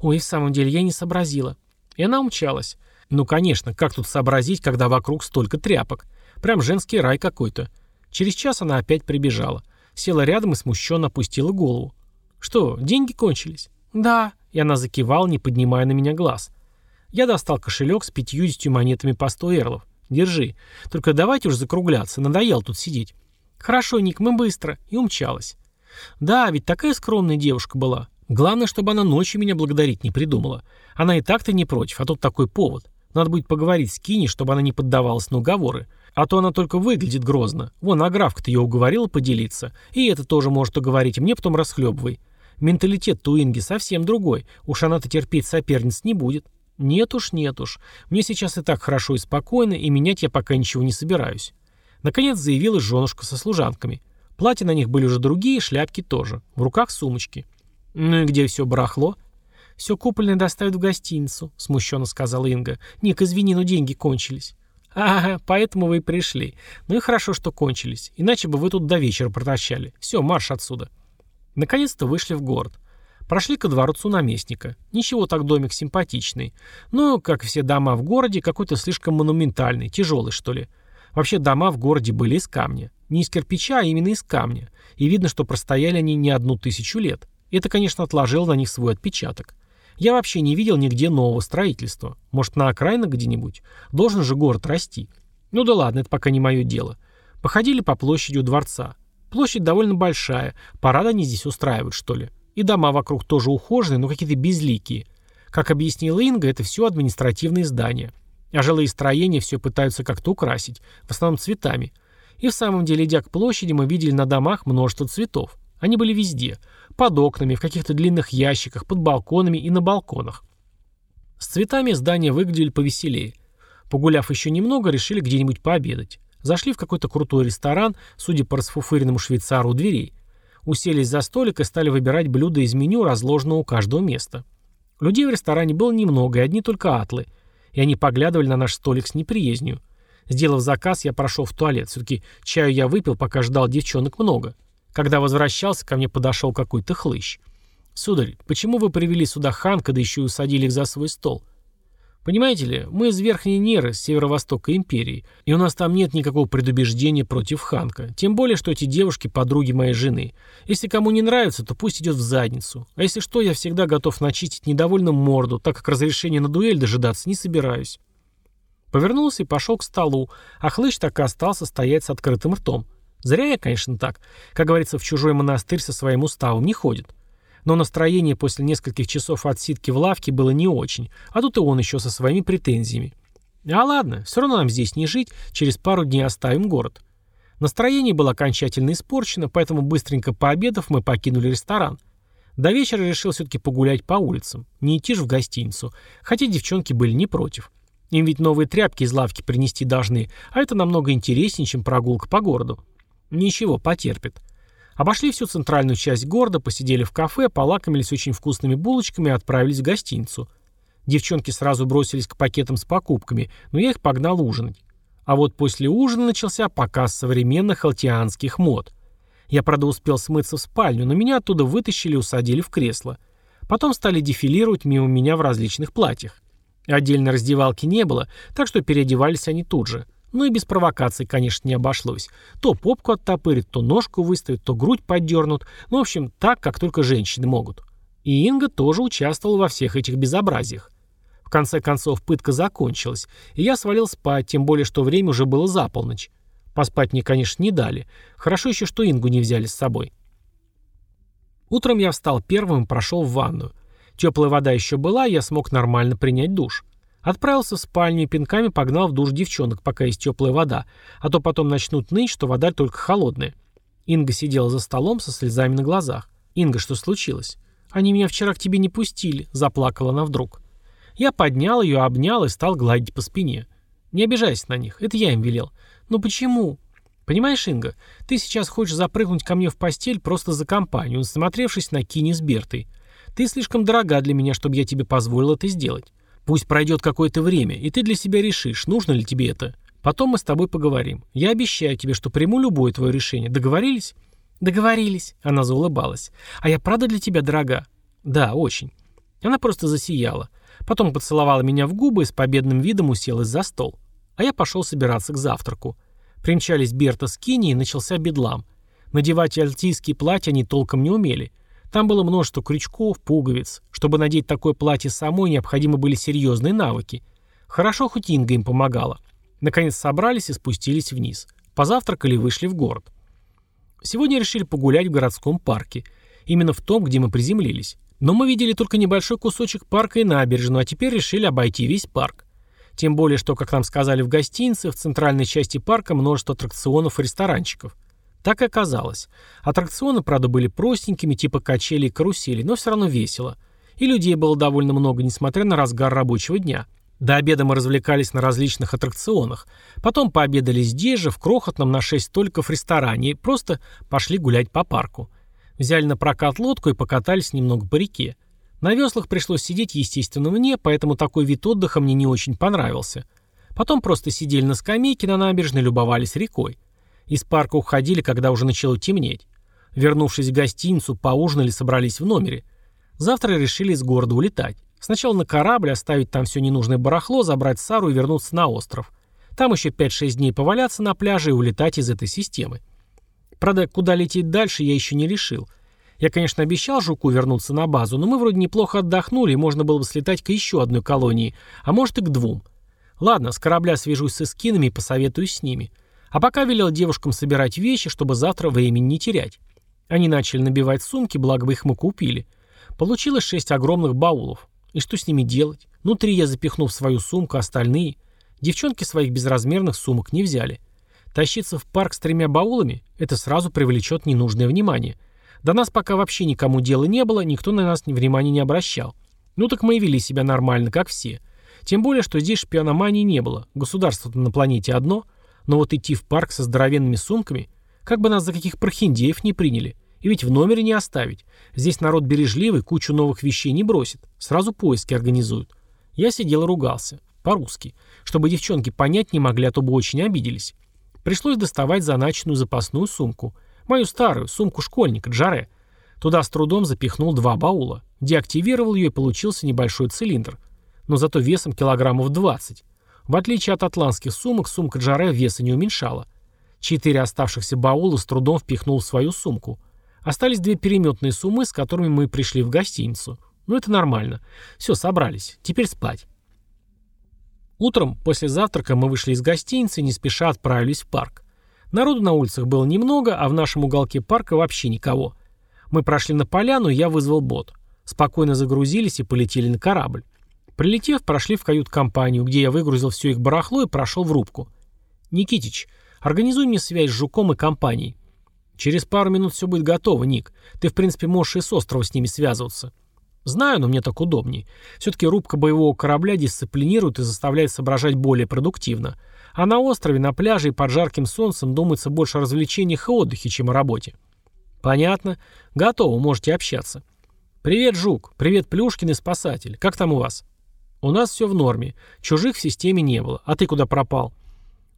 «Ой, в самом деле, я не сообразила». И она умчалась. «Ну, конечно, как тут сообразить, когда вокруг столько тряпок? Прям женский рай какой-то». Через час она опять прибежала. Села рядом и смущенно опустила голову. «Что, деньги кончились?» «Да». И она закивала, не поднимая на меня глаз. Я достал кошелек с пятьюдесятью монетами по сто эрлов. Держи. Только давайте уж закругляться, надоело тут сидеть. Хорошо, Ник, мы быстро. И умчалась. Да, ведь такая скромная девушка была. Главное, чтобы она ночью меня благодарить не придумала. Она и так-то не против, а тут такой повод. Надо будет поговорить с Кини, чтобы она не поддавалась на уговоры. А то она только выглядит грозно. Вон, Аграфка-то ее уговорила поделиться. И это тоже может уговорить, мне потом расхлебывай. Менталитет Туинги совсем другой. Уж она-то терпеть соперниц не будет. Нет уж, нет уж. Мне сейчас и так хорошо и спокойно, и менять я пока ничего не собираюсь. Наконец заявилась женушка со служанками. Платья на них были уже другие, шляпки тоже. В руках сумочки. «Ну и где все барахло?» «Все купольное доставят в гостиницу», — смущенно сказала Инга. «Ник, извини, но деньги кончились». «Ага, поэтому вы и пришли. Ну и хорошо, что кончились. Иначе бы вы тут до вечера протащали. Все, марш отсюда». Наконец-то вышли в город. Прошли ко дворцу наместника. Ничего так домик симпатичный. Но, как все дома в городе, какой-то слишком монументальный, тяжелый, что ли. Вообще дома в городе были из камня. Не из кирпича, а именно из камня. И видно, что простояли они не одну тысячу лет. Это, конечно, отложило на них свой отпечаток. Я вообще не видел нигде нового строительства. Может, на окраинах где-нибудь? Должен же город расти. Ну да ладно, это пока не мое дело. Походили по площади у дворца. Площадь довольно большая. Парад они здесь устраивают, что ли. И дома вокруг тоже ухоженные, но какие-то безликие. Как объяснила Инга, это все административные здания. А жилые строения все пытаются как-то украсить, в основном цветами. И в самом деле, идя к площади, мы видели на домах множество цветов. Они были везде. Под окнами, в каких-то длинных ящиках, под балконами и на балконах. С цветами здания выглядели повеселее. Погуляв еще немного, решили где-нибудь пообедать. Зашли в какой-то крутой ресторан, судя по расфуфыренному швейцару дверей. Уселись за столик и стали выбирать блюда из меню, разложенного у каждого места. Людей в ресторане было немного, и одни только атлы. И они поглядывали на наш столик с неприязнью. Сделав заказ, я прошел в туалет. Все-таки чаю я выпил, пока ждал девчонок много. Когда возвращался, ко мне подошел какой-то хлыщ. «Сударь, почему вы привели сюда Ханка, да еще и усадили их за свой стол?» Понимаете ли, мы из Верхней Неры, с северо-востока империи, и у нас там нет никакого предубеждения против Ханка. Тем более, что эти девушки – подруги моей жены. Если кому не нравится, то пусть идет в задницу. А если что, я всегда готов начистить недовольным морду, так как разрешения на дуэль дожидаться не собираюсь. Повернулся и пошел к столу, а хлыщ так и остался стоять с открытым ртом. Зря я, конечно, так. Как говорится, в чужой монастырь со своим уставом не ходит. Но настроение после нескольких часов отсидки в лавке было не очень, а тут и он еще со своими претензиями. А ладно, все равно нам здесь не жить, через пару дней оставим город. Настроение было окончательно испорчено, поэтому быстренько пообедав мы покинули ресторан. До вечера решил все-таки погулять по улицам, не идти же в гостиницу, хотя девчонки были не против. Им ведь новые тряпки из лавки принести должны, а это намного интереснее, чем прогулка по городу. Ничего, потерпит. Обошли всю центральную часть города, посидели в кафе, полакомились очень вкусными булочками и отправились в гостиницу. Девчонки сразу бросились к пакетам с покупками, но я их погнал ужинать. А вот после ужина начался показ современных алтианских мод. Я, правда, успел смыться в спальню, но меня оттуда вытащили и усадили в кресло. Потом стали дефилировать мимо меня в различных платьях. Отдельно раздевалки не было, так что переодевались они тут же. Ну и без провокаций, конечно, не обошлось. То попку оттопырят, то ножку выставят, то грудь поддернут. Ну, в общем, так, как только женщины могут. И Инга тоже участвовала во всех этих безобразиях. В конце концов, пытка закончилась, и я свалил спать, тем более, что время уже было за полночь. Поспать мне, конечно, не дали. Хорошо еще, что Ингу не взяли с собой. Утром я встал первым и прошел в ванную. Теплая вода еще была, я смог нормально принять душ. Отправился в спальню и пинками погнал в душ девчонок, пока есть теплая вода, а то потом начнут ныть, что вода только холодная. Инга сидела за столом со слезами на глазах. «Инга, что случилось?» «Они меня вчера к тебе не пустили», — заплакала она вдруг. Я поднял ее, обнял и стал гладить по спине. «Не обижайся на них, это я им велел». «Ну почему?» «Понимаешь, Инга, ты сейчас хочешь запрыгнуть ко мне в постель просто за компанию, насмотревшись на Кини с Бертой. Ты слишком дорога для меня, чтобы я тебе позволил это сделать. Пусть пройдет какое-то время, и ты для себя решишь, нужно ли тебе это. Потом мы с тобой поговорим. Я обещаю тебе, что приму любое твое решение. Договорились? Договорились. Она заулыбалась. А я правда для тебя дорога? Да, очень. Она просто засияла. Потом поцеловала меня в губы и с победным видом уселась за стол. А я пошел собираться к завтраку. Примчались Берта с Кини и начался бедлам. Надевать альтийские платья они толком не умели. Там было множество крючков, пуговиц. Чтобы надеть такое платье самой, необходимы были серьезные навыки. Хорошо, хоть Инга им помогала. Наконец собрались и спустились вниз. Позавтракали и вышли в город. Сегодня решили погулять в городском парке. Именно в том, где мы приземлились. Но мы видели только небольшой кусочек парка и набережную, а теперь решили обойти весь парк. Тем более, что, как нам сказали в гостинице, в центральной части парка множество аттракционов и ресторанчиков. Так и оказалось. Аттракционы, правда, были простенькими, типа качели и карусели, но все равно весело. И людей было довольно много, несмотря на разгар рабочего дня. До обеда мы развлекались на различных аттракционах. Потом пообедали здесь же, в крохотном на 6 столиков ресторане, и просто пошли гулять по парку. Взяли на прокат лодку и покатались немного по реке. На веслах пришлось сидеть, естественно, мне, поэтому такой вид отдыха мне не очень понравился. Потом просто сидели на скамейке на набережной, любовались рекой. Из парка уходили, когда уже начало темнеть. Вернувшись в гостиницу, поужинали, собрались в номере. Завтра решили из города улетать. Сначала на корабль, оставить там все ненужное барахло, забрать Сару и вернуться на остров. Там еще 5-6 дней поваляться на пляже и улетать из этой системы. Правда, куда лететь дальше, я еще не решил. Я, конечно, обещал Жуку вернуться на базу, но мы вроде неплохо отдохнули, и можно было бы слетать к еще одной колонии, а может и к двум. Ладно, с корабля свяжусь с эскинами и посоветуюсь с ними. А пока велел девушкам собирать вещи, чтобы завтра времени не терять. Они начали набивать сумки, благо бы их мы купили. Получилось шесть огромных баулов. И что с ними делать? Внутри я запихнул в свою сумку, остальные. Девчонки своих безразмерных сумок не взяли. Тащиться в парк с тремя баулами – это сразу привлечет ненужное внимание. До нас пока вообще никому дела не было, никто на нас внимания не обращал. Ну так мы и вели себя нормально, как все. Тем более, что здесь шпиономании не было. Государство-то на планете одно. Но вот идти в парк со здоровенными сумками, как бы нас за каких прохиндеев не приняли. И ведь в номере не оставить. Здесь народ бережливый, кучу новых вещей не бросит. Сразу поиски организуют. Я сидел и ругался. По-русски. Чтобы девчонки понять не могли, а то бы очень обиделись. Пришлось доставать заначенную запасную сумку. Мою старую, сумку школьника, Джаре. Туда с трудом запихнул два баула. Деактивировал ее и получился небольшой цилиндр. Но зато весом килограммов 20. В отличие от атлантских сумок, сумка Джаре веса не уменьшала. Четыре оставшихся баула с трудом впихнул в свою сумку. Остались две переметные суммы, с которыми мы пришли в гостиницу. Ну это нормально. Все, собрались. Теперь спать. Утром, после завтрака, мы вышли из гостиницы и не спеша отправились в парк. Народу на улицах было немного, а в нашем уголке парка вообще никого. Мы прошли на поляну, я вызвал бот. Спокойно загрузились и полетели на корабль. Прилетев, прошли в кают-компанию, где я выгрузил все их барахло и прошел в рубку. «Никитич, организуй мне связь с Жуком и компанией». «Через пару минут все будет готово, Ник. Ты, в принципе, можешь и с острова с ними связываться». «Знаю, но мне так удобнее. Все-таки рубка боевого корабля дисциплинирует и заставляет соображать более продуктивно. А на острове, на пляже и под жарким солнцем думается больше о развлечениях и отдыхе, чем о работе». «Понятно. Готово, можете общаться». «Привет, Жук. Привет, Плюшкин и Спасатель. Как там у вас?» «У нас все в норме. Чужих в системе не было. А ты куда пропал?»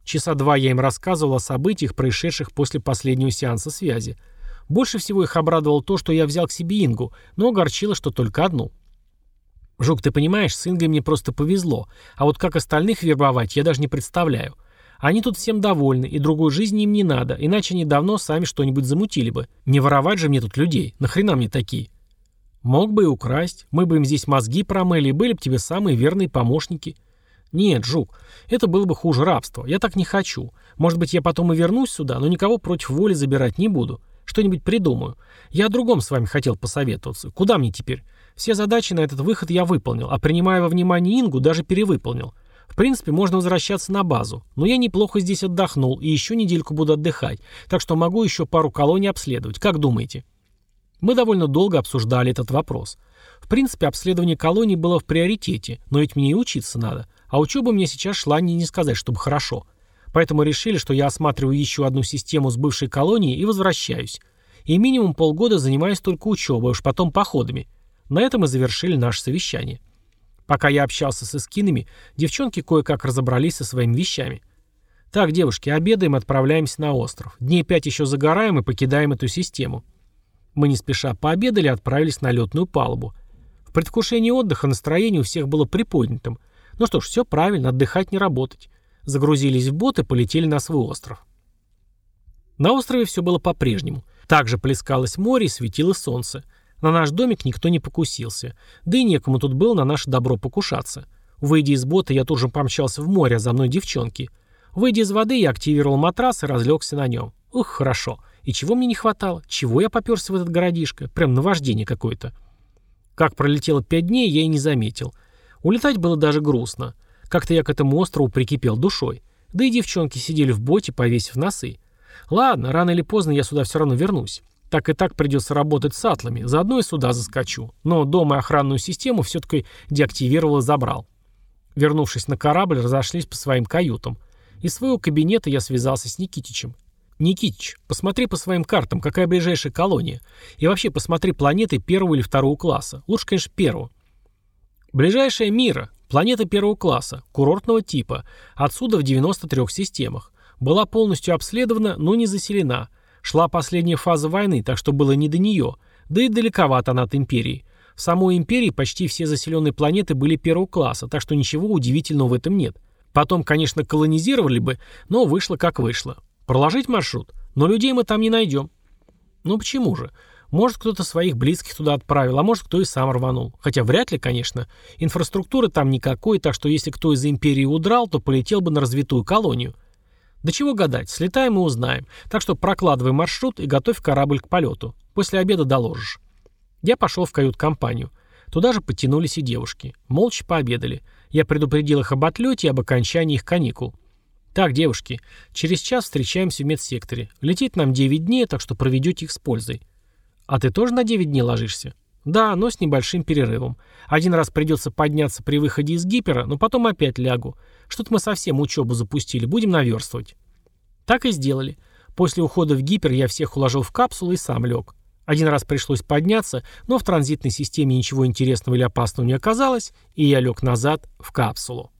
Часа два я им рассказывал о событиях, происшедших после последнего сеанса связи. Больше всего их обрадовало то, что я взял к себе Ингу, но огорчило, что только одну. «Жук, ты понимаешь, с Ингой мне просто повезло, а вот как остальных вербовать, я даже не представляю. Они тут всем довольны, и другой жизни им не надо, иначе они давно сами что-нибудь замутили бы. Не воровать же мне тут людей, нахрена мне такие?» «Мог бы и украсть, мы бы им здесь мозги промыли, и были бы тебе самые верные помощники». «Нет, Жук, это было бы хуже рабства. Я так не хочу. Может быть, я потом и вернусь сюда, но никого против воли забирать не буду. Что-нибудь придумаю. Я о другом с вами хотел посоветоваться. Куда мне теперь? Все задачи на этот выход я выполнил, а принимая во внимание Ингу, даже перевыполнил. В принципе, можно возвращаться на базу. Но я неплохо здесь отдохнул и еще недельку буду отдыхать, так что могу еще пару колоний обследовать. Как думаете? Мы довольно долго обсуждали этот вопрос. В принципе, обследование колоний было в приоритете, но ведь мне и учиться надо. А учеба мне сейчас шла не, не сказать, чтобы хорошо. Поэтому решили, что я осматриваю еще одну систему с бывшей колонией и возвращаюсь. И минимум полгода занимаюсь только учебой, уж потом походами. На этом мы завершили наше совещание. Пока я общался с эскинами, девчонки кое-как разобрались со своими вещами. Так, девушки, обедаем и отправляемся на остров. Дней пять еще загораем и покидаем эту систему. Мы не спеша пообедали и отправились на летную палубу. В предвкушении отдыха настроение у всех было приподнятым. Ну что ж, все правильно, отдыхать не работать загрузились в бот и полетели на свой остров. На острове все было по-прежнему. Также плескалось море и светило солнце. На наш домик никто не покусился. Да и некому тут было на наше добро покушаться. Выйдя из бота, я тут же помчался в море, а за мной девчонки. Выйдя из воды, я активировал матрас и разлегся на нем. Ух, хорошо. И чего мне не хватало? Чего я поперся в этот городишко? Прям наваждение какое-то. Как пролетело пять дней, я и не заметил. Улетать было даже грустно. Как-то я к этому острову прикипел душой. Да и девчонки сидели в боте, повесив носы. Ладно, рано или поздно я сюда все равно вернусь. Так и так придется работать с атлами, заодно и сюда заскочу. Но дома охранную систему все-таки деактивировал и забрал. Вернувшись на корабль, разошлись по своим каютам. Из своего кабинета я связался с Никитичем. «Никитич, посмотри по своим картам, какая ближайшая колония. И вообще посмотри планеты первого или второго класса. Лучше, конечно, первого». «Ближайшая Мира. Планета первого класса, курортного типа, отсюда в 93 системах. Была полностью обследована, но не заселена. Шла последняя фаза войны, так что было не до нее, да и далековато она от Империи. В самой Империи почти все заселенные планеты были первого класса, так что ничего удивительного в этом нет. Потом, конечно, колонизировали бы, но вышло как вышло. Проложить маршрут, но людей мы там не найдем. Ну почему же? Может, кто-то своих близких туда отправил, а может, кто и сам рванул. Хотя вряд ли, конечно. Инфраструктуры там никакой, так что если кто из империи удрал, то полетел бы на развитую колонию. Да чего гадать, слетаем и узнаем. Так что прокладывай маршрут и готовь корабль к полету. После обеда доложишь. Я пошел в кают-компанию. Туда же подтянулись и девушки. Молча пообедали. Я предупредил их об отлете и об окончании их каникул. «Так, девушки, через час встречаемся в медсекторе. Лететь нам 9 дней, так что проведете их с пользой». «А ты тоже на 9 дней ложишься?» «Да, но с небольшим перерывом. Один раз придется подняться при выходе из гипера, но потом опять лягу. Что-то мы совсем учебу запустили, будем наверстывать». Так и сделали. После ухода в гипер я всех уложил в капсулу и сам лег. Один раз пришлось подняться, но в транзитной системе ничего интересного или опасного не оказалось, и я лег назад в капсулу.